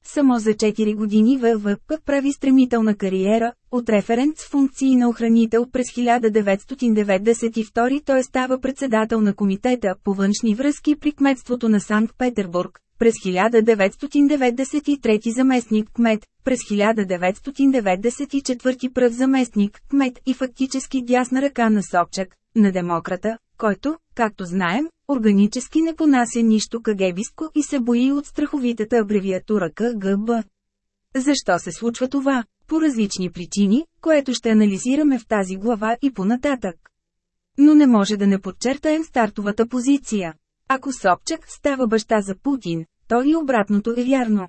[SPEAKER 1] Само за 4 години ВВП прави стремителна кариера, от референт с функции на охранител през 1992 той става председател на комитета по външни връзки при кметството на Санкт-Петербург, през 1993 заместник кмет, през 1994 пръв заместник кмет и фактически дясна ръка на Собчак, на демократа, който, както знаем, органически не понася нищо кагебистко и се бои от страховитата абревиатура КГБ. Защо се случва това? По различни причини, което ще анализираме в тази глава и понататък. Но не може да не подчертаем стартовата позиция. Ако Собчак става баща за Путин, то и обратното е вярно.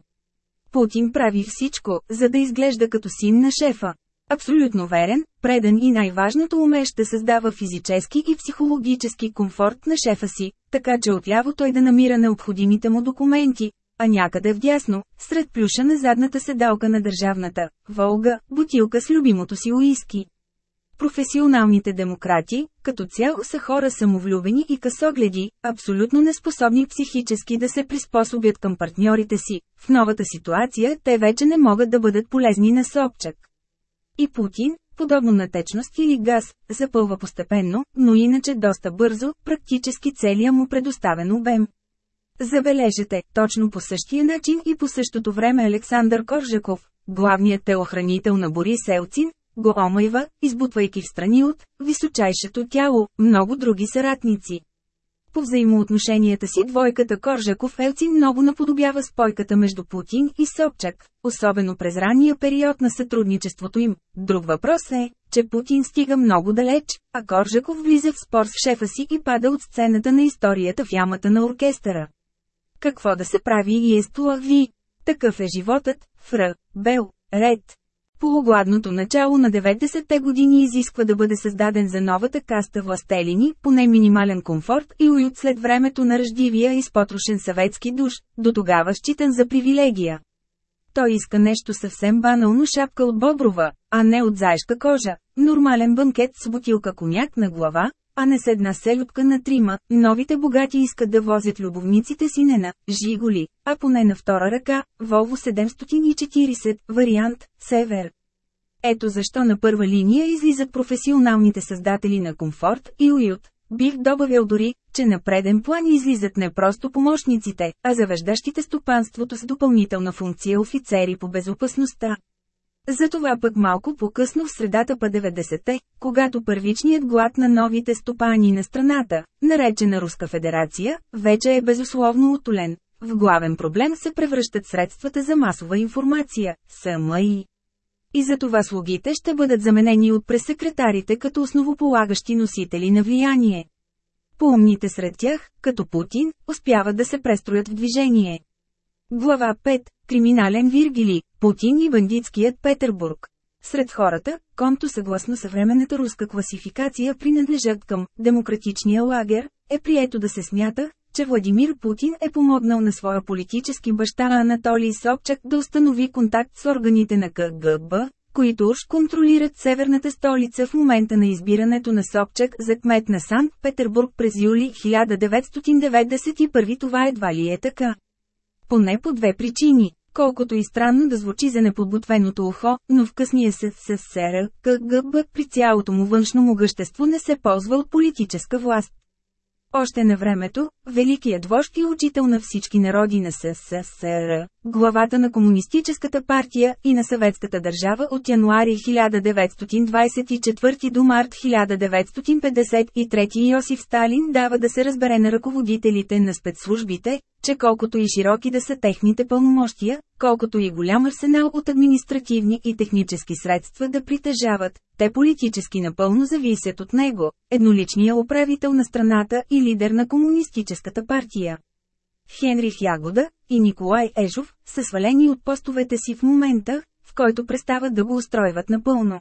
[SPEAKER 1] Путин прави всичко, за да изглежда като син на шефа. Абсолютно верен, предан и най-важното умещ да създава физически и психологически комфорт на шефа си, така че отляво той да намира необходимите му документи, а някъде вдясно, сред плюша на задната седалка на държавната, Волга, бутилка с любимото си уиски. Професионалните демократи, като цяло са хора самовлюбени и късогледи, абсолютно неспособни психически да се приспособят към партньорите си. В новата ситуация те вече не могат да бъдат полезни на Собчак. И Путин, подобно на течност или газ, запълва постепенно, но иначе доста бързо, практически целия му предоставен обем. Забележете, точно по същия начин и по същото време Александър Коржаков, главният телохранител на Борис Елцин, го омайва, избутвайки в страни от височайшето тяло, много други съратници. По взаимоотношенията си двойката Коржаков-Елцин много наподобява спойката между Путин и Собчак, особено през ранния период на сътрудничеството им. Друг въпрос е, че Путин стига много далеч, а Коржаков влиза в спор с шефа си и пада от сцената на историята в ямата на оркестъра. Какво да се прави и е ви? Такъв е животът, фр. Бел, ред. Полугладното начало на 90-те години изисква да бъде създаден за новата каста властелини, поне минимален комфорт и уют след времето на ръждивия и спотрошен съветски душ, до тогава считан за привилегия. Той иска нещо съвсем банално шапка от боброва, а не от заешка кожа, нормален банкет с бутилка коняк на глава, а не с една селютка на трима. Новите богати искат да возят любовниците си не на «Жиголи», а поне на втора ръка, Volvo 740, вариант «Север». Ето защо на първа линия излизат професионалните създатели на комфорт и уют. Бих добавил дори, че на преден план излизат не просто помощниците, а завеждащите стопанството с допълнителна функция офицери по безопасността. Затова пък малко по-късно в средата по 90-те, когато първичният глад на новите стопани на страната, наречена Руска федерация, вече е безусловно утолен. В главен проблем се превръщат средствата за масова информация, СМИ. И за това слугите ще бъдат заменени от пресекретарите като основополагащи носители на влияние. Поумните сред тях, като Путин, успяват да се престроят в движение. Глава 5. Криминален Виргили, Путин и бандитският Петербург. Сред хората, комто съгласно съвременната руска класификация принадлежат към демократичния лагер, е прието да се смята, че Владимир Путин е помогнал на своя политически баща Анатолий Собчак да установи контакт с органите на КГБ, които уж контролират северната столица в момента на избирането на Собчак за кмет на Санкт-Петербург през юли 1991 това едва ли е така. Поне по две причини. Колкото и странно да звучи за неподготвеното ухо, но в късния СССР, КГБ при цялото му външно могъщество не се ползва от политическа власт. Още на времето, великият вожд и учител на всички народи на СССР, главата на Комунистическата партия и на съветската държава от януари 1924 до март 1953 Йосиф Сталин дава да се разбере на ръководителите на спецслужбите, че колкото и широки да са техните пълномощия, колкото и голям арсенал от административни и технически средства да притежават, те политически напълно зависят от него, едноличния управител на страната и лидер на Комунистическата партия. Хенрих Ягода и Николай Ежов са свалени от постовете си в момента, в който престават да го устройват напълно.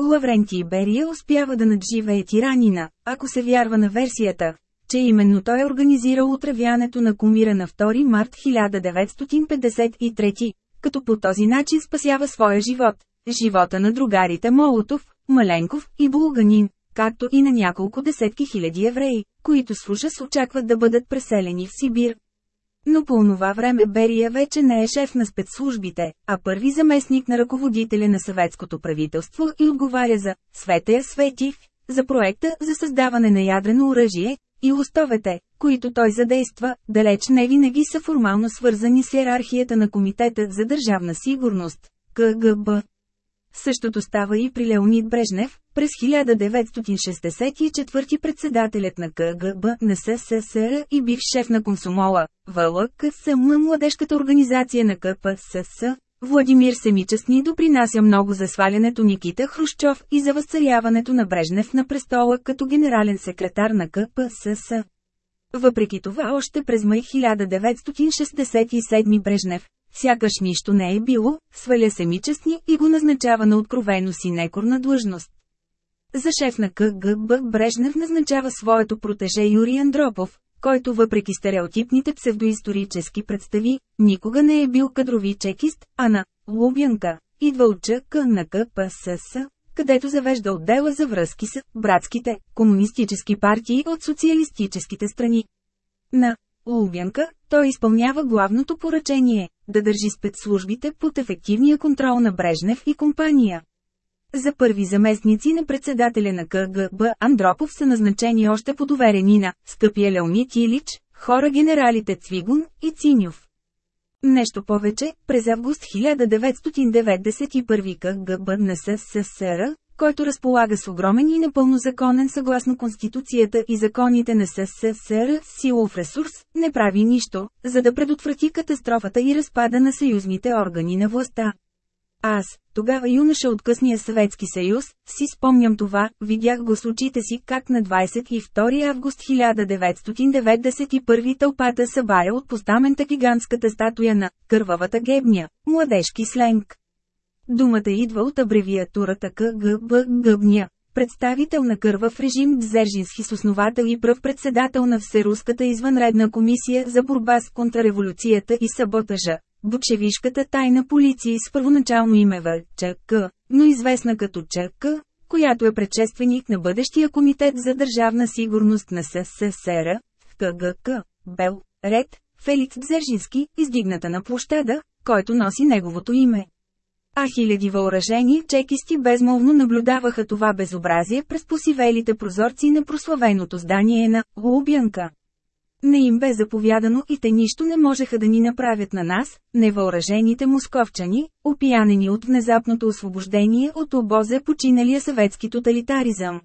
[SPEAKER 1] Лаврентий Берия успява да надживее тиранина, ако се вярва на версията, че именно той е организирал отравянето на кумира на 2 март 1953, като по този начин спасява своя живот, живота на другарите Молотов, Маленков и Булганин, както и на няколко десетки хиляди евреи, които с ужас очакват да бъдат преселени в Сибир. Но по онова време Берия вече не е шеф на спецслужбите, а първи заместник на ръководителя на съветското правителство и отговаря за «Светая Светив», за проекта за създаване на ядрено оръжие, и устовете, които той задейства, далеч не винаги са формално свързани с иерархията на Комитета за държавна сигурност, КГБ. Същото става и при Леонид Брежнев, през 1964 председателят на КГБ на СССР и бив шеф на комсомола, ВЛКСМ младежката организация на КПСС, Владимир Семичестни допринася много за свалянето Никита Хрущов и за възцаряването на Брежнев на престола като генерален секретар на КПСС. Въпреки това още през май 1967 Брежнев, сякаш нищо не е било, сваля Семичестни и го назначава на откровено си некорна длъжност. За шеф на КГБ Брежнев назначава своето протеже Юрий Андропов, който въпреки стереотипните псевдоисторически представи, никога не е бил кадрови чекист, а на Лубянка, идва от ЧК на КПСС, където завежда отдела за връзки с братските комунистически партии от социалистическите страни. На Лубянка, той изпълнява главното поръчение – да държи спецслужбите под ефективния контрол на Брежнев и компания. За първи заместници на председателя на КГБ Андропов са назначени още по доверени на скъпия Леонид Илич, хора генералите Цвигун и Циньов. Нещо повече, през август 1991 КГБ на СССР, който разполага с огромен и напълно законен съгласно Конституцията и законите на СССР силов ресурс, не прави нищо, за да предотврати катастрофата и разпада на съюзните органи на властта. Аз, тогава юноша от късния Съветски съюз, си спомням това, видях го с очите си как на 22 август 1991 тълпата събая от постамента гигантската статуя на «Кървавата гебня», младежки сленг. Думата идва от абревиатурата КГБ гъбня, представител на кървав режим Дзержински с основател и пръв председател на Всеруската извънредна комисия за борба с контрреволюцията и саботажа, Бучевишката тайна полиция с първоначално име ВЧК, но известна като ЧК, която е предшественик на бъдещия комитет за държавна сигурност на СССР, КГК, Бел, Ред, Феликс Дзержински, издигната на площада, който носи неговото име. А хиляди въоръжени чекисти безмолвно наблюдаваха това безобразие през посивелите прозорци на прославеното здание на Лубянка. Не им бе заповядано и те нищо не можеха да ни направят на нас, невъоръжените московчани, опиянени от внезапното освобождение от обоза починалия съветски тоталитаризъм.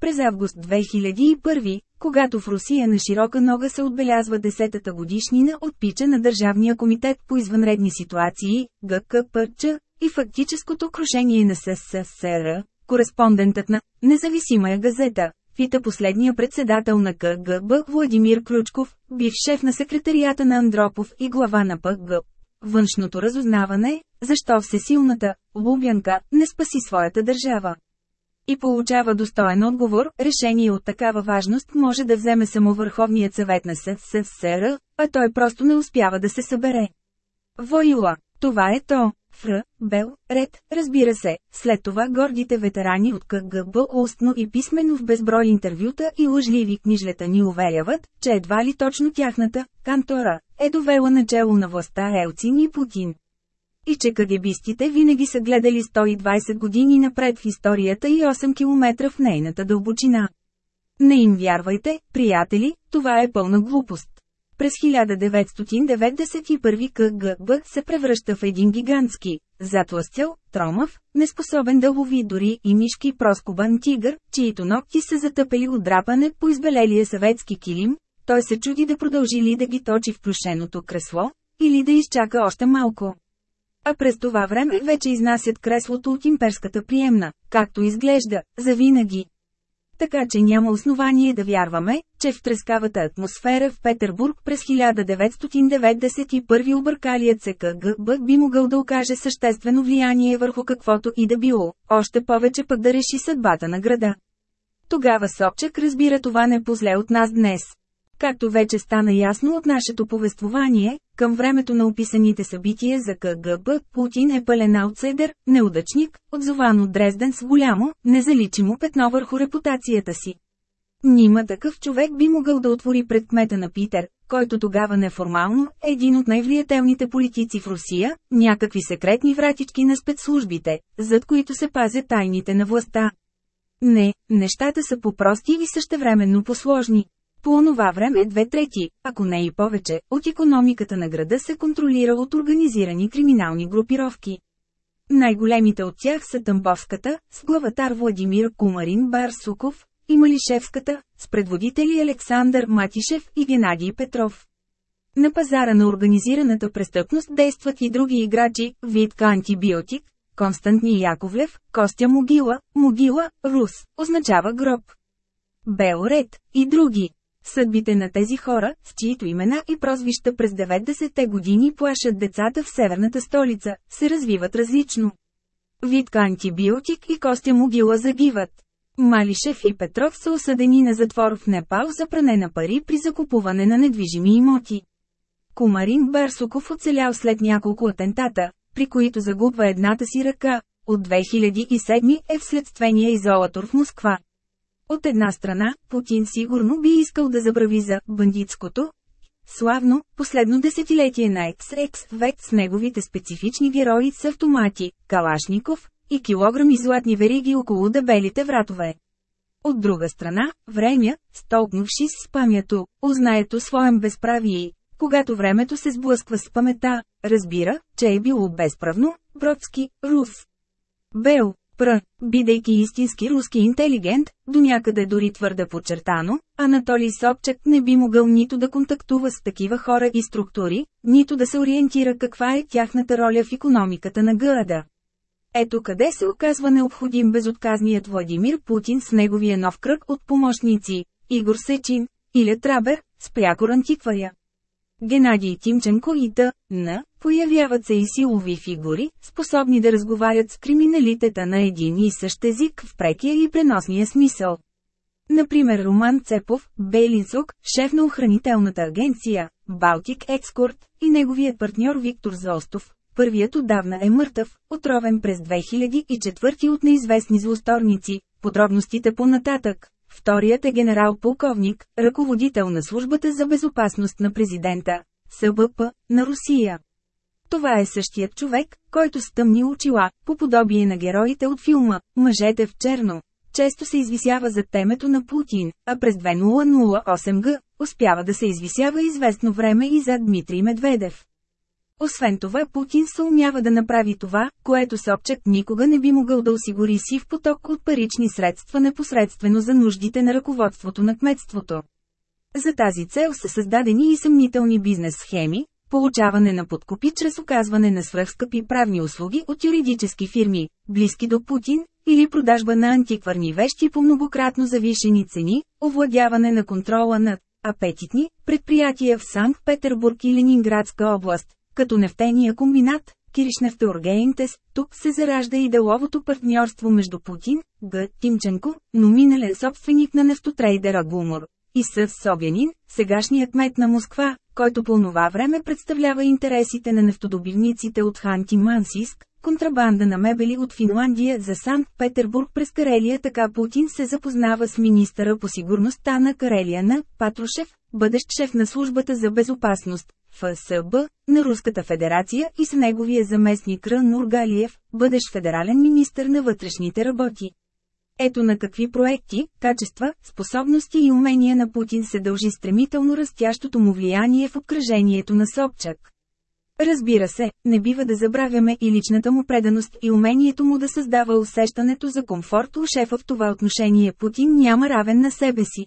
[SPEAKER 1] През август 2001, когато в Русия на широка нога се отбелязва 10-та годишнина от пича на Държавния комитет по извънредни ситуации, ГКПЧ, и фактическото крушение на СССР, кореспондентът на «Независимая газета», Пита последния председател на КГБ Владимир Ключков, бив шеф на секретарията на Андропов и глава на ПГ. Външното разузнаване, защо всесилната Лубянка не спаси своята държава. И получава достоен отговор, решение от такава важност може да вземе само Върховният съвет на СССР, а той просто не успява да се събере. Воила, това е то. Фр, Бел, Ред, разбира се, след това гордите ветерани от КГБ устно и писменно в безброй интервюта и лъжливи книжлета ни уверяват, че едва ли точно тяхната кантора е довела начало на властта Елцин и Путин. И че кагебистите винаги са гледали 120 години напред в историята и 8 км в нейната дълбочина. Не им вярвайте, приятели, това е пълна глупост. През 1991 КГБ се превръща в един гигантски, затластял, тромав, неспособен да лови дори и мишки проскобан тигър, чието ногти са затъпели от драпане по избелелия съветски килим, той се чуди да продължи ли да ги точи в плюшеното кресло, или да изчака още малко. А през това време вече изнасят креслото от имперската приемна, както изглежда, завинаги. Така че няма основание да вярваме, че в трескавата атмосфера в Петербург през 1991 объркалият се КГБ би могъл да окаже съществено влияние върху каквото и да било, още повече пък да реши съдбата на града. Тогава Собчак разбира това не позле от нас днес. Както вече стана ясно от нашето повествование, към времето на описаните събития за КГБ, Путин е пълен аутсайдер, неудачник, отзован от Дрезден с голямо, незаличимо петно върху репутацията си. Нима такъв човек би могъл да отвори пред кмета на Питер, който тогава неформално е един от най-влиятелните политици в Русия, някакви секретни вратички на спецслужбите, зад които се пазят тайните на властта. Не, нещата са по-прости и същевременно посложни. По онова време две трети, ако не и повече, от економиката на града се контролира от организирани криминални групировки. Най-големите от тях са Тамбовската, с главатар Владимир Кумарин Барсуков, и Малишевската, с предводители Александър Матишев и Геннадий Петров. На пазара на организираната престъпност действат и други играчи, Витка антибиотик, Константни Яковлев, Костя Могила, Могила, Рус, означава гроб. Белред и други. Съдбите на тези хора, с чието имена и прозвища през 90-те години плашат децата в северната столица, се развиват различно. Витка антибиотик и Костя Могила загиват. Малишев и Петров са осъдени на затвор в Непал за пране на пари при закупуване на недвижими имоти. Комарин Барсуков оцелял след няколко атентата, при които загубва едната си ръка, от 2007 е в следствения изолатор в Москва. От една страна, Путин сигурно би искал да забрави за бандитското, славно, последно десетилетие на екс-екс век с неговите специфични герои с автомати, Калашников и килограми златни вериги около дебелите вратове. От друга страна, време, столкнувши с памято, узнаето своем безправие, когато времето се сблъсква с памета, разбира, че е било безправно, Бродски, Рус. Бел, Пр. Бидейки истински руски интелигент, до някъде дори твърде подчертано, Анатолий Собчак не би могъл нито да контактува с такива хора и структури, нито да се ориентира каква е тяхната роля в економиката на ГАДА. Ето къде се оказва необходим безотказният Владимир Путин с неговия нов кръг от помощници – Игор Сечин, Иля Трабер, Спрякор Антикваря. Геннадий Тимченко и Т.Н. Появяват се и силови фигури, способни да разговарят с криминалитета на един и същ език в прекия и преносния смисъл. Например Роман Цепов, Белинсук, шеф на охранителната агенция, Балтик Екскорт, и неговият партньор Виктор Зостов. Първият отдавна е мъртъв, отровен през 2004 от неизвестни злосторници, подробностите по-нататък. Вторият е генерал-полковник, ръководител на службата за безопасност на президента, СБП, на Русия. Това е същият човек, който с тъмни очила, по подобие на героите от филма «Мъжете в черно», често се извисява за темето на Путин, а през 2008 г. успява да се извисява известно време и за Дмитрий Медведев. Освен това Путин се умява да направи това, което Собчак никога не би могъл да осигури си в поток от парични средства непосредствено за нуждите на ръководството на кметството. За тази цел са създадени и съмнителни бизнес схеми, получаване на подкупи чрез оказване на свръхскъпи правни услуги от юридически фирми, близки до Путин, или продажба на антикварни вещи по многократно завишени цени, овладяване на контрола над апетитни предприятия в Санкт-Петербург и Ленинградска област, като нефтения комбинат, Киришнефтеоргейнтес, тук се заражда и деловото партньорство между Путин, Г. Тимченко, номинален собственик на нефтотрейдера Гумор, и Съв Собянин, сегашният кмет на Москва, който по това време представлява интересите на нефтодобивниците от Ханти Мансиск, контрабанда на мебели от Финландия за Санкт-Петербург през Карелия. Така Путин се запознава с министъра по сигурността на Карелия на Патрушев, бъдещ шеф на службата за безопасност, ФСБ, на Руската федерация и с неговия заместник Рън Нургалиев, бъдещ федерален министър на вътрешните работи. Ето на какви проекти, качества, способности и умения на Путин се дължи стремително растящото му влияние в обкръжението на Собчак. Разбира се, не бива да забравяме и личната му преданост и умението му да създава усещането за комфорт у шефа в това отношение Путин няма равен на себе си.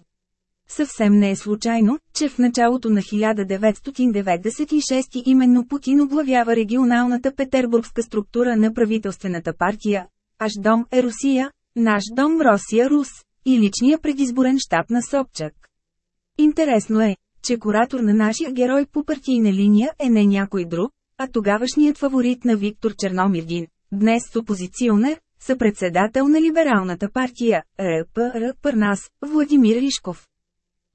[SPEAKER 1] Съвсем не е случайно, че в началото на 1996 именно Путин оглавява регионалната петербургска структура на правителствената партия. Аж дом е Русия, наш дом Росия Рус и личния предизборен щаб на Собчак. Интересно е, че куратор на нашия герой по партийна линия е не някой друг, а тогавашният фаворит на Виктор Черномирдин, днес с опозиционер, съпредседател на Либералната партия, РПР Пърнас, Владимир Ришков.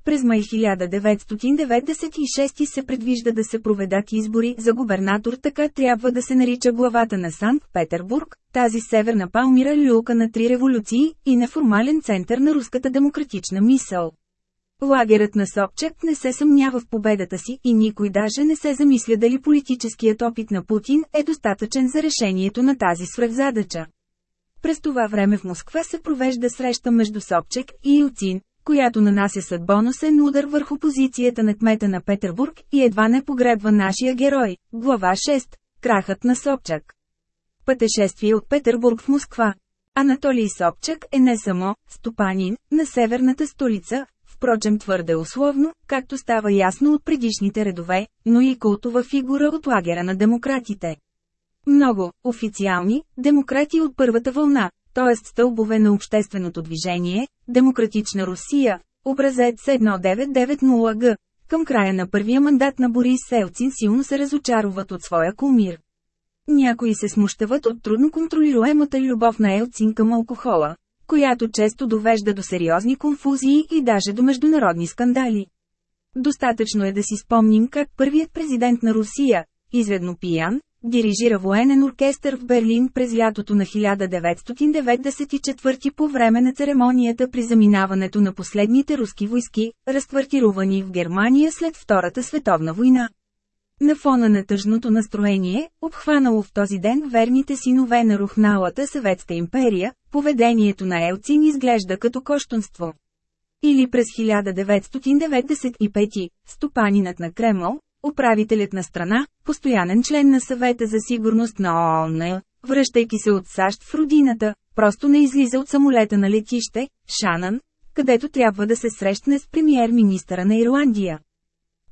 [SPEAKER 1] През май 1996 се предвижда да се проведат избори за губернатор, така трябва да се нарича главата на Санкт-Петербург, тази северна Палмира люлка на три революции и неформален център на руската демократична мисъл. Лагерът на Собчак не се съмнява в победата си и никой даже не се замисля дали политическият опит на Путин е достатъчен за решението на тази свръхзадача. През това време в Москва се провежда среща между Собчак и Юцин, която нанася съдбоносен удар върху позицията на кмета на Петербург и едва не погребва нашия герой. Глава 6. Крахът на Собчак. Пътешествие от Петербург в Москва. Анатолий Собчак е не само стопанин на северната столица, впрочем твърде условно, както става ясно от предишните редове, но и култова фигура от лагера на демократите. Много, официални, демократи от първата вълна, т.е. стълбове на общественото движение, Демократична Русия, образец 1990 г. Към края на първия мандат на Борис Селцин силно се разочаруват от своя кумир. Някои се смущават от трудно контролируемата любов на Елцин към алкохола, която често довежда до сериозни конфузии и даже до международни скандали. Достатъчно е да си спомним как първият президент на Русия, изредно пиян, Дирижира военен оркестър в Берлин през лятото на 1994 по време на церемонията при заминаването на последните руски войски, разквартирувани в Германия след Втората световна война. На фона на тъжното настроение, обхванало в този ден верните синове на рухналата съветска империя, поведението на Елцин изглежда като кощунство. Или през 1995, стопанинът на Кремъл, Управителят на страна, постоянен член на съвета за сигурност на ООН, връщайки се от САЩ в родината, просто не излиза от самолета на летище, Шанан, където трябва да се срещне с премьер-министъра на Ирландия.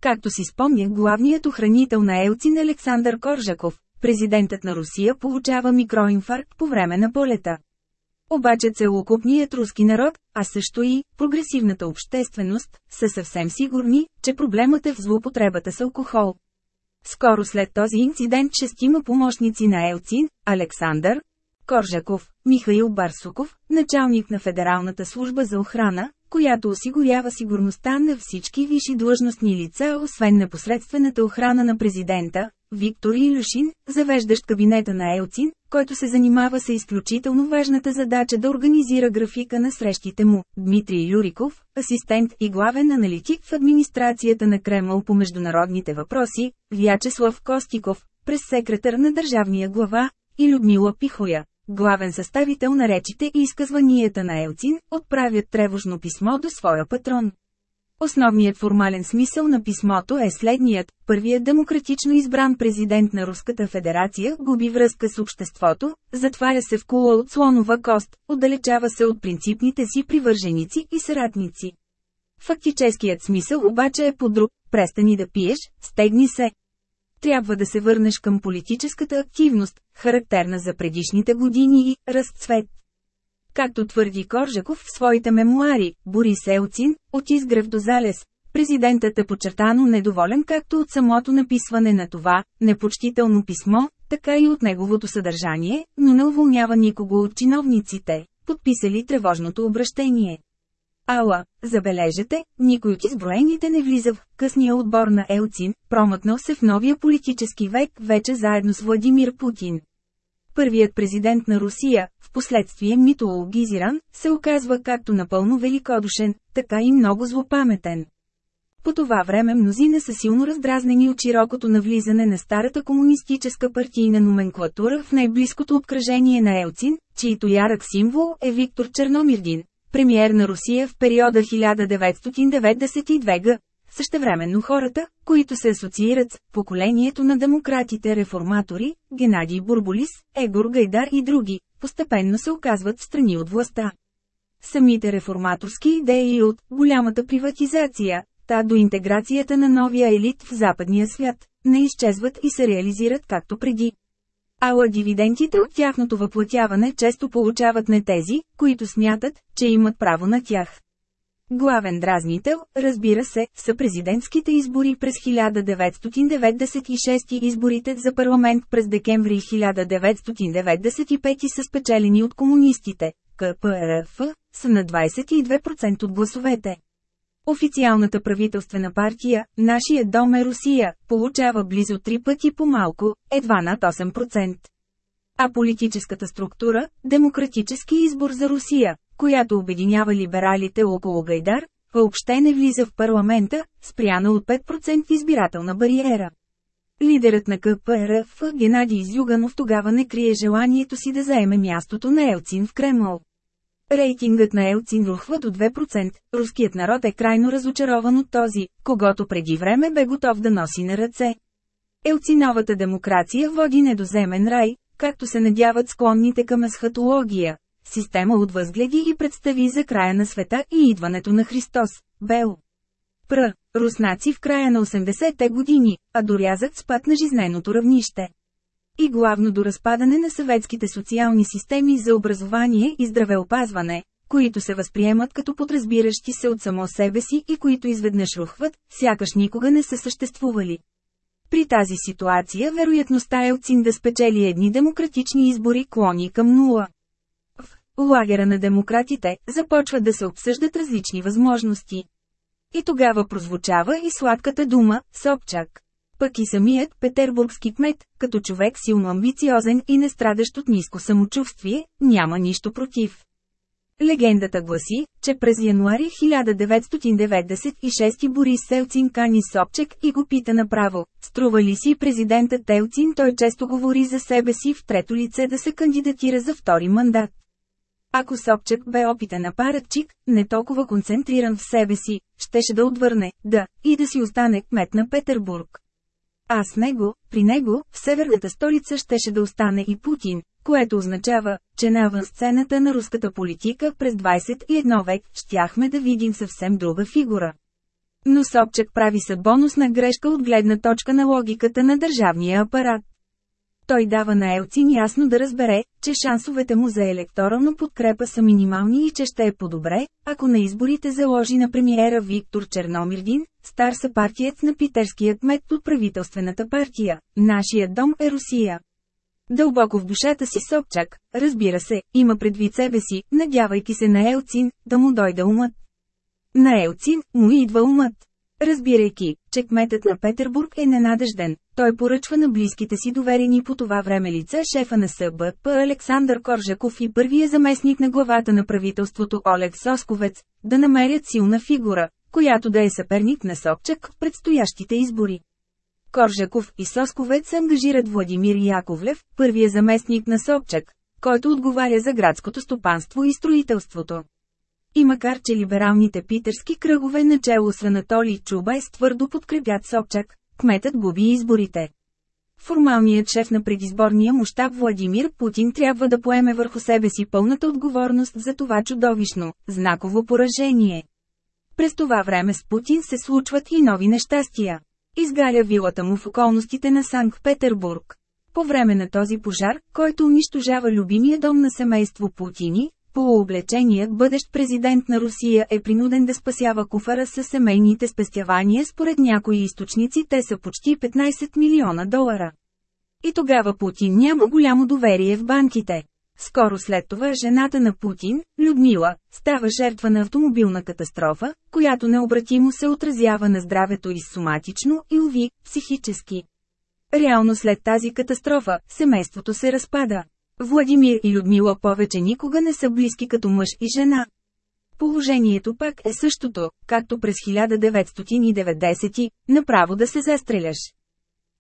[SPEAKER 1] Както си спомня главният охранител на Елцин Александър Коржаков, президентът на Русия получава микроинфаркт по време на полета. Обаче целокупният руски народ, а също и прогресивната общественост, са съвсем сигурни, че проблемът е в злоупотребата с алкохол. Скоро след този инцидент шестима помощници на Елцин, Александър, Коржаков, Михаил Барсуков, началник на Федералната служба за охрана, която осигурява сигурността на всички висши длъжностни лица, освен непосредствената охрана на президента, Виктор Илюшин, завеждащ кабинета на Елцин, който се занимава с изключително важната задача да организира графика на срещите му, Дмитрий Юриков, асистент и главен аналитик в администрацията на Кремъл по международните въпроси, Вячеслав Костиков, прес-секретар на държавния глава, и Людмила Пихоя, главен съставител на речите и изказванията на Елцин, отправят тревожно писмо до своя патрон. Основният формален смисъл на писмото е следният. Първият демократично избран президент на Руската федерация губи връзка с обществото, затваря се в кула от слонова кост, отдалечава се от принципните си привърженици и съратници. Фактическият смисъл обаче е по друг. Престани да пиеш, стегни се. Трябва да се върнеш към политическата активност, характерна за предишните години и разцвет. Както твърди Коржаков в своите мемуари, Борис Елцин, от изгрев до залез, президентът е подчертано недоволен както от самото написване на това, непочтително писмо, така и от неговото съдържание, но не уволнява никого от чиновниците, подписали тревожното обращение. Ала, забележете, никой от изброените не влиза в късния отбор на Елцин, промъкнал се в новия политически век вече заедно с Владимир Путин. Първият президент на Русия, в последствие митологизиран, се оказва както напълно великодушен, така и много злопаметен. По това време мнозина са силно раздразнени от широкото навлизане на старата комунистическа партийна номенклатура в най-близкото обкръжение на Елцин, чието ярък символ е Виктор Черномирдин, премиер на Русия в периода 1992 г. Същевременно хората, които се асоциират с поколението на демократите-реформатори, Геннадий Бурболис, Егор Гайдар и други, постепенно се оказват страни от властта. Самите реформаторски идеи от голямата приватизация, та до интеграцията на новия елит в западния свят, не изчезват и се реализират както преди. Ала дивидендите от тяхното въплатяване често получават не тези, които смятат, че имат право на тях. Главен дразнител, разбира се, са президентските избори през 1996 и изборите за парламент през декември 1995 са спечелени от комунистите, КПРФ, са на 22% от гласовете. Официалната правителствена партия, нашия дом е Русия, получава близо три пъти по-малко, едва над 8%. А политическата структура – демократически избор за Русия, която обединява либералите около Гайдар, въобще не влиза в парламента, спряна от 5% избирателна бариера. Лидерът на КПРФ Геннадий Зюганов тогава не крие желанието си да заеме мястото на Елцин в Кремъл. Рейтингът на Елцин рухва до 2%, руският народ е крайно разочарован от този, когато преди време бе готов да носи на ръце. Елциновата демокрация води недоземен рай, както се надяват склонните към есхатология, система от възгледи и представи за края на света и идването на Христос, Бел. Пр. Руснаци в края на 80-те години, а дорязат спад на жизненото равнище. И главно до разпадане на съветските социални системи за образование и здравеопазване, които се възприемат като подразбиращи се от само себе си и които изведнъж рухват, сякаш никога не са съществували. При тази ситуация вероятността Елцин да спечели едни демократични избори клони към нула. В лагера на демократите започват да се обсъждат различни възможности. И тогава прозвучава и сладката дума – Собчак. Пък и самият петербургски кмет, като човек силно амбициозен и не страдащ от ниско самочувствие, няма нищо против. Легендата гласи, че през януари 1996 Борис Селцин кани Собчек и го пита направо, струва ли си президентът Телцин той често говори за себе си в трето лице да се кандидатира за втори мандат. Ако Собчак бе опитен апаратчик, не толкова концентриран в себе си, щеше да отвърне, да, и да си остане кмет на Петербург. А с него, при него, в северната столица щеше да остане и Путин, което означава, че на авансцената на руската политика през 21 век щяхме да видим съвсем друга фигура. Но Собчак прави са бонусна грешка от гледна точка на логиката на държавния апарат. Той дава на Елцин ясно да разбере, че шансовете му за електорална подкрепа са минимални и че ще е по-добре, ако на изборите заложи на премиера Виктор Черномирдин, стар съпартиец на питерският кмет от правителствената партия. Нашият дом е Русия. Дълбоко в душата си Собчак, разбира се, има предвид себе си, надявайки се на Елцин, да му дойде умът. На Елцин му идва умът. Разбирайки, че кметът на Петербург е ненадежден, той поръчва на близките си доверени по това време лица шефа на СБП Александър Коржаков и първия заместник на главата на правителството Олег Сосковец, да намерят силна фигура, която да е съперник на Собчак в предстоящите избори. Коржаков и Сосковец ангажират Владимир Яковлев, първия заместник на Собчак, който отговаря за градското стопанство и строителството. И макар че либералните питерски кръгове начало с Анатолий Чубайс твърдо подкрепят Собчак, кметът губи изборите. Формалният шеф на предизборния му щаб Владимир Путин трябва да поеме върху себе си пълната отговорност за това чудовищно, знаково поражение. През това време с Путин се случват и нови нещастия. Изгаря вилата му в околностите на Санкт-Петербург. По време на този пожар, който унищожава любимия дом на семейство Путини, Полуоблеченият бъдещ президент на Русия е принуден да спасява куфара с семейните спестявания според някои източници те са почти 15 милиона долара. И тогава Путин няма голямо доверие в банките. Скоро след това жената на Путин, Людмила, става жертва на автомобилна катастрофа, която необратимо се отразява на здравето и соматично и уви, психически. Реално след тази катастрофа, семейството се разпада. Владимир и Людмила повече никога не са близки като мъж и жена. Положението пак е същото, както през 1990, направо да се застреляш.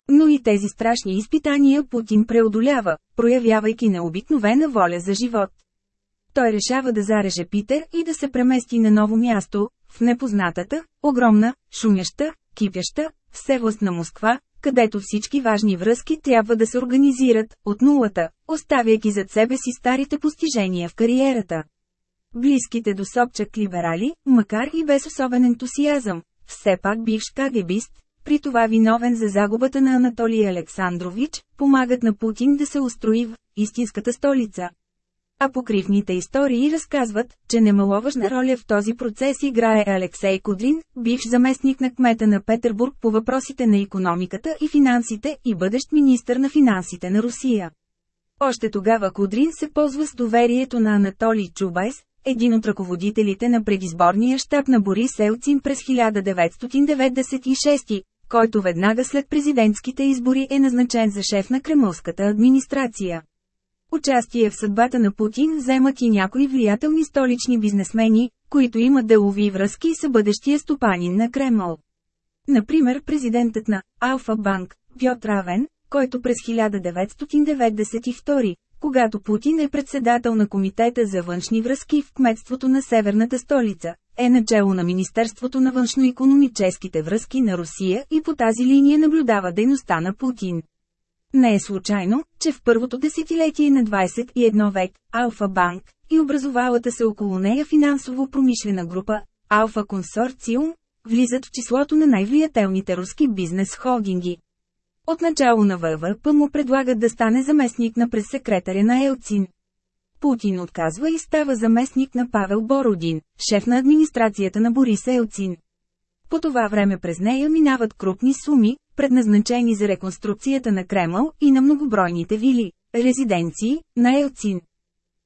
[SPEAKER 1] Но и тези страшни изпитания Путин преодолява, проявявайки необикновена воля за живот. Той решава да зареже Питер и да се премести на ново място, в непознатата, огромна, шумяща, кипяща, всевласт на Москва, където всички важни връзки трябва да се организират, от нулата, оставяйки зад себе си старите постижения в кариерата. Близките до Собчак либерали, макар и без особен ентусиазъм, все пак бивш кагебист, при това виновен за загубата на Анатолий Александрович, помагат на Путин да се устрои в истинската столица. А покривните истории разказват, че немаловажна роля в този процес играе Алексей Кудрин, бивш заместник на кмета на Петербург по въпросите на економиката и финансите и бъдещ министър на финансите на Русия. Още тогава Кудрин се ползва с доверието на Анатолий Чубайс, един от ръководителите на предизборния щаб на Борис Елцин през 1996, който веднага след президентските избори е назначен за шеф на кремълската администрация. Участие в съдбата на Путин вземат и някои влиятелни столични бизнесмени, които имат делови връзки с бъдещия стопанин на Кремъл. Например президентът на Алфа Банк, Пьот Равен, който през 1992, когато Путин е председател на Комитета за външни връзки в кметството на Северната столица, е начало на Министерството на външно-економическите връзки на Русия и по тази линия наблюдава дейността на Путин. Не е случайно, че в първото десетилетие на 21 век, Алфа Банк и образовалата се около нея финансово-промишлена група, Алфа Консорциум, влизат в числото на най-влиятелните руски бизнес холдинги. Отначало на ВВП му предлагат да стане заместник на пресекретаря на Елцин. Путин отказва и става заместник на Павел Бородин, шеф на администрацията на Борис Елцин. По това време през нея минават крупни суми, предназначени за реконструкцията на Кремъл и на многобройните вили, резиденции, на Елцин.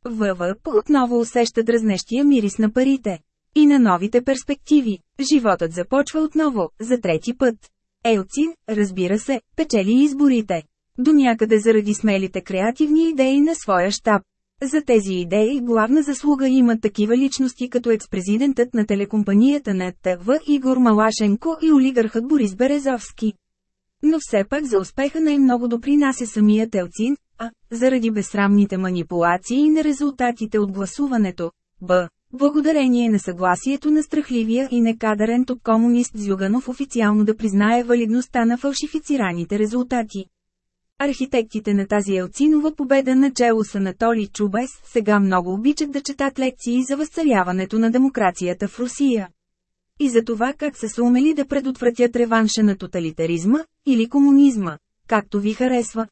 [SPEAKER 1] ВВП отново усеща дразнещия мирис на парите. И на новите перспективи. Животът започва отново, за трети път. Елцин, разбира се, печели изборите. До някъде заради смелите креативни идеи на своя щаб. За тези идеи главна заслуга имат такива личности като експрезидентът на телекомпанията на ТВ Игор Малашенко и олигархът Борис Березовски. Но все пак за успеха най-много допринася самият Елцин, а, заради безсрамните манипулации на резултатите от гласуването, б. Благодарение на съгласието на страхливия и некадарен топ комунист Зюганов официално да признае валидността на фалшифицираните резултати. Архитектите на тази Елцинова победа на чело с Анатолий Чубес сега много обичат да четат лекции за възцаряването на демокрацията в Русия. И за това как са се умели да предотвратят реванша на тоталитаризма, или комунизма, както ви харесва.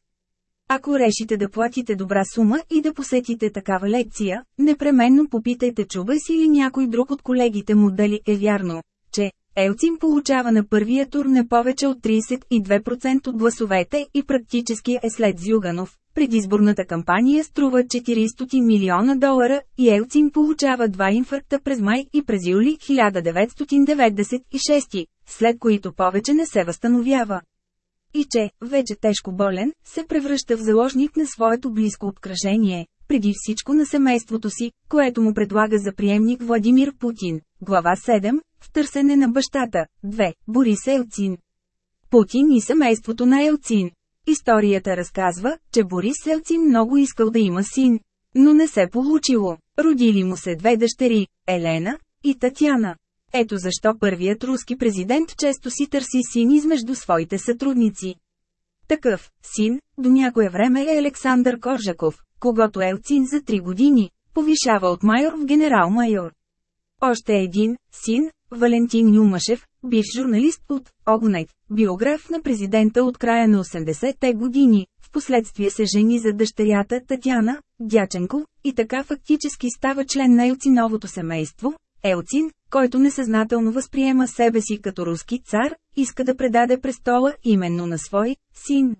[SPEAKER 1] Ако решите да платите добра сума и да посетите такава лекция, непременно попитайте Чубес или някой друг от колегите му дали е вярно, че Елцин получава на първия тур не повече от 32% от гласовете и практически е след Зюганов. Предизборната кампания струва 400 милиона долара и Елцин получава два инфаркта през май и през юли 1996, след които повече не се възстановява. И че, вече тежко болен, се превръща в заложник на своето близко обкръжение, преди всичко на семейството си, което му предлага за приемник Владимир Путин. Глава 7. В търсене на бащата. 2. Борис Елцин. Путин и семейството на Елцин. Историята разказва, че Борис Елцин много искал да има син. Но не се получило. Родили му се две дъщери – Елена и Татяна. Ето защо първият руски президент често си търси син измежду своите сътрудници. Такъв син, до някое време е Александър Коржаков, когато Елцин за три години повишава от майор в генерал-майор. Още един син, Валентин Юмашев, бивш журналист от Огнайт, биограф на президента от края на 80-те години, в последствие се жени за дъщерята Татяна, Дяченко, и така фактически става член на Елциновото семейство. Елцин, който несъзнателно възприема себе си като руски цар, иска да предаде престола именно на свой син.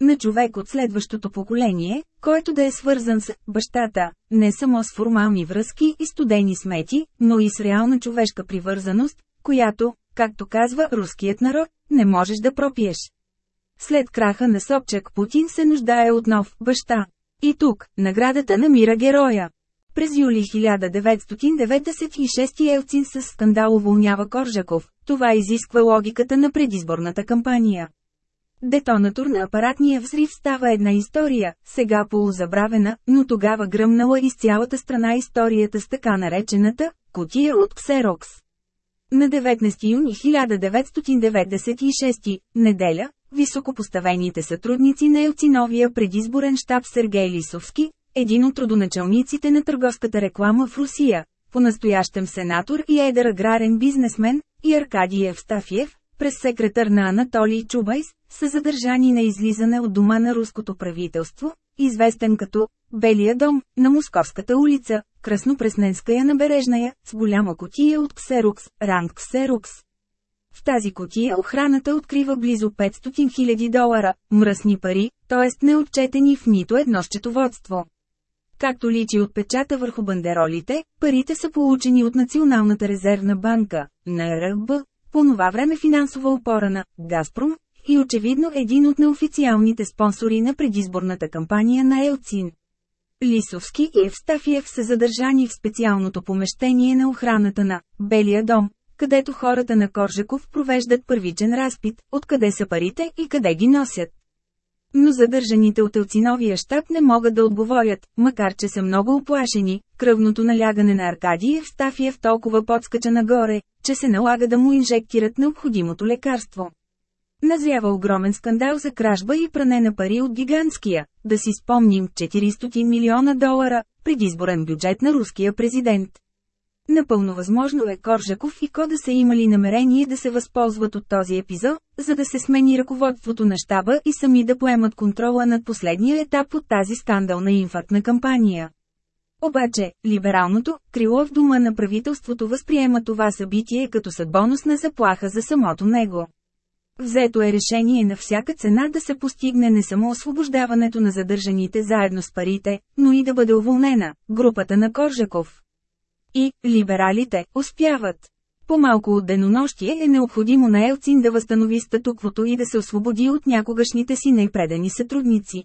[SPEAKER 1] На човек от следващото поколение, който да е свързан с бащата, не само с формални връзки и студени смети, но и с реална човешка привързаност, която, както казва руският народ, не можеш да пропиеш. След краха на Собчак Путин се нуждае от нов баща. И тук, наградата намира героя. През юли 1996 Елцин с скандал уволнява Коржаков. Това изисква логиката на предизборната кампания. Детонатор на апаратния взрив става една история, сега полузабравена, но тогава гръмнала из цялата страна историята с така наречената «Котия от Ксерокс». На 19 юни 1996, неделя, високопоставените сътрудници на Елциновия предизборен штаб Сергей Лисовски, един от родоначалниците на търговската реклама в Русия, по-настоящем сенатор и едър аграрен бизнесмен, и Аркадий Евстафиев, през секретар на Анатолий Чубайс, са задържани на излизане от дома на руското правителство, известен като «Белия дом» на Московската улица, Краснопресненская набережная, с голяма котия от ксерукс, ранг ксерукс. В тази котия охраната открива близо 500 000 долара, мръсни пари, т.е. неотчетени в нито едно счетоводство. Както личи от печата върху бандеролите, парите са получени от Националната резервна банка, НРБ, по това време финансова опора на «Газпром», и очевидно един от неофициалните спонсори на предизборната кампания на Елцин. Лисовски и Евстафиев са задържани в специалното помещение на охраната на «Белия дом», където хората на Коржаков провеждат първичен разпит, откъде са парите и къде ги носят. Но задържаните от Елциновия щаб не могат да отговорят, макар че са много оплашени, кръвното налягане на Аркадиев Стафиев толкова подскача нагоре, че се налага да му инжектират необходимото лекарство. Назрява огромен скандал за кражба и пране на пари от гигантския, да си спомним 400 милиона долара, предизборен бюджет на руския президент. Напълно възможно е Коржаков и Ко да са имали намерение да се възползват от този епизод, за да се смени ръководството на щаба и сами да поемат контрола над последния етап от тази скандална инфарктна кампания. Обаче, либералното крило в дома на правителството възприема това събитие като съдбоносна заплаха за самото него. Взето е решение на всяка цена да се постигне не само освобождаването на задържаните заедно с парите, но и да бъде уволнена групата на Коржаков. И, либералите, успяват. По-малко от денонощие е необходимо на Елцин да възстанови статуквото и да се освободи от някогашните си най-предани сътрудници.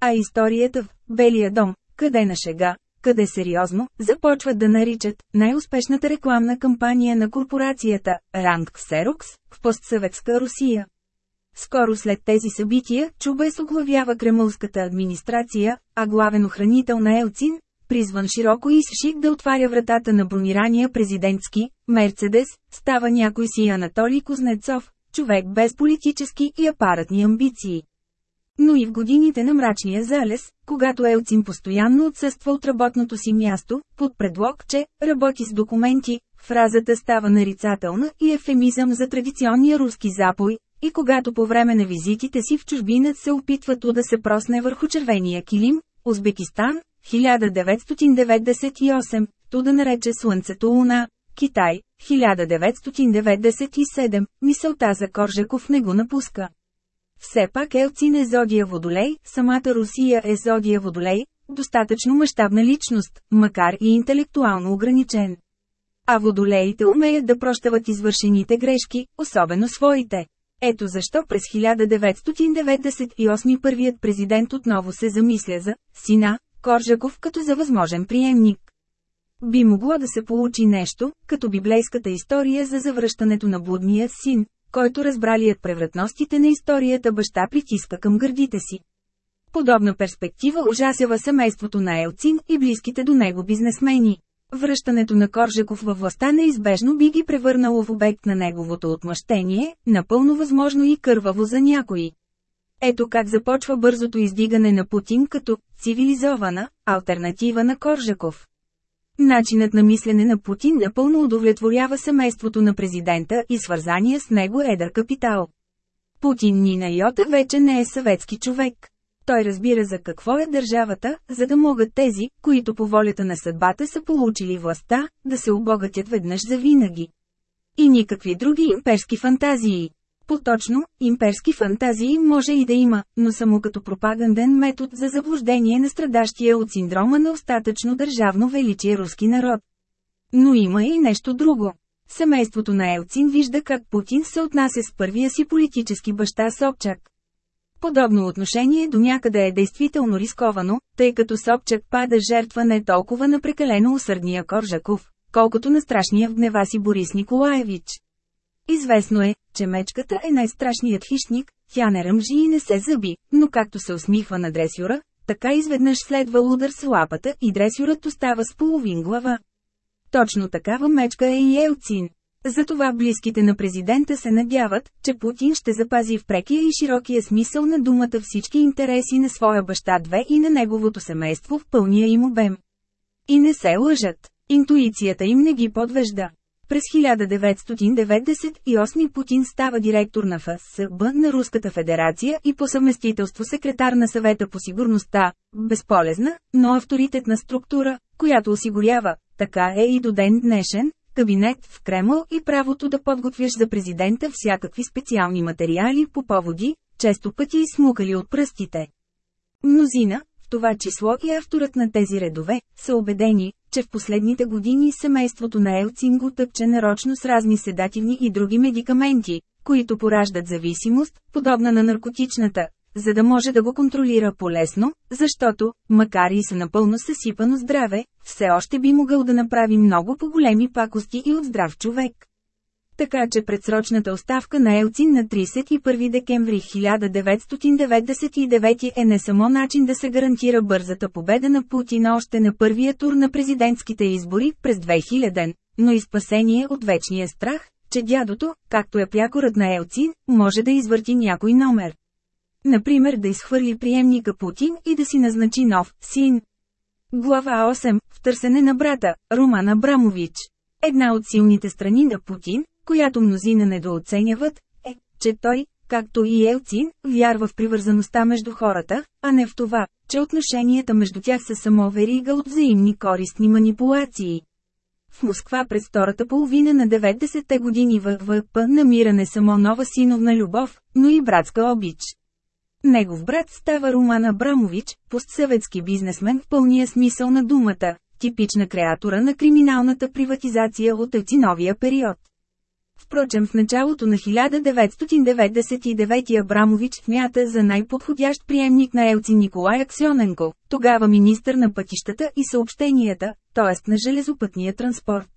[SPEAKER 1] А историята в Белия дом, къде на шега, къде сериозно, започват да наричат най-успешната рекламна кампания на корпорацията Ранг Ксерокс в постсъветска Русия. Скоро след тези събития, Чубес оглавява кремълската администрация, а главен охранител на Елцин, призван широко и с шик да отваря вратата на бронирания президентски, Мерцедес, става някой си Анатолий Кузнецов, човек без политически и апаратни амбиции. Но и в годините на мрачния залез, когато Елцин постоянно отсъства от работното си място, под предлог, че работи с документи, фразата става нарицателна и ефемизъм за традиционния руски запой, и когато по време на визитите си в чужбинът се опитват да се просне върху червения килим, Узбекистан, 1998, то да нарече Слънцето Луна, Китай, 1997, мисълта за Коржаков не го напуска. Все пак Елцин е зодия Водолей, самата Русия е зодия Водолей, достатъчно мащабна личност, макар и интелектуално ограничен. А водолеите умеят да прощават извършените грешки, особено своите. Ето защо през 1998 първият президент отново се замисля за «Сина» Коржаков като за възможен приемник. Би могло да се получи нещо, като библейската история за завръщането на блудния син, който разбралият превратностите на историята баща притиска към гърдите си. Подобна перспектива ужасява семейството на Елцин и близките до него бизнесмени. Връщането на Коржаков във властта неизбежно би ги превърнало в обект на неговото отмъщение, напълно възможно и кърваво за някои. Ето как започва бързото издигане на Путин като цивилизована альтернатива на Коржаков. Начинът на мислене на Путин напълно удовлетворява семейството на президента и свързания с него едър капитал. Путин ни на йота вече не е съветски човек. Той разбира за какво е държавата, за да могат тези, които по волята на съдбата са получили властта, да се обогатят веднъж за винаги. И никакви други имперски фантазии. Поточно, имперски фантазии може и да има, но само като пропаганден метод за заблуждение на страдащия от синдрома на остатъчно държавно величие руски народ. Но има и нещо друго. Семейството на Елцин вижда как Путин се отнася с първия си политически баща Собчак. Подобно отношение до някъде е действително рисковано, тъй като Собчак пада жертва не толкова на прекалено усърдния Коржаков, колкото на страшния в гнева си Борис Николаевич. Известно е, че мечката е най-страшният хищник, тя не ръмжи и не се зъби, но както се усмихва на дресюра, така изведнъж следва удар с лапата и дресюрът остава с половин глава. Точно такава мечка е и Елцин. Затова близките на президента се надяват, че Путин ще запази в прекия и широкия смисъл на думата всички интереси на своя баща две и на неговото семейство в пълния им обем. И не се лъжат. Интуицията им не ги подвежда. През 1998 Путин става директор на ФСБ на Руската федерация и по съвместителство секретар на съвета по сигурността, безполезна, но авторитетна структура, която осигурява, така е и до ден днешен, кабинет в Кремъл и правото да подготвяш за президента всякакви специални материали по поводи, често пъти смукали от пръстите. Мнозина, в това число и авторът на тези редове, са убедени, че в последните години семейството на Елцин го тъпче нарочно с разни седативни и други медикаменти, които пораждат зависимост, подобна на наркотичната, за да може да го контролира полесно, защото, макар и са напълно съсипано здраве, все още би могъл да направи много по-големи пакости и от здрав човек. Така че предсрочната оставка на Елцин на 31 декември 1999 е не само начин да се гарантира бързата победа на Путин още на първия тур на президентските избори през 2000, но и спасение от вечния страх, че дядото, както е прякорът на Елцин, може да извърти някой номер. Например да изхвърли приемника Путин и да си назначи нов син. Глава 8. В търсене на брата, Роман Абрамович. Една от силните страни на Путин, която мнозина недооценяват, е, че той, както и Елцин, вярва в привързаността между хората, а не в това, че отношенията между тях са само верига от взаимни користни манипулации. В Москва през втората половина на 90-те години ВВП намира не само нова синовна любов, но и братска обич. Негов брат става Роман Абрамович, постсъветски бизнесмен в пълния смисъл на думата, типична креатора на криминалната приватизация от Елциновия период. Впрочем в началото на 1999 Абрамович смята за най-подходящ приемник на Елци Николай Аксионенко, тогава министър на пътищата и съобщенията, т.е. на железопътния транспорт.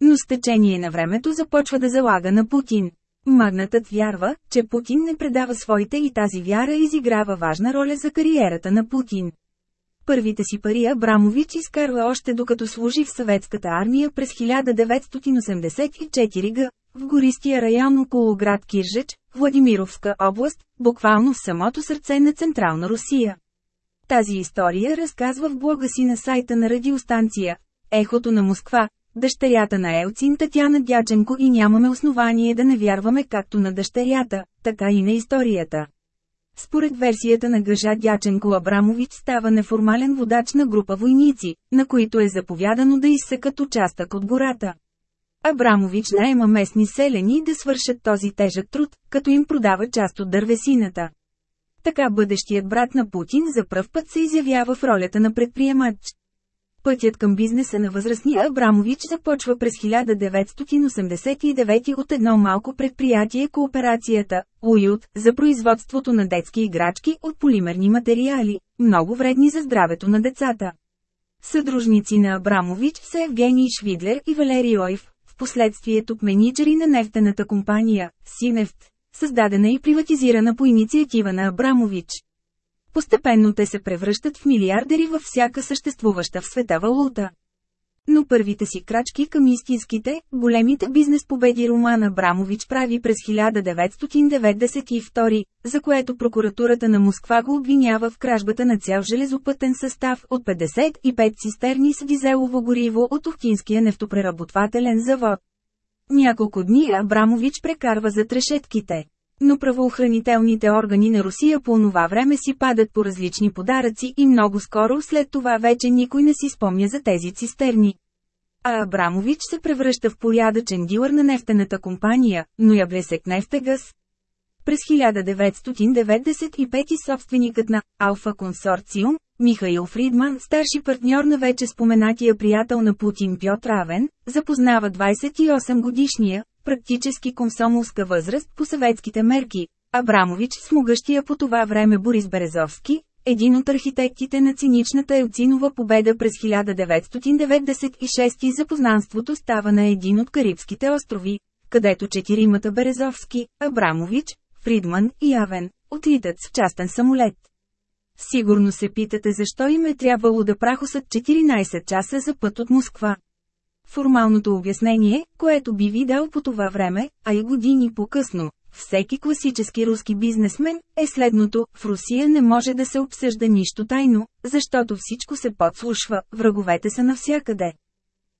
[SPEAKER 1] Но с течение на времето започва да залага на Путин. Магнатът вярва, че Путин не предава своите и тази вяра изиграва важна роля за кариерата на Путин. Първите си пари Абрамович изкарва още докато служи в съветската армия през 1984 г. в гористия район около град Киржеч, Владимировска област, буквално в самото сърце на Централна Русия. Тази история разказва в блога си на сайта на радиостанция «Ехото на Москва», дъщерята на Елцин Татяна Дяченко и нямаме основание да не вярваме както на дъщерята, така и на историята. Според версията на Гъжа Дяченко Абрамович става неформален водач на група войници, на които е заповядано да изсекат участък от гората. Абрамович наема местни селени да свършат този тежък труд, като им продава част от дървесината. Така бъдещият брат на Путин за пръв път се изявява в ролята на предприемач. Пътят към бизнеса на възрастния Абрамович започва през 1989 от едно малко предприятие кооперацията Уют за производството на детски играчки от полимерни материали, много вредни за здравето на децата. Съдружници на Абрамович са Евгений Швидлер и Валерий Ойв, в последствие тук менеджери на нефтената компания Синефт, създадена и приватизирана по инициатива на Абрамович. Постепенно те се превръщат в милиардери във всяка съществуваща в света валута. Но първите си крачки към истинските, големите бизнес победи Роман Абрамович прави през 1992, за което прокуратурата на Москва го обвинява в кражбата на цял железопътен състав от 55 цистерни с дизелово гориво от Охтинския нефтопреработвателен завод. Няколко дни Абрамович прекарва за трешетките. Но правоохранителните органи на Русия по това време си падат по различни подаръци и много скоро след това вече никой не си спомня за тези цистерни. А Абрамович се превръща в порядъчен дилър на нефтената компания, но я блесек нефтегаз. През 1995 собственикът на Алфа Консорциум, Михаил Фридман, старши партньор на вече споменатия приятел на Путин Пьотр Равен, запознава 28 годишния, практически комсомолска възраст по съветските мерки, Абрамович с могъщия по това време Борис Березовски, един от архитектите на циничната Елцинова победа през 1996 за познанството става на един от Карибските острови, където четиримата Березовски, Абрамович, Фридман и Авен, отлитат с частен самолет. Сигурно се питате защо им е трябвало да прахосат 14 часа за път от Москва. Формалното обяснение, което би ви дал по това време, а и години по-късно, всеки класически руски бизнесмен, е следното – в Русия не може да се обсъжда нищо тайно, защото всичко се подслушва, враговете са навсякъде.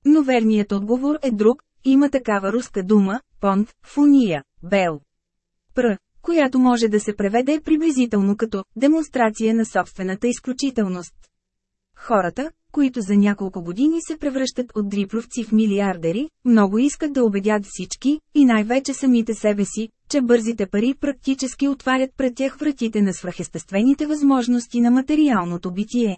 [SPEAKER 1] Но верният отговор е друг, има такава руска дума – понт, фуния, бел. Пр, която може да се преведе приблизително като демонстрация на собствената изключителност. Хората, които за няколко години се превръщат от дрипровци в милиардери, много искат да убедят всички, и най-вече самите себе си, че бързите пари практически отварят пред тях вратите на свръхестествените възможности на материалното битие.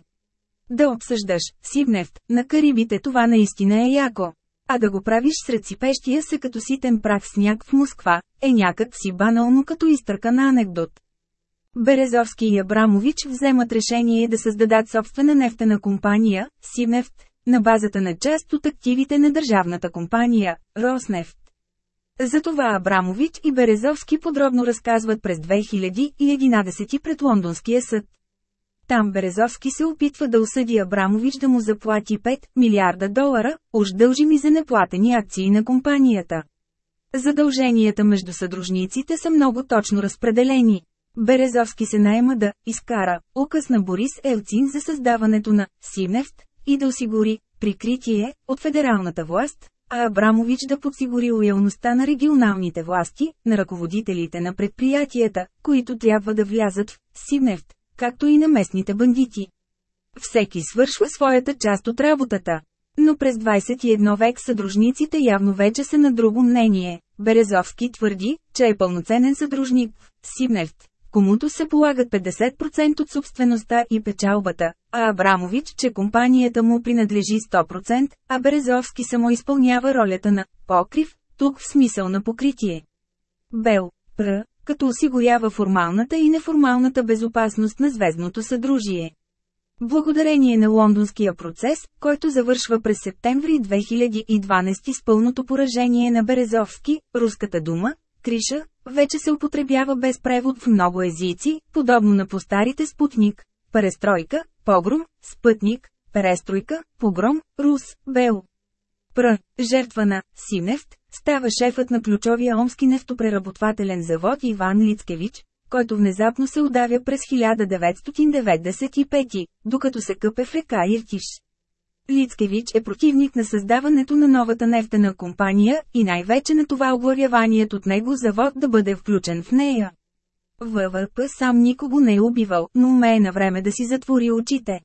[SPEAKER 1] Да обсъждаш сибнефт на Карибите това наистина е яко. А да го правиш сред сипещия се като ситен прах сняг в Москва, е някак си банално като изтърка на анекдот. Березовски и Абрамович вземат решение да създадат собствена нефтена компания, Сибнефт, на базата на част от активите на държавната компания, Роснефт. Затова Абрамович и Березовски подробно разказват през 2011 пред Лондонския съд. Там Березовски се опитва да осъди Абрамович да му заплати 5 милиарда долара, уж дължими за неплатени акции на компанията. Задълженията между съдружниците са много точно разпределени. Березовски се наема да изкара указ на Борис Елцин за създаването на Синефт и да осигури прикритие от федералната власт, а Абрамович да подсигури лоялността на регионалните власти, на ръководителите на предприятията, които трябва да влязат в Синефт, както и на местните бандити. Всеки свършва своята част от работата. Но през 21 век съдружниците явно вече са на друго мнение. Березовски твърди, че е пълноценен съдружник в Сибнефт, комуто се полагат 50% от собствеността и печалбата, а Абрамович, че компанията му принадлежи 100%, а Березовски само изпълнява ролята на покрив, тук в смисъл на покритие. Бел, Пр, като осигурява формалната и неформалната безопасност на звездното съдружие. Благодарение на лондонския процес, който завършва през септември 2012 с пълното поражение на Березовски, руската дума, Криша, вече се употребява без превод в много езици, подобно на постарите Спутник, Перестройка, Погром, Спътник, Перестройка, Погром, Рус, Бел. Пр. Жертва на Синефт, става шефът на ключовия омски нефтопреработвателен завод Иван Лицкевич, който внезапно се удавя през 1995, докато се къпе в река Иртиш. Лицкевич е противник на създаването на новата нефтена компания и най-вече на това оглавяваният от него завод да бъде включен в нея. ВВП сам никого не е убивал, но умее на време да си затвори очите.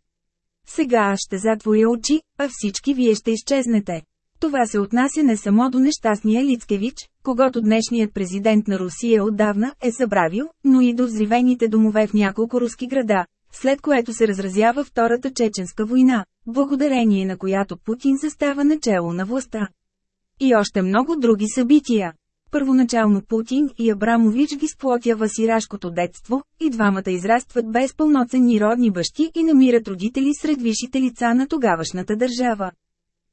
[SPEAKER 1] Сега аз ще затворя очи, а всички вие ще изчезнете. Това се отнася не само до нещастния Лицкевич, когато днешният президент на Русия отдавна е забравил, но и до взривените домове в няколко руски града, след което се разразява Втората чеченска война, благодарение на която Путин застава начало на властта. И още много други събития. Първоначално Путин и Абрамович ги сплотява сирашкото детство, и двамата израстват без пълноценни родни бащи и намират родители сред висшите лица на тогавашната държава.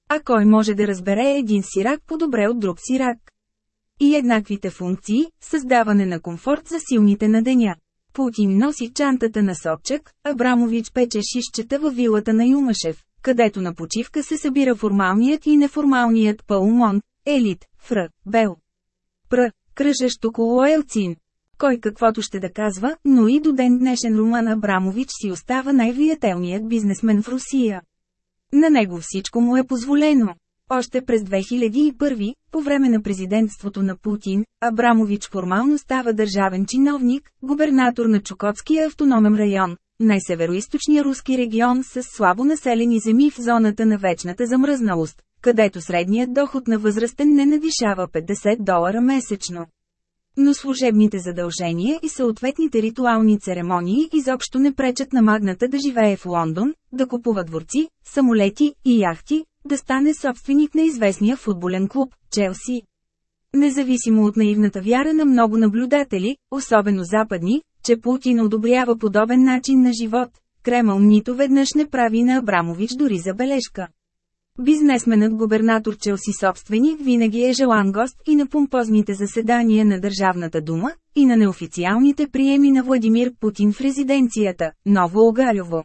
[SPEAKER 1] А кой може да разбере един сирак по-добре от друг сирак? И еднаквите функции – създаване на комфорт за силните на деня. Путин носи чантата на Собчак, Абрамович пече шишчета във вилата на Юмашев, където на почивка се събира формалният и неформалният пълмон, елит, фр, бел. Пр, кръжещ около Елцин. Кой каквото ще да казва, но и до ден днешен Роман Абрамович си остава най-влиятелният бизнесмен в Русия. На него всичко му е позволено. Още през 2001, по време на президентството на Путин, Абрамович формално става държавен чиновник, губернатор на Чукотския автономен район, най-североисточния руски регион с слабо населени земи в зоната на вечната замръзналост, където средният доход на възрастен не надвишава 50 долара месечно. Но служебните задължения и съответните ритуални церемонии изобщо не пречат на магната да живее в Лондон, да купува дворци, самолети и яхти, да стане собственик на известния футболен клуб – Челси. Независимо от наивната вяра на много наблюдатели, особено западни, че Путин одобрява подобен начин на живот, Кремъл нито веднъж не прави на Абрамович дори забележка. Бизнесменът губернатор Челси собственик винаги е желан гост и на помпозните заседания на Държавната дума, и на неофициалните приеми на Владимир Путин в резиденцията, Ново Огалево.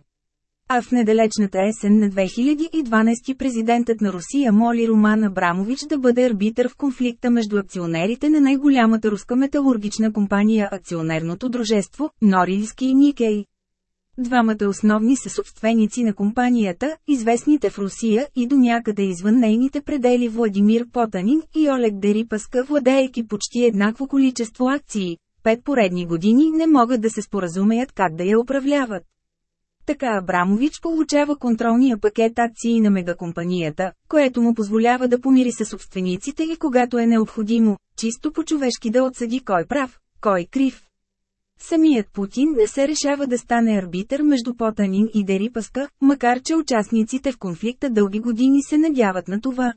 [SPEAKER 1] А в недалечната есен на 2012 президентът на Русия моли Роман Абрамович да бъде арбитър в конфликта между акционерите на най-голямата руска металургична компания Акционерното дружество, Норильски и Никей. Двамата основни са собственици на компанията, известните в Русия и до някъде извън нейните предели Владимир Потанин и Олег Дерипаска владеейки почти еднакво количество акции. Пет поредни години не могат да се споразумеят как да я управляват. Така Абрамович получава контролния пакет акции на мегакомпанията, което му позволява да помири със собствениците и когато е необходимо, чисто по-човешки да отсъди кой прав, кой крив. Самият Путин не се решава да стане арбитър между Потанин и Дерипаска, макар че участниците в конфликта дълги години се надяват на това.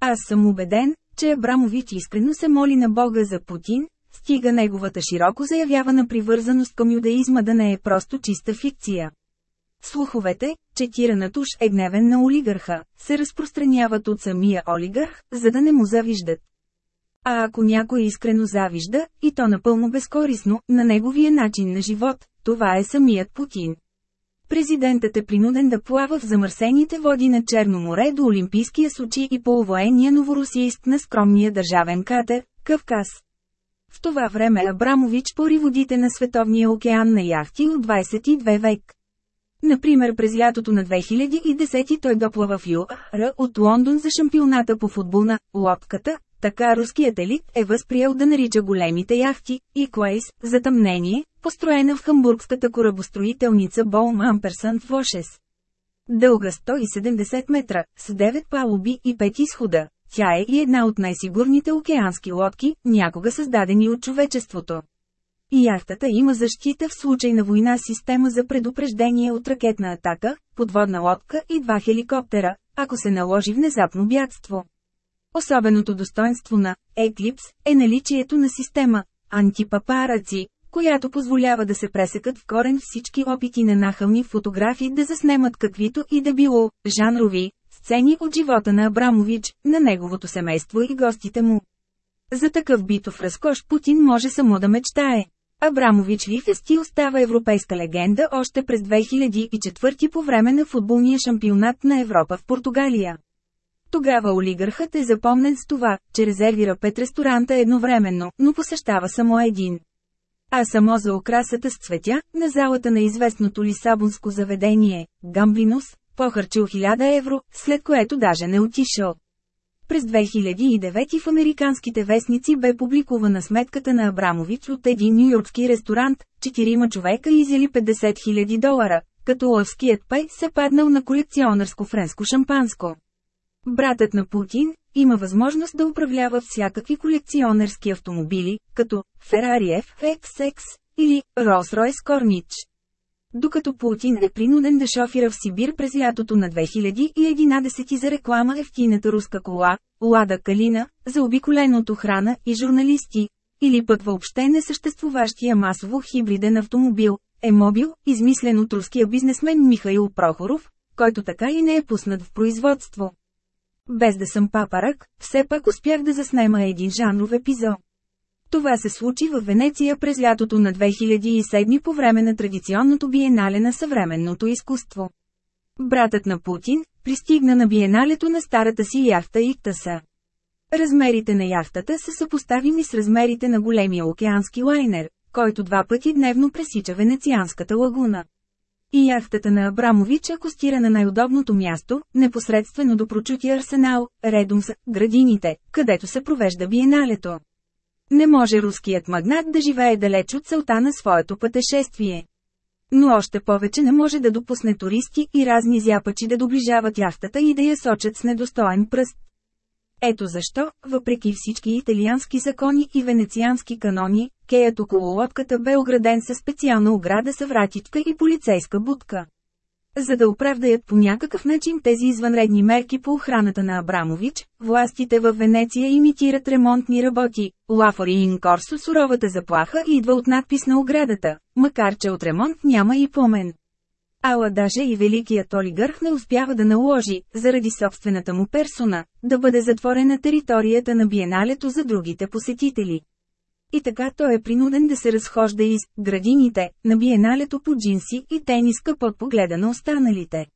[SPEAKER 1] Аз съм убеден, че Абрамович искрено се моли на Бога за Путин, стига неговата широко заявявана привързаност към юдаизма да не е просто чиста фикция. Слуховете, че Тиранатуш е гневен на олигарха, се разпространяват от самия олигарх, за да не му завиждат. А ако някой искрено завижда, и то напълно безкорисно, на неговия начин на живот, това е самият Путин. Президентът е принуден да плава в замърсените води на Черно море до Олимпийския Сочи и полувоенния новорусийск на скромния държавен катер – Кавказ. В това време Абрамович пори водите на Световния океан на яхти от 22 век. Например през лятото на 2010 той доплава в ЮАР от Лондон за шампионата по футбол на лодката, така руският елит е възприел да нарича големите яхти и Клейс, затъмнение, построена в хамбургската корабостроителница Болм Амперсън в Лошес. Дълга 170 метра, с 9 палуби и 5 изхода, тя е и една от най-сигурните океански лодки, някога създадени от човечеството. И яхтата има защита в случай на война система за предупреждение от ракетна атака, подводна лодка и два хеликоптера, ако се наложи внезапно бягство. Особеното достоинство на Eclipse е наличието на система антипапараци, която позволява да се пресекат в корен всички опити на нахални фотографии да заснемат каквито и да било жанрови сцени от живота на Абрамович, на неговото семейство и гостите му. За такъв битов разкош Путин може само да мечтае. Абрамович Лифести остава европейска легенда още през 2004 по време на футболния шампионат на Европа в Португалия. Тогава олигархът е запомнен с това, че резервира пет ресторанта едновременно, но посещава само един. А само за окрасата с цветя, на залата на известното лисабонско заведение, Гамблинус, похарчил 1000 евро, след което даже не отишъл. През 2009 в американските вестници бе публикувана сметката на Абрамович от един нью-йоркски ресторант, четирима човека изяли 50 000 долара, като лъвският пай се паднал на колекционърско френско шампанско. Братът на Путин има възможност да управлява всякакви колекционерски автомобили, като Ferrari FXX или Rolls-Royce Corniche. Докато Путин е принуден да шофира в Сибир през лятото на 2011 за реклама ефтината руска кола, Лада Калина, за обиколен от охрана и журналисти, или пък въобще несъществуващия масово хибриден автомобил, е мобил, измислен от руския бизнесмен Михаил Прохоров, който така и не е пуснат в производство. Без да съм папарак, все пак успях да заснема един жанров епизод. Това се случи в Венеция през лятото на 2007 по време на традиционното биенале на съвременното изкуство. Братът на Путин пристигна на биеналето на старата си яхта Иктаса. Размерите на яхтата са съпоставими с размерите на големия океански лайнер, който два пъти дневно пресича Венецианската лагуна. И яхтата на Абрамович акостира на най-удобното място, непосредствено до прочутия арсенал, редом с градините, където се провежда биеналето. Не може руският магнат да живее далеч от целта на своето пътешествие. Но още повече не може да допусне туристи и разни зяпачи да доближават яхтата и да я сочат с недостоен пръст. Ето защо, въпреки всички италиански закони и венециански канони, кеят около лодката бе ограден със специална ограда с вратичка и полицейска будка. За да оправдаят по някакъв начин тези извънредни мерки по охраната на Абрамович, властите в Венеция имитират ремонтни работи. Лафори ин Корсо суровата заплаха идва от надпис на оградата, макар че от ремонт няма и помен. Ала даже и великият олигарх не успява да наложи, заради собствената му персона, да бъде затворена територията на биеналето за другите посетители. И така той е принуден да се разхожда из градините на биеналето по джинси и тениска под погледа на останалите.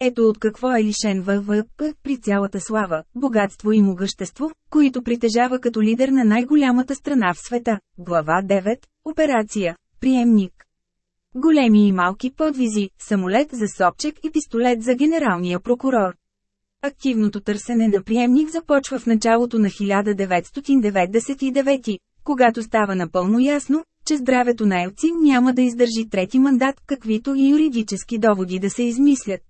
[SPEAKER 1] Ето от какво е лишен ВВП при цялата слава, богатство и могъщество, които притежава като лидер на най-голямата страна в света. Глава 9. Операция. Приемник. Големи и малки подвизи, самолет за Сопчек и пистолет за генералния прокурор. Активното търсене на приемник започва в началото на 1999, когато става напълно ясно, че здравето на Елцин няма да издържи трети мандат, каквито и юридически доводи да се измислят.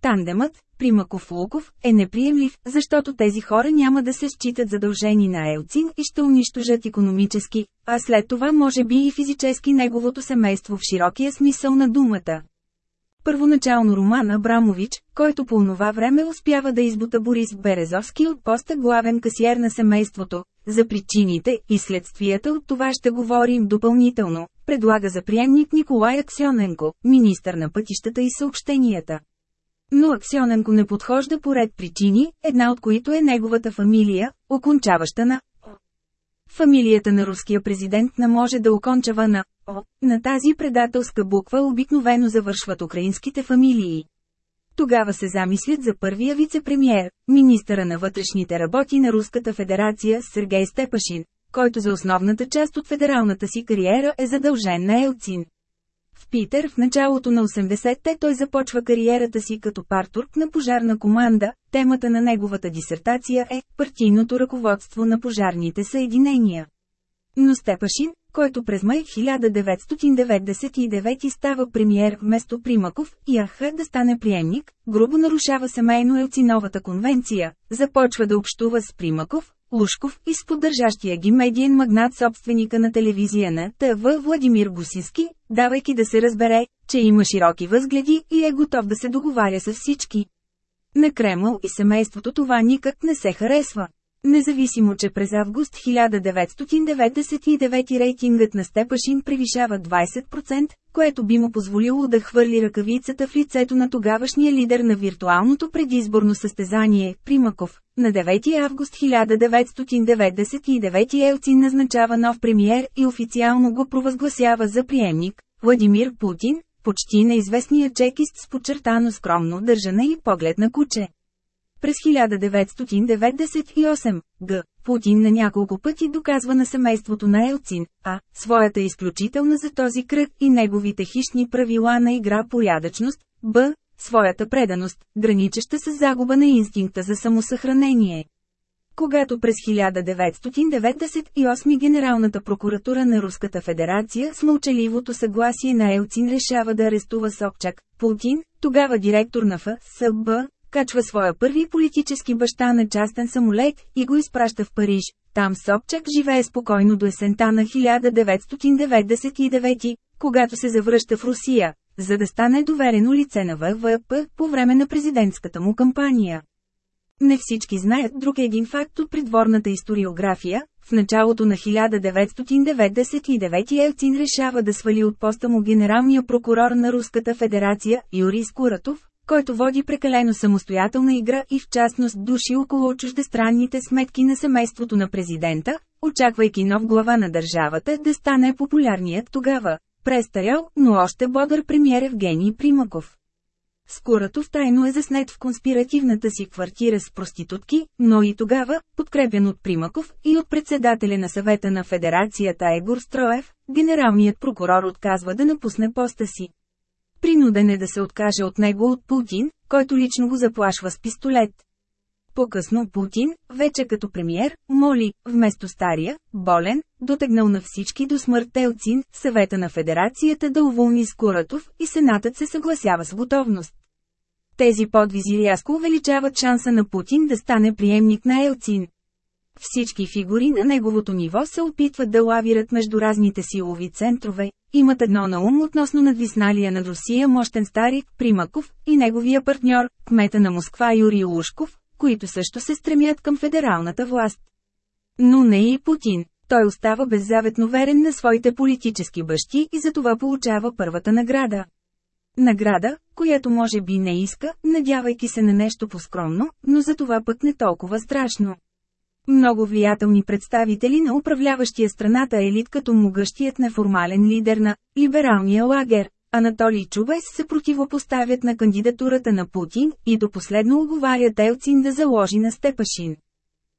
[SPEAKER 1] Тандемът, Примаков-Луков, е неприемлив, защото тези хора няма да се считат задължени на Елцин и ще унищожат економически, а след това може би и физически неговото семейство в широкия смисъл на думата. Първоначално Роман Абрамович, който по онова време успява да избута Борис Березовски от поста главен касиер на семейството, за причините и следствията от това ще говорим допълнително, предлага за приемник Николай Аксионенко, министър на пътищата и съобщенията. Но Аксионенко не подхожда по ред причини, една от които е неговата фамилия, окончаваща на. Фамилията на руския президент не може да окончава на О. На тази предателска буква обикновено завършват украинските фамилии. Тогава се замислят за първия вице-премьер, министъра на вътрешните работи на Руската федерация Сергей Степашин, който за основната част от федералната си кариера е задължен на Елцин. В Питер в началото на 80-те той започва кариерата си като партурк на пожарна команда, темата на неговата дисертация е «Партийното ръководство на пожарните съединения». Но Степашин, който през май 1999 става премиер вместо Примаков и Аха да стане приемник, грубо нарушава семейно Елциновата конвенция, започва да общува с Примаков, Лушков и с поддържащия ги медиен магнат собственика на телевизия на ТВ Владимир Гусински, давайки да се разбере, че има широки възгледи и е готов да се договаря с всички. На Кремъл и семейството това никак не се харесва. Независимо, че през август 1999 рейтингът на Степашин превишава 20%, което би му позволило да хвърли ръкавицата в лицето на тогавашния лидер на виртуалното предизборно състезание, Примаков. На 9 август 1999 Елцин назначава нов премиер и официално го провъзгласява за приемник, Владимир Путин, почти неизвестният чекист с подчертано скромно държане и поглед на куче. През 1998 г. Путин на няколко пъти доказва на семейството на Елцин, а своята изключителна за този кръг и неговите хищни правила на игра порядъчност, б. своята преданост, граничеща с загуба на инстинкта за самосъхранение. Когато през 1998 Генералната прокуратура на Руската федерация с мълчаливото съгласие на Елцин решава да арестува Собчак, Путин, тогава директор на ФСБ, качва своя първи политически баща на частен самолет и го изпраща в Париж. Там Собчак живее спокойно до есента на 1999, когато се завръща в Русия, за да стане доверено лице на ВВП по време на президентската му кампания. Не всички знаят друг един факт от придворната историография. В началото на 1999 Елцин решава да свали от поста му генералния прокурор на Руската федерация Юрий Скуратов, който води прекалено самостоятелна игра и в частност души около чуждестранните сметки на семейството на президента, очаквайки нов глава на държавата да стане популярният тогава, престарял, но още бодър премьер Евгений Примаков. Скоратов тайно е заснет в конспиративната си квартира с проститутки, но и тогава, подкрепен от Примаков и от председателя на съвета на федерацията Егор Строев, генералният прокурор отказва да напусне поста си. Принуден е да се откаже от него от Путин, който лично го заплашва с пистолет. По-късно Путин, вече като премьер, моли, вместо стария, болен, дотегнал на всички до смърт Телцин, съвета на федерацията да уволни Скуратов и сенатът се съгласява с готовност. Тези подвизи рязко увеличават шанса на Путин да стане приемник на Елцин. Всички фигури на неговото ниво се опитват да лавират между разните силови центрове, имат едно на ум относно надвисналия над Русия мощен старик Примаков и неговия партньор, кмета на Москва Юрий Лушков, които също се стремят към федералната власт. Но не и Путин. Той остава беззаветно верен на своите политически бащи и затова получава първата награда. Награда, която може би не иска, надявайки се на нещо по-скромно, но за това пък не толкова страшно. Много влиятелни представители на управляващия страната елит като могъщият неформален лидер на либералния лагер, Анатолий Чубес се противопоставят на кандидатурата на Путин и до последно оговарят Елцин да заложи на Степашин.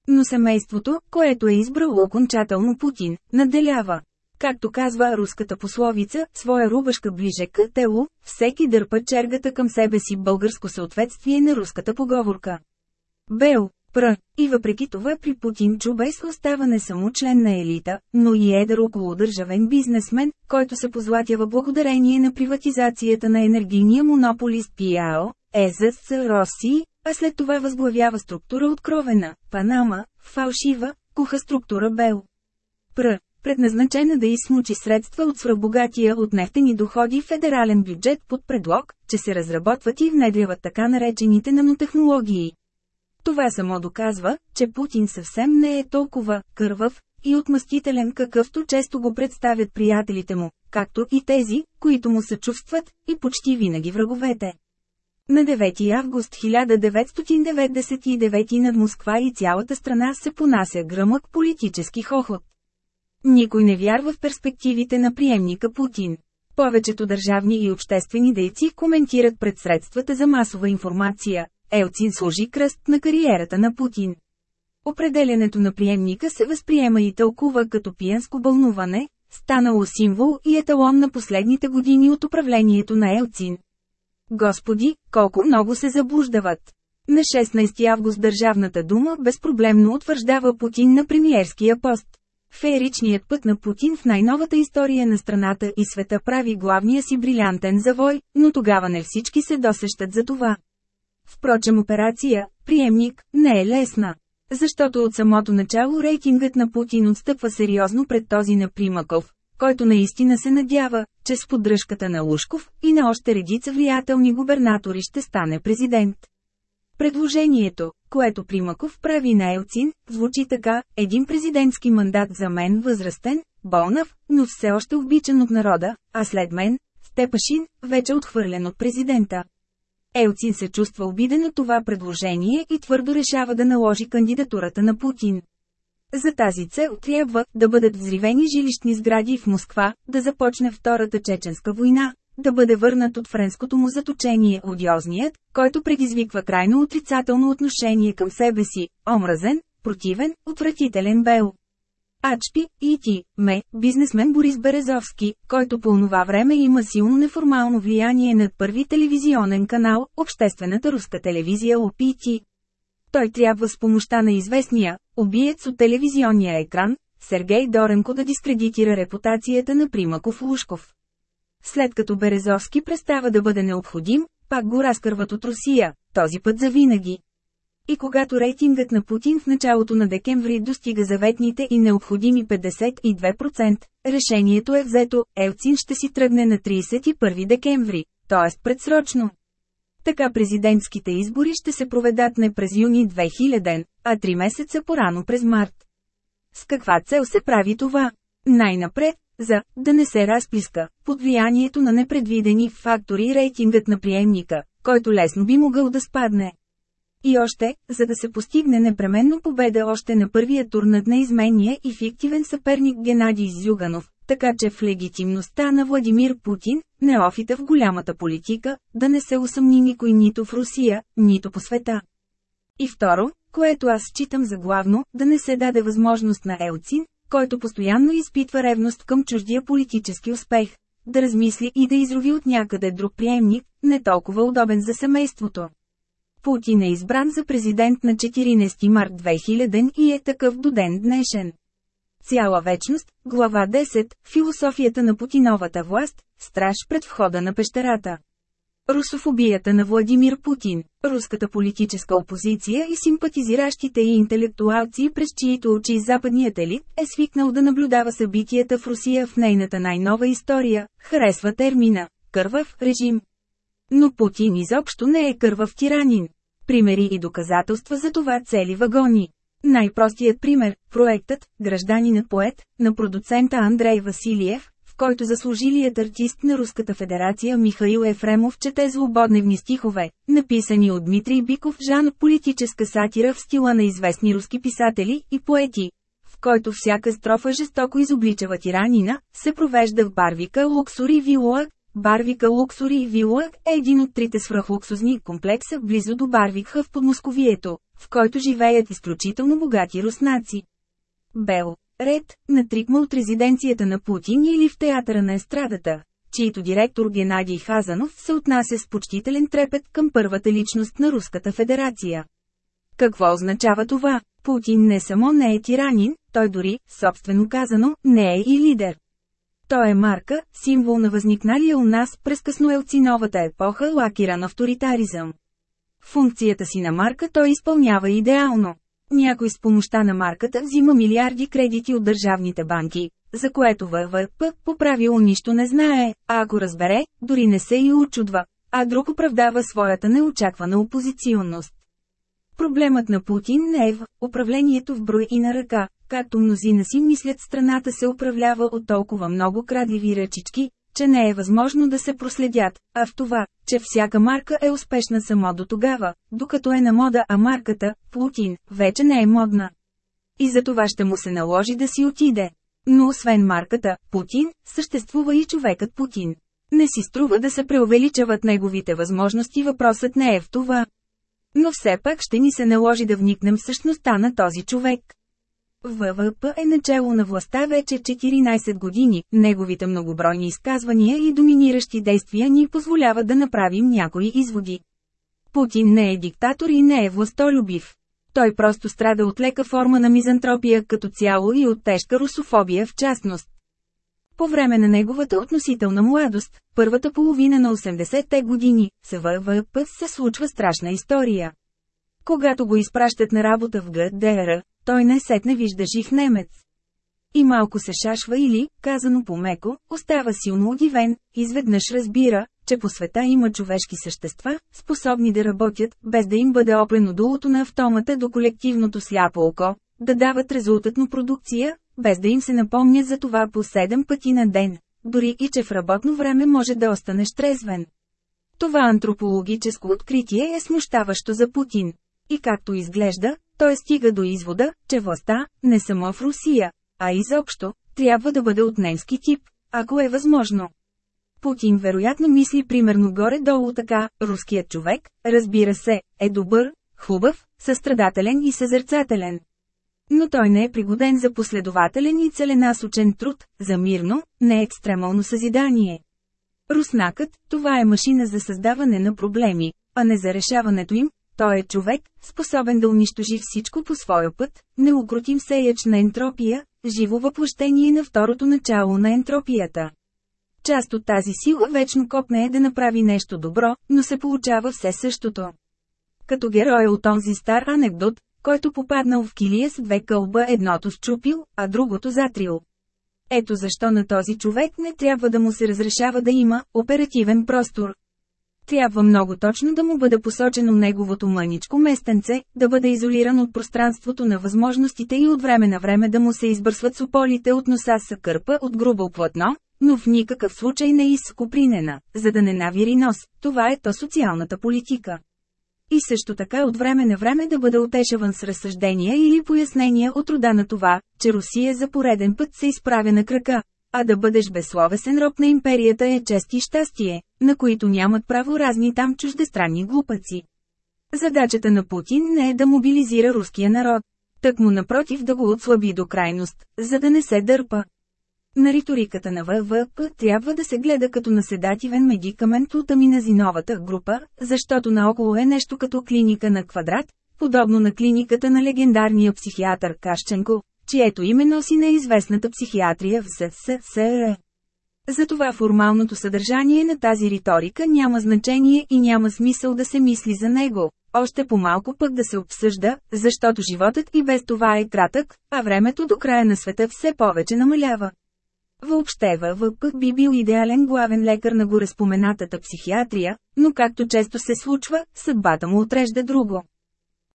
[SPEAKER 1] Но семейството, което е избрало окончателно Путин, наделява. Както казва руската пословица, своя рубашка ближе к тело, всеки дърпа чергата към себе си българско съответствие на руската поговорка. Бел, Пр. И въпреки това при Путин Чубес остава не само член на елита, но и едър около държавен бизнесмен, който се позлатява благодарение на приватизацията на енергийния монополист ПИАО, ЕЗС Роси, а след това възглавява структура откровена, Панама, фалшива, куха структура Бел. Пр. Предназначена да изсмучи средства от свръхбогатия от нефтени доходи федерален бюджет под предлог, че се разработват и внедряват така наречените нанотехнологии. Това само доказва, че Путин съвсем не е толкова кървав и отмъстителен какъвто често го представят приятелите му, както и тези, които му съчувстват, и почти винаги враговете. На 9 август 1999 над Москва и цялата страна се понася гръмък политически хохот. Никой не вярва в перспективите на приемника Путин. Повечето държавни и обществени дейци коментират пред средствата за масова информация, Елцин служи кръст на кариерата на Путин. Определенето на приемника се възприема и тълкува като пиянско бълнуване, станало символ и еталон на последните години от управлението на Елцин. Господи, колко много се заблуждават! На 16 август Държавната дума безпроблемно утвърждава Путин на премиерския пост. Фееричният път на Путин в най-новата история на страната и света прави главния си брилянтен завой, но тогава не всички се досещат за това. Впрочем операция, приемник, не е лесна. Защото от самото начало рейтингът на Путин отстъпва сериозно пред този на Примаков, който наистина се надява, че с поддръжката на Лушков и на още редица влиятелни губернатори ще стане президент. Предложението, което Примаков прави на Елцин, звучи така, един президентски мандат за мен възрастен, болнав, но все още обичан от народа, а след мен, Степашин, вече отхвърлен от президента. Елцин се чувства обиден от това предложение и твърдо решава да наложи кандидатурата на Путин. За тази цел трябва да бъдат взривени жилищни сгради в Москва, да започне Втората чеченска война, да бъде върнат от френското му заточение одиозният, който предизвиква крайно отрицателно отношение към себе си, омразен, противен, отвратителен бел. Ачпи, и ти, ме, бизнесмен Борис Березовски, който по онова време има силно неформално влияние над първи телевизионен канал, обществената руска телевизия ОПТ. Той трябва с помощта на известния, убиец от телевизионния екран, Сергей Доренко да дискредитира репутацията на Примаков Лушков. След като Березовски престава да бъде необходим, пак го разкърват от Русия, този път завинаги. И когато рейтингът на Путин в началото на декември достига заветните и необходими 52%, решението е взето, Елцин ще си тръгне на 31 декември, т.е. предсрочно. Така президентските избори ще се проведат не през юни 2000, а 3 месеца порано през март. С каква цел се прави това? Най-напред, за да не се разписка, под влиянието на непредвидени фактори рейтингът на приемника, който лесно би могъл да спадне. И още, за да се постигне непременно победа още на първия тур над неизменния и фиктивен съперник Геннадий Зюганов, така че в легитимността на Владимир Путин, неофита в голямата политика, да не се усъмни никой нито в Русия, нито по света. И второ, което аз считам за главно, да не се даде възможност на Елцин, който постоянно изпитва ревност към чуждия политически успех, да размисли и да изрови от някъде друг приемник, не толкова удобен за семейството. Путин е избран за президент на 14 март 2000 и е такъв до ден днешен. Цяла вечност, глава 10, философията на Путиновата власт, страж пред входа на пещерата. Русофобията на Владимир Путин, руската политическа опозиция и симпатизиращите и интелектуалци през чието очи западният елит е свикнал да наблюдава събитията в Русия в нейната най-нова история, харесва термина «кървав режим». Но Путин изобщо не е кървав тиранин. Примери и доказателства за това цели вагони. Най-простият пример – проектът «Гражданинът поет» на продуцента Андрей Василиев, в който заслужилият артист на Руската федерация Михаил Ефремов чете злободневни стихове, написани от Дмитрий Биков жанр политическа сатира в стила на известни руски писатели и поети, в който всяка строфа жестоко изобличава тиранина, се провежда в Барвика Луксури Вилуа, Барвика Луксури Вилуа е един от трите свръхлуксозни комплекса близо до Барвикха в Подмосковието, в който живеят изключително богати руснаци. Бел Ред, на трикма от резиденцията на Путин или в театъра на естрадата, чието директор Геннадий Хазанов се отнася с почтителен трепет към първата личност на Руската федерация. Какво означава това? Путин не само не е тиранин, той дори, собствено казано, не е и лидер. Той е марка, символ на възникналия у нас през късноелциновата епоха лакиран авторитаризъм. Функцията си на марка той изпълнява идеално. Някой с помощта на марката взима милиарди кредити от държавните банки, за което ВВП по правило нищо не знае, а ако разбере, дори не се и очудва, а друг оправдава своята неочаквана опозиционност. Проблемът на Путин не е в управлението в брой и на ръка, както мнозина си мислят страната се управлява от толкова много крадливи ръчички, че не е възможно да се проследят, а в това, че всяка марка е успешна само до тогава, докато е на мода, а марката, Путин, вече не е модна. И за това ще му се наложи да си отиде. Но освен марката, Путин, съществува и човекът Путин. Не си струва да се преувеличават неговите възможности, въпросът не е в това. Но все пак ще ни се наложи да вникнем в същността на този човек. ВВП е начало на властта вече 14 години, неговите многобройни изказвания и доминиращи действия ни позволяват да направим някои изводи. Путин не е диктатор и не е властолюбив. Той просто страда от лека форма на мизантропия като цяло и от тежка русофобия в частност. По време на неговата относителна младост, първата половина на 80-те години, с ВВП се случва страшна история. Когато го изпращат на работа в ГДР, той не сетне вижда жив немец. И малко се шашва или, казано по-меко, остава силно удивен, изведнъж разбира, че по света има човешки същества, способни да работят, без да им бъде оплено дулото на автомата до колективното сляпо око, да дават резултатно продукция, без да им се напомня за това по 7 пъти на ден, дори и че в работно време може да останеш трезвен. Това антропологическо откритие е смущаващо за Путин. И както изглежда, той стига до извода, че властта, не само в Русия, а изобщо, трябва да бъде от немски тип, ако е възможно. Путин вероятно мисли примерно горе-долу така, руският човек, разбира се, е добър, хубав, състрадателен и съзерцателен. Но той не е пригоден за последователен и целенасочен труд, за мирно, не екстремално съзидание. Руснакът, това е машина за създаване на проблеми, а не за решаването им, той е човек, способен да унищожи всичко по своя път, неукротим сеяч на ентропия, живо въплъщение на второто начало на ентропията. Част от тази сила вечно копне е да направи нещо добро, но се получава все същото. Като герой от онзи стар анекдот, който попаднал в килия с две кълба едното счупил, а другото затрил. Ето защо на този човек не трябва да му се разрешава да има оперативен простор, трябва много точно да му бъде посочено неговото мъничко местенце, да бъде изолиран от пространството на възможностите и от време на време да му се избърсват сополите от носа с кърпа от грубо платно, но в никакъв случай не изкопринена, за да не навири нос, това е то социалната политика. И също така от време на време да бъде отешаван с разсъждения или пояснения от рода на това, че Русия за пореден път се изправя на крака, а да бъдеш безсловесен роб на империята е чест и щастие, на които нямат право разни там чуждестранни глупаци. Задачата на Путин не е да мобилизира руския народ, тък му напротив да го отслаби до крайност, за да не се дърпа. На риториката на ВВП трябва да се гледа като на седативен медикамент от аминазиновата група, защото наоколо е нещо като клиника на квадрат, подобно на клиниката на легендарния психиатър Кашченко, чието име носи неизвестната психиатрия в СССР. Затова формалното съдържание на тази риторика няма значение и няма смисъл да се мисли за него, още по-малко пък да се обсъжда, защото животът и без това е кратък, а времето до края на света все повече намалява. Въобще ВВП би бил идеален главен лекар на гореспоменатата психиатрия, но както често се случва, съдбата му отрежда друго.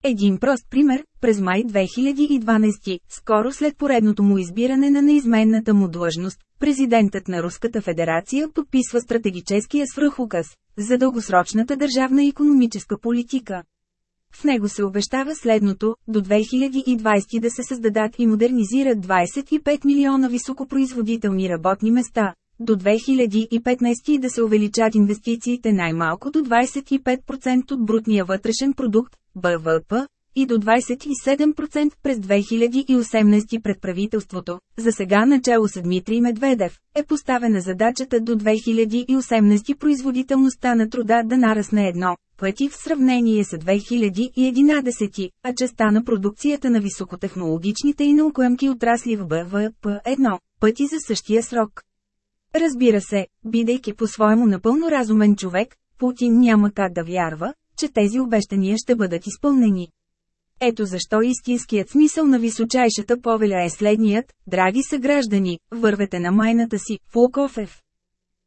[SPEAKER 1] Един прост пример, през май 2012, скоро след поредното му избиране на неизменната му длъжност, президентът на Руската федерация подписва стратегическия свръхуказ за дългосрочната държавна економическа политика. В него се обещава следното – до 2020 да се създадат и модернизират 25 милиона високопроизводителни работни места, до 2015 да се увеличат инвестициите най-малко до 25% от брутния вътрешен продукт, БВП, и до 27% през 2018 пред правителството, за сега начало с Дмитрий Медведев, е поставена задачата до 2018 производителността на труда да нарасне едно пъти в сравнение с 2011, а частта на продукцията на високотехнологичните и наукоемки отрасли в БВП едно пъти за същия срок. Разбира се, бидейки по-своему напълно разумен човек, Путин няма как да вярва, че тези обещания ще бъдат изпълнени. Ето защо истинският смисъл на височайшата повеля е следният, драги съграждани, вървете на майната си, Фулкофев.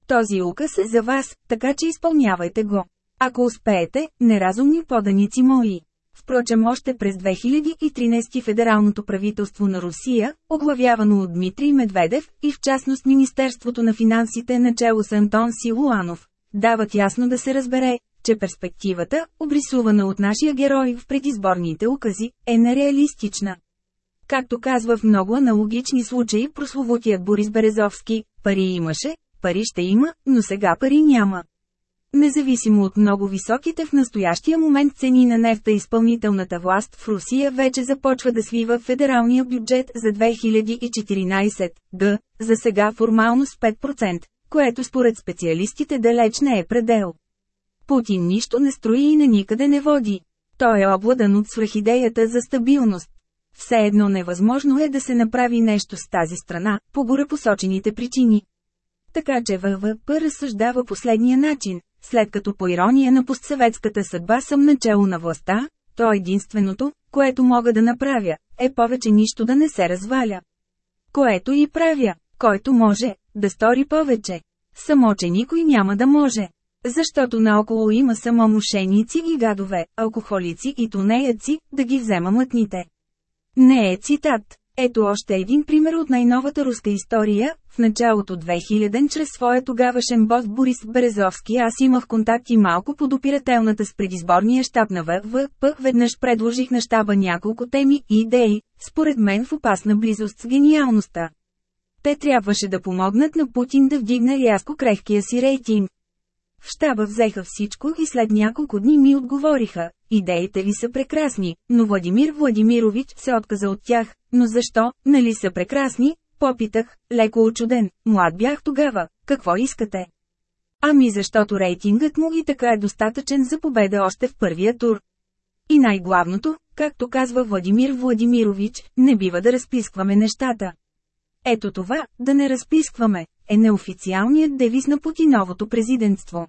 [SPEAKER 1] Този указ е за вас, така че изпълнявайте го. Ако успеете, неразумни поданици мои. Впрочем още през 2013 федералното правителство на Русия, оглавявано от Дмитрий Медведев и в частност Министерството на финансите начало с Антон Силуанов, дават ясно да се разбере, че перспективата, обрисувана от нашия герой в предизборните укази, е нереалистична. Както казва в много аналогични случаи прословутият Борис Березовски, пари имаше, пари ще има, но сега пари няма. Независимо от много високите в настоящия момент цени на нефта изпълнителната власт в Русия вече започва да свива федералния бюджет за 2014 г, за сега формално с 5%, което според специалистите далеч не е предел. Путин нищо не строи и на никъде не води. Той е обладан от свръхидеята за стабилност. Все едно невъзможно е да се направи нещо с тази страна, по горепосочените причини. Така че ВВП разсъждава последния начин. След като по ирония на постсъветската съдба съм начало на властта, то единственото, което мога да направя, е повече нищо да не се разваля. Което и правя, който може, да стори повече. Само, че никой няма да може. Защото наоколо има само мошеници и гадове, алкохолици и тунеяци, да ги взема мътните. Не е цитат. Ето още един пример от най-новата руска история. В началото 2000 чрез своя тогавашен бос Борис Березовски аз имах контакти малко под опирателната с предизборния щаб на ВВП. Веднъж предложих на щаба няколко теми и идеи, според мен в опасна близост с гениалността. Те трябваше да помогнат на Путин да вдигне рязко крехкия си рейтинг. В щаба взеха всичко и след няколко дни ми отговориха, идеите ви са прекрасни, но Владимир Владимирович се отказа от тях, но защо, нали са прекрасни? Попитах, леко очуден, млад бях тогава, какво искате? Ами защото рейтингът му и така е достатъчен за победа още в първия тур. И най-главното, както казва Владимир Владимирович, не бива да разпискваме нещата. Ето това, да не разпискваме, е неофициалният девиз на Путиновото президентство.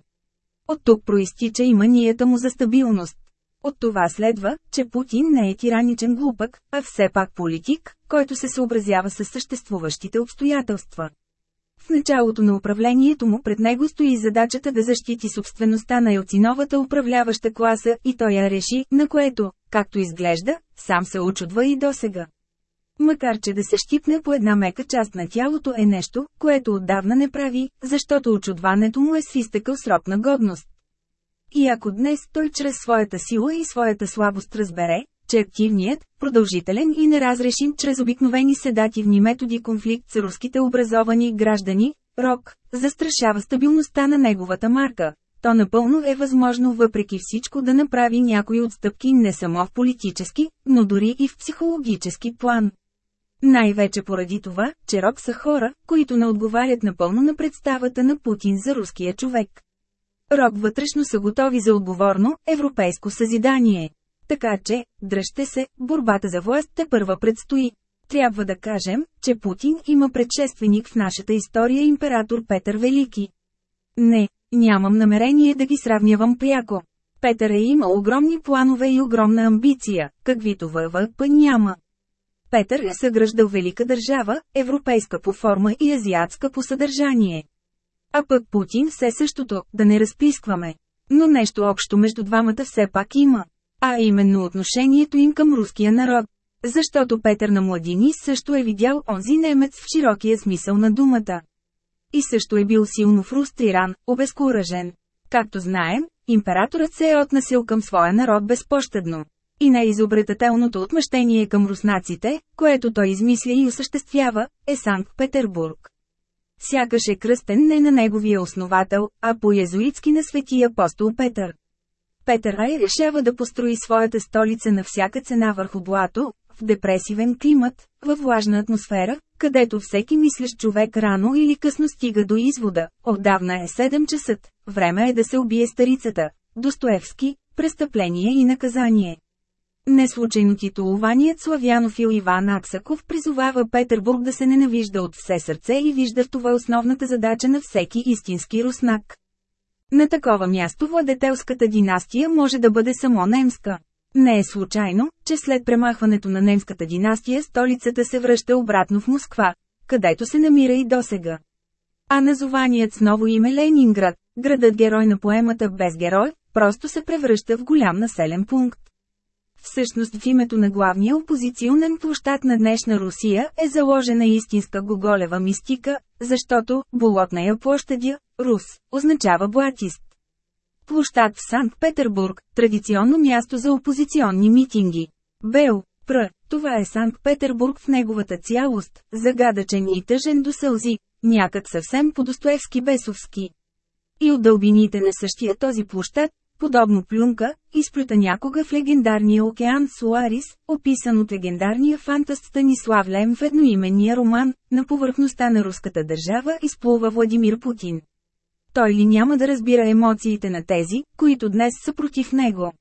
[SPEAKER 1] От тук проистича и манията му за стабилност. От това следва, че Путин не е тираничен глупък, а все пак политик, който се съобразява с съществуващите обстоятелства. В началото на управлението му пред него стои задачата да защити собствеността на елциновата управляваща класа и той я реши, на което, както изглежда, сам се очудва и досега. Макар че да се щипне по една мека част на тялото е нещо, което отдавна не прави, защото очудването му е с изтъкъл срок на годност. И ако днес той чрез своята сила и своята слабост разбере, че активният, продължителен и неразрешим чрез обикновени седативни методи конфликт с руските образовани граждани, РОК, застрашава стабилността на неговата марка, то напълно е възможно въпреки всичко да направи някои отстъпки не само в политически, но дори и в психологически план. Най-вече поради това, че рок са хора, които не отговарят напълно на представата на Путин за руския човек. Рок вътрешно са готови за отговорно, европейско съзидание. Така че, дръжте се, борбата за власт те първа предстои. Трябва да кажем, че Путин има предшественик в нашата история император Петър Велики. Не, нямам намерение да ги сравнявам пряко. Петър е имал огромни планове и огромна амбиция, каквито ВВП няма. Петър е съграждал велика държава, европейска по форма и азиатска по съдържание. А пък Путин все същото, да не разпискваме. Но нещо общо между двамата все пак има. А именно отношението им към руския народ. Защото Петър на младини също е видял онзи немец в широкия смисъл на думата. И също е бил силно фрустриран, обезкуражен. Както знаем, императорът се е отнасил към своя народ безпощадно. И най-изобретателното отмъщение към руснаците, което той измисля и осъществява, е Санкт-Петербург. Сякаш е кръстен не на неговия основател, а по езуитски на светия апостол Петър. Петър Ай решава да построи своята столица на всяка цена върху блато, в депресивен климат, във влажна атмосфера, където всеки мислещ човек рано или късно стига до извода, отдавна е 7 часа, време е да се убие старицата, Достоевски, престъпление и наказание. Неслучайно титулованият славянофил Иван Аксаков призовава Петербург да се ненавижда от все сърце и вижда в това основната задача на всеки истински руснак. На такова място владетелската династия може да бъде само немска. Не е случайно, че след премахването на немската династия столицата се връща обратно в Москва, където се намира и досега. А назованият с ново име Ленинград, градът герой на поемата без герой, просто се превръща в голям населен пункт. Всъщност в името на главния опозиционен площад на днешна Русия е заложена истинска гоголева мистика, защото «болотная площадя» Рус означава блатист. Площад в Санкт-Петербург, традиционно място за опозиционни митинги. Бел, Пр. Това е Санкт-Петербург в неговата цялост, загадъчен и тъжен до сълзи, някак съвсем по-достоевски бесовски. И от дълбините на същия този площад, подобно плюнка, изплюта някога в легендарния океан Суарис, описан от легендарния фантаст Станислав Лем в едноименния роман, на повърхността на руската държава изплува Владимир Путин. Той ли няма да разбира емоциите на тези, които днес са против него?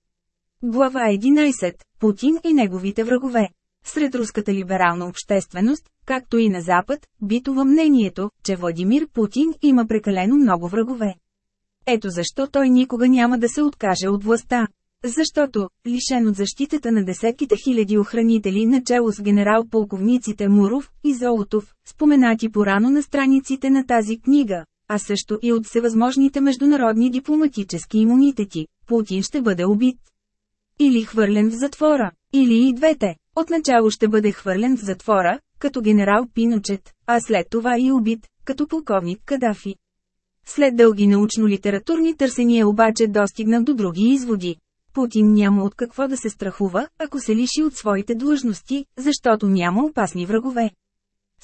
[SPEAKER 1] Глава 11. Путин и неговите врагове. Сред руската либерална общественост, както и на Запад, битува мнението, че Владимир Путин има прекалено много врагове. Ето защо той никога няма да се откаже от властта. Защото, лишен от защитата на десетките хиляди охранители начало с генерал-полковниците Муров и Золотов, споменати порано на страниците на тази книга, а също и от всевъзможните международни дипломатически имунитети, Путин ще бъде убит. Или хвърлен в затвора, или и двете. Отначало ще бъде хвърлен в затвора, като генерал Пиночет, а след това и убит, като полковник Кадафи. След дълги научно-литературни търсения обаче достигна до други изводи. Путин няма от какво да се страхува, ако се лиши от своите длъжности, защото няма опасни врагове.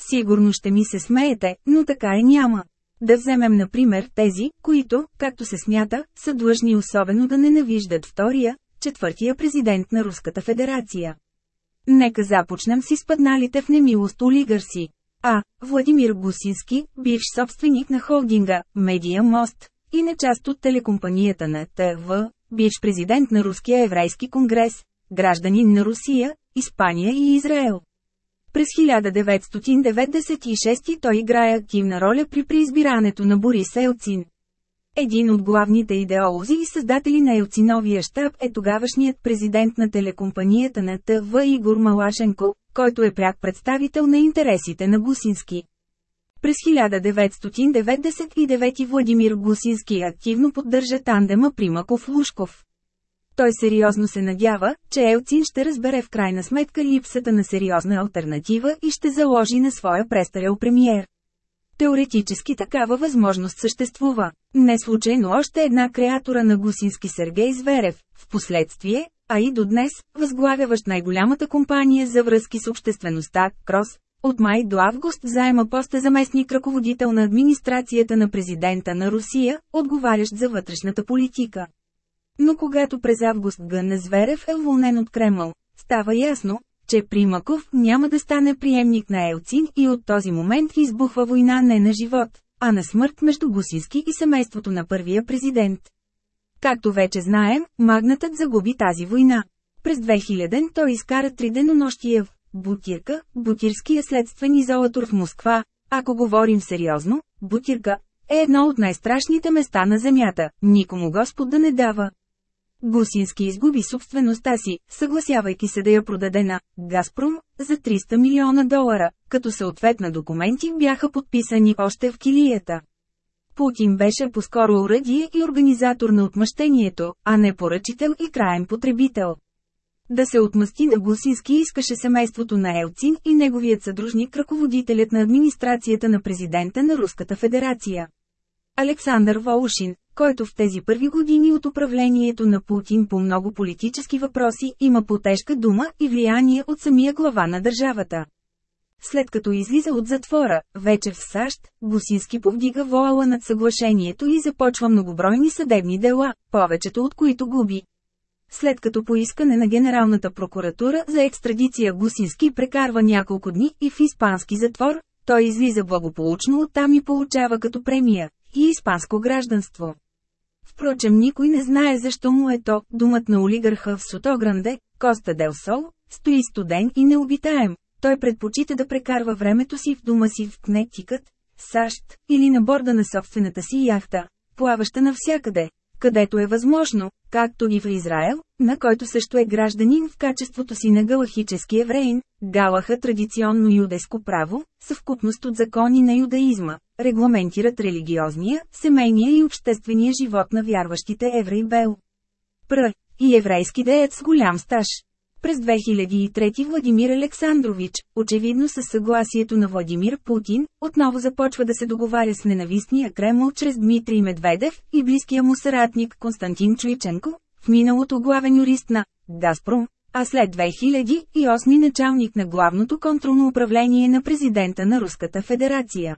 [SPEAKER 1] Сигурно ще ми се смеете, но така и няма. Да вземем например тези, които, както се смята, са длъжни особено да ненавиждат втория, четвъртия президент на Руската федерация. Нека започнем с изпадналите в немилост олигарси. А. Владимир Гусински, бивш собственик на холдинга Медия Мост и на част от телекомпанията на ТВ, бивш президент на Руския еврейски конгрес, гражданин на Русия, Испания и Израел. През 1996 той играе активна роля при преизбирането на Борис Елцин. Един от главните идеолози и създатели на Елциновия щаб е тогавашният президент на телекомпанията на ТВ Игор Малашенко, който е пряк представител на интересите на Гусински. През 1999 Владимир Гусински активно поддържа тандема Примаков-Лушков. Той сериозно се надява, че Елцин ще разбере в крайна сметка липсата на сериозна альтернатива и ще заложи на своя престарел премиер. Теоретически такава възможност съществува. Не случайно още една креатора на Гусински Сергей Зверев, в последствие, а и до днес, възглавяващ най-голямата компания за връзки с обществеността, Крос, от май до август заема поста заместник ръководител на администрацията на президента на Русия, отговарящ за вътрешната политика. Но когато през август Гъна Зверев е уволнен от Кремъл, става ясно, че Примаков няма да стане приемник на Елцин и от този момент избухва война не на живот, а на смърт между Гусински и семейството на първия президент. Както вече знаем, магнатът загуби тази война. През 2000 той изкара три денонощия в Бутирка, Бутирския следствен изолатор в Москва. Ако говорим сериозно, Бутирка е едно от най-страшните места на Земята, никому Господ да не дава. Гусински изгуби собствеността си, съгласявайки се да я продаде на «Газпром» за 300 милиона долара, като съответна документи бяха подписани още в килията. Путин беше по-скоро уръдие и организатор на отмъщението, а не поръчител и краен потребител. Да се отмъсти на Гусински искаше семейството на Елцин и неговият съдружник ръководителят на администрацията на президента на Руската федерация. Александър Волошин, който в тези първи години от управлението на Путин по много политически въпроси има потежка дума и влияние от самия глава на държавата. След като излиза от затвора, вече в САЩ, Гусински повдига воала над съглашението и започва многобройни съдебни дела, повечето от които губи. След като по искане на Генералната прокуратура за екстрадиция Гусински прекарва няколко дни и в испански затвор, той излиза благополучно оттам и получава като премия и испанско гражданство. Впрочем никой не знае защо му е то, думът на олигарха в Сотогранде, Коста Дел Сол, стои студен и необитаем. Той предпочита да прекарва времето си в дома си в Кнетикът, САЩ, или на борда на собствената си яхта, плаваща навсякъде, където е възможно, както и в Израел, на който също е гражданин в качеството си на галахически евреин, галаха традиционно юдеско право, съвкупност от закони на юдаизма, регламентират религиозния, семейния и обществения живот на вярващите евреи Бел. Пр. и еврейски деят с голям стаж. През 2003 Владимир Александрович, очевидно със съгласието на Владимир Путин, отново започва да се договаря с ненавистния Кремл чрез Дмитрий Медведев и близкия му съратник Константин Чуйченко, в миналото главен юрист на «Газпром», а след 2008 началник на главното контролно управление на президента на Руската федерация.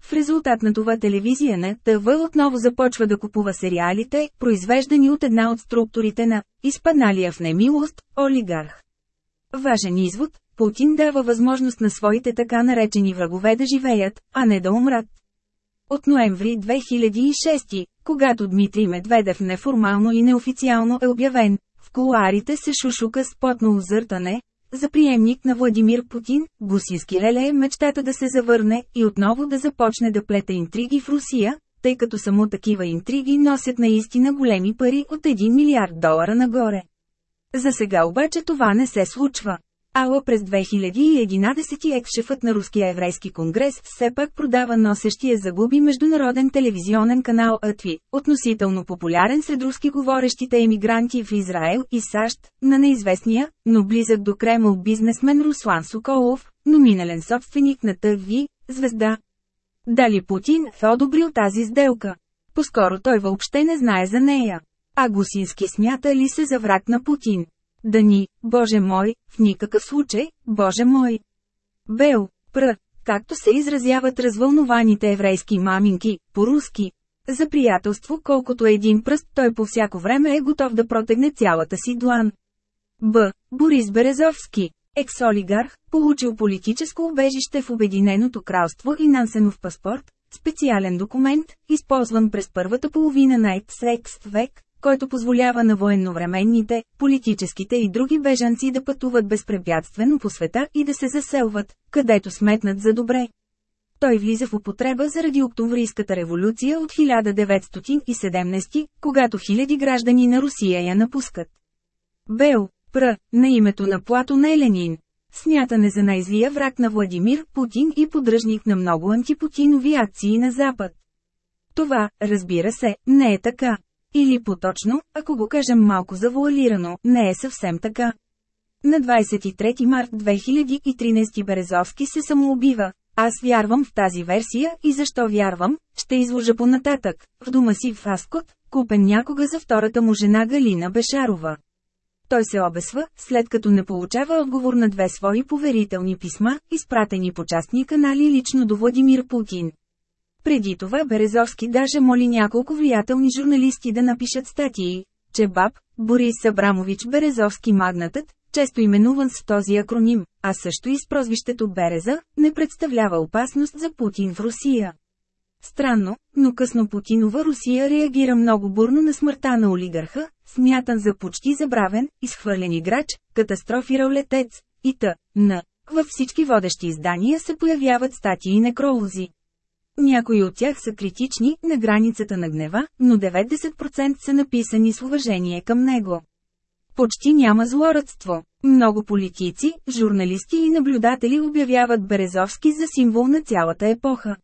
[SPEAKER 1] В резултат на това телевизия на ТВ отново започва да купува сериалите, произвеждани от една от структурите на изпадналия в немилост, олигарх. Важен извод – Путин дава възможност на своите така наречени врагове да живеят, а не да умрат. От ноември 2006, когато Дмитрий Медведев неформално и неофициално е обявен, в колуарите се шушука с потно озъртане, за приемник на Владимир Путин, Гусински леле е мечтата да се завърне и отново да започне да плета интриги в Русия, тъй като само такива интриги носят наистина големи пари от 1 милиард долара нагоре. За сега обаче това не се случва. Ала през 2011 екс-шефът на Руския еврейски конгрес все пак продава носещия загуби международен телевизионен канал АТВИ, относително популярен сред руски говорещите емигранти в Израел и САЩ, на неизвестния, но близък до Кремл бизнесмен Руслан Соколов, номинален собственик на ТВ, звезда. Дали Путин е одобрил тази сделка? Поскоро той въобще не знае за нея. А Гусински смята ли се за враг на Путин? Да ни, Боже мой, в никакъв случай, Боже мой. Бел, пр, както се изразяват развълнованите еврейски маминки, по-руски. За приятелство колкото един пръст той по всяко време е готов да протегне цялата си длан. Б. Борис Березовски, екс-олигарх, получил политическо убежище в Обединеното кралство и Нансенов паспорт, специален документ, използван през първата половина на XX век, който позволява на военновременните, политическите и други бежанци да пътуват безпрепятствено по света и да се заселват, където сметнат за добре. Той влиза в употреба заради Октомврийската революция от 1917, когато хиляди граждани на Русия я напускат. Бел, Пр, на името на Плато на Еленин. Смятане за най-злия враг на Владимир Путин и поддръжник на много антипутинови акции на Запад. Това, разбира се, не е така. Или поточно, ако го кажем малко завуалирано, не е съвсем така. На 23 март 2013 Березовски се самоубива. Аз вярвам в тази версия и защо вярвам, ще изложа понататък, в дома си в Аскот, купен някога за втората му жена Галина Бешарова. Той се обесва, след като не получава отговор на две свои поверителни писма, изпратени по частни канали лично до Владимир Путин. Преди това Березовски даже моли няколко влиятелни журналисти да напишат статии, че баб, Борис Абрамович Березовски магнатът, често именуван с този акроним, а също и с прозвището Береза, не представлява опасност за Путин в Русия. Странно, но късно Путинова Русия реагира много бурно на смъртта на олигарха, смятан за почти забравен, изхвърлен играч, катастрофирал летец, и т.н. Във всички водещи издания се появяват статии и некролози. Някои от тях са критични, на границата на гнева, но 90% са написани с уважение към него. Почти няма злорадство. Много политици, журналисти и наблюдатели обявяват Березовски за символ на цялата епоха.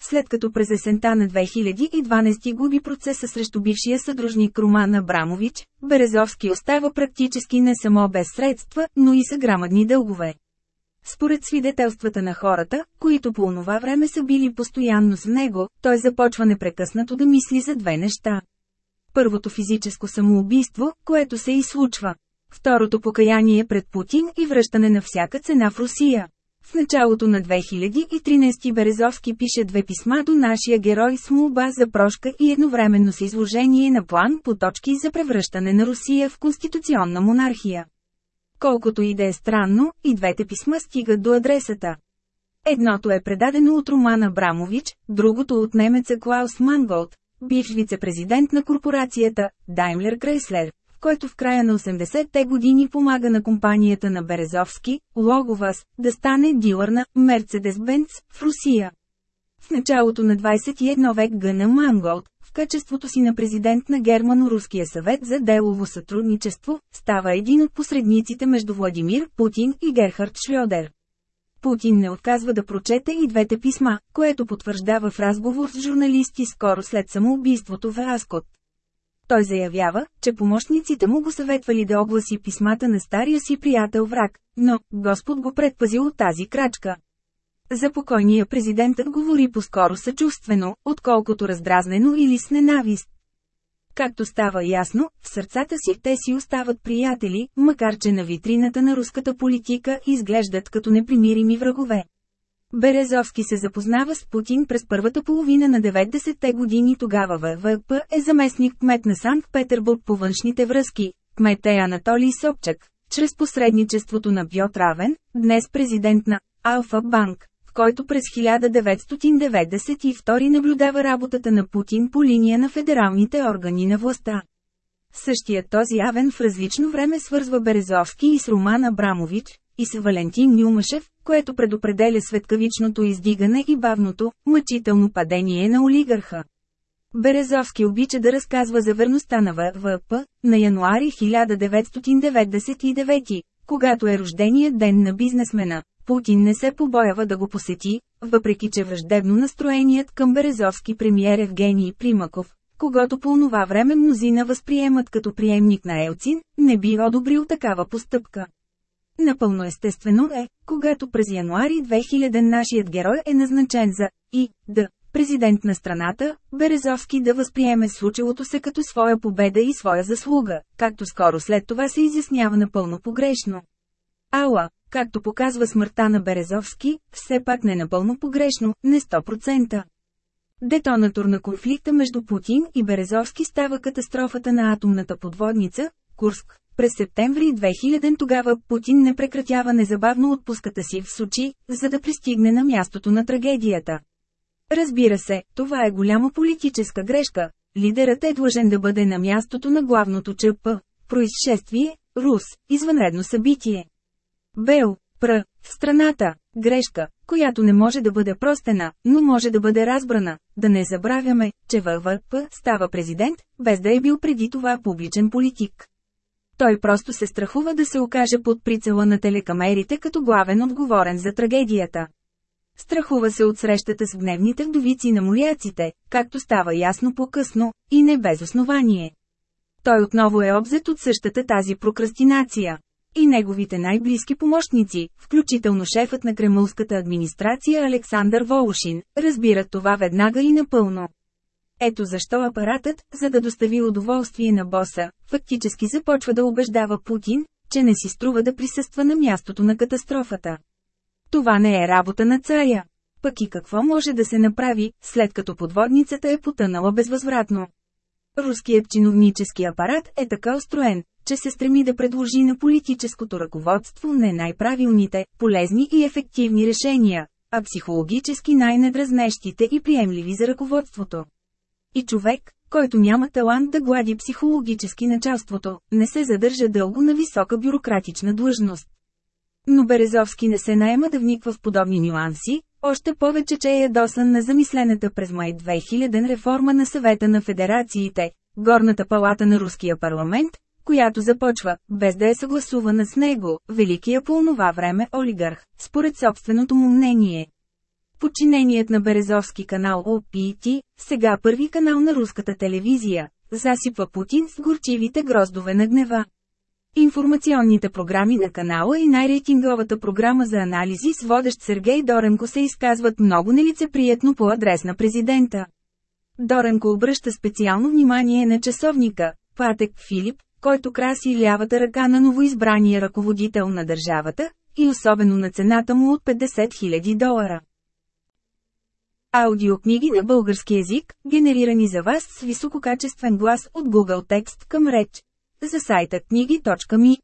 [SPEAKER 1] След като през есента на 2012 губи процеса срещу бившия съдружник Роман Абрамович, Березовски остава практически не само без средства, но и са грамадни дългове. Според свидетелствата на хората, които по онова време са били постоянно с него, той започва непрекъснато да мисли за две неща. Първото физическо самоубийство, което се и случва. Второто покаяние пред Путин и връщане на всяка цена в Русия. В началото на 2013 Березовски пише две писма до нашия герой с молба за прошка и едновременно с изложение на план по точки за превръщане на Русия в конституционна монархия. Колкото и да е странно, и двете писма стигат до адресата. Едното е предадено от Роман Абрамович, другото от немеца Клаус Манголд, бивш вице-президент на корпорацията Daimler Chrysler, който в края на 80-те години помага на компанията на Березовски, Логовас, да стане дилър на Mercedes-Benz в Русия. В началото на 21 век Гъна Манголд, качеството си на президент на Германо-Руския съвет за делово сътрудничество, става един от посредниците между Владимир Путин и Герхард Шльодер. Путин не отказва да прочете и двете писма, което потвърждава в разговор с журналисти скоро след самоубийството в Аскот. Той заявява, че помощниците му го съветвали да огласи писмата на стария си приятел враг, но Господ го предпазил от тази крачка. За покойния президентът говори по-скоро съчувствено, отколкото раздразнено или с ненавист. Както става ясно, в сърцата си те си остават приятели, макар че на витрината на руската политика изглеждат като непримирими врагове. Березовски се запознава с Путин през първата половина на 90-те години тогава ВВП е заместник кмет на Санкт-Петербург по външните връзки, кмет е Анатолий Собчак, чрез посредничеството на Бьот Равен, днес президент на Алфа Банк, който през 1992 наблюдава работата на Путин по линия на федералните органи на властта. Същия този Авен в различно време свързва Березовски и с Роман Абрамович, и с Валентин Нюмашев, което предопределя светкавичното издигане и бавното, мъчително падение на олигарха. Березовски обича да разказва за верността на ВВП на януари 1999, когато е рожденият ден на бизнесмена. Путин не се побоява да го посети, въпреки че враждебно настроеният към Березовски премиер Евгений Примаков, когато по онова време мнозина възприемат като приемник на Елцин, не би одобрил такава постъпка. Напълно естествено е, когато през януари 2000 нашият герой е назначен за И. Д. Президент на страната, Березовски да възприеме случилото се като своя победа и своя заслуга, както скоро след това се изяснява напълно погрешно. Ала, както показва смъртта на Березовски, все пак не напълно погрешно, не 100%. Детонатор на конфликта между Путин и Березовски става катастрофата на атомната подводница, Курск, през септември 2000 тогава Путин не прекратява незабавно отпуската си в Сочи, за да пристигне на мястото на трагедията. Разбира се, това е голяма политическа грешка. Лидерът е длъжен да бъде на мястото на главното ЧП. Происшествие, Рус, извънредно събитие. Бел, Пр, в страната, грешка, която не може да бъде простена, но може да бъде разбрана. Да не забравяме, че ВВП става президент, без да е бил преди това публичен политик. Той просто се страхува да се окаже под прицела на телекамерите като главен отговорен за трагедията. Страхува се от срещата с гневните вдовици на моряците, както става ясно по-късно, и не без основание. Той отново е обзет от същата тази прокрастинация. И неговите най-близки помощници, включително шефът на кремълската администрация Александър Волошин, разбират това веднага и напълно. Ето защо апаратът, за да достави удоволствие на боса, фактически започва да убеждава Путин, че не си струва да присъства на мястото на катастрофата. Това не е работа на царя. Пък и какво може да се направи, след като подводницата е потънала безвъзвратно? Руският чиновнически апарат е така устроен, че се стреми да предложи на политическото ръководство не най-правилните, полезни и ефективни решения, а психологически най-недразнещите и приемливи за ръководството. И човек, който няма талант да глади психологически началството, не се задържа дълго на висока бюрократична длъжност. Но Березовски не се наема да вниква в подобни нюанси, още повече, че е ядосан на замислената през май 2000 реформа на съвета на федерациите, горната палата на руския парламент, която започва, без да е съгласувана с него, великия по онова време олигарх, според собственото му мнение. Подчиненият на Березовски канал ОПТ, сега първи канал на руската телевизия, засипва Путин с горчивите гроздове на гнева. Информационните програми на канала и най-рейтинговата програма за анализи с водещ Сергей Доренко се изказват много нелицеприятно по адрес на президента. Доренко обръща специално внимание на часовника, Патек Филип, който краси лявата ръка на новоизбрания ръководител на държавата, и особено на цената му от 50 000 долара. Аудиокниги на български язик, генерирани за вас с висококачествен глас от Google Текст към реч. За сайта книги.ми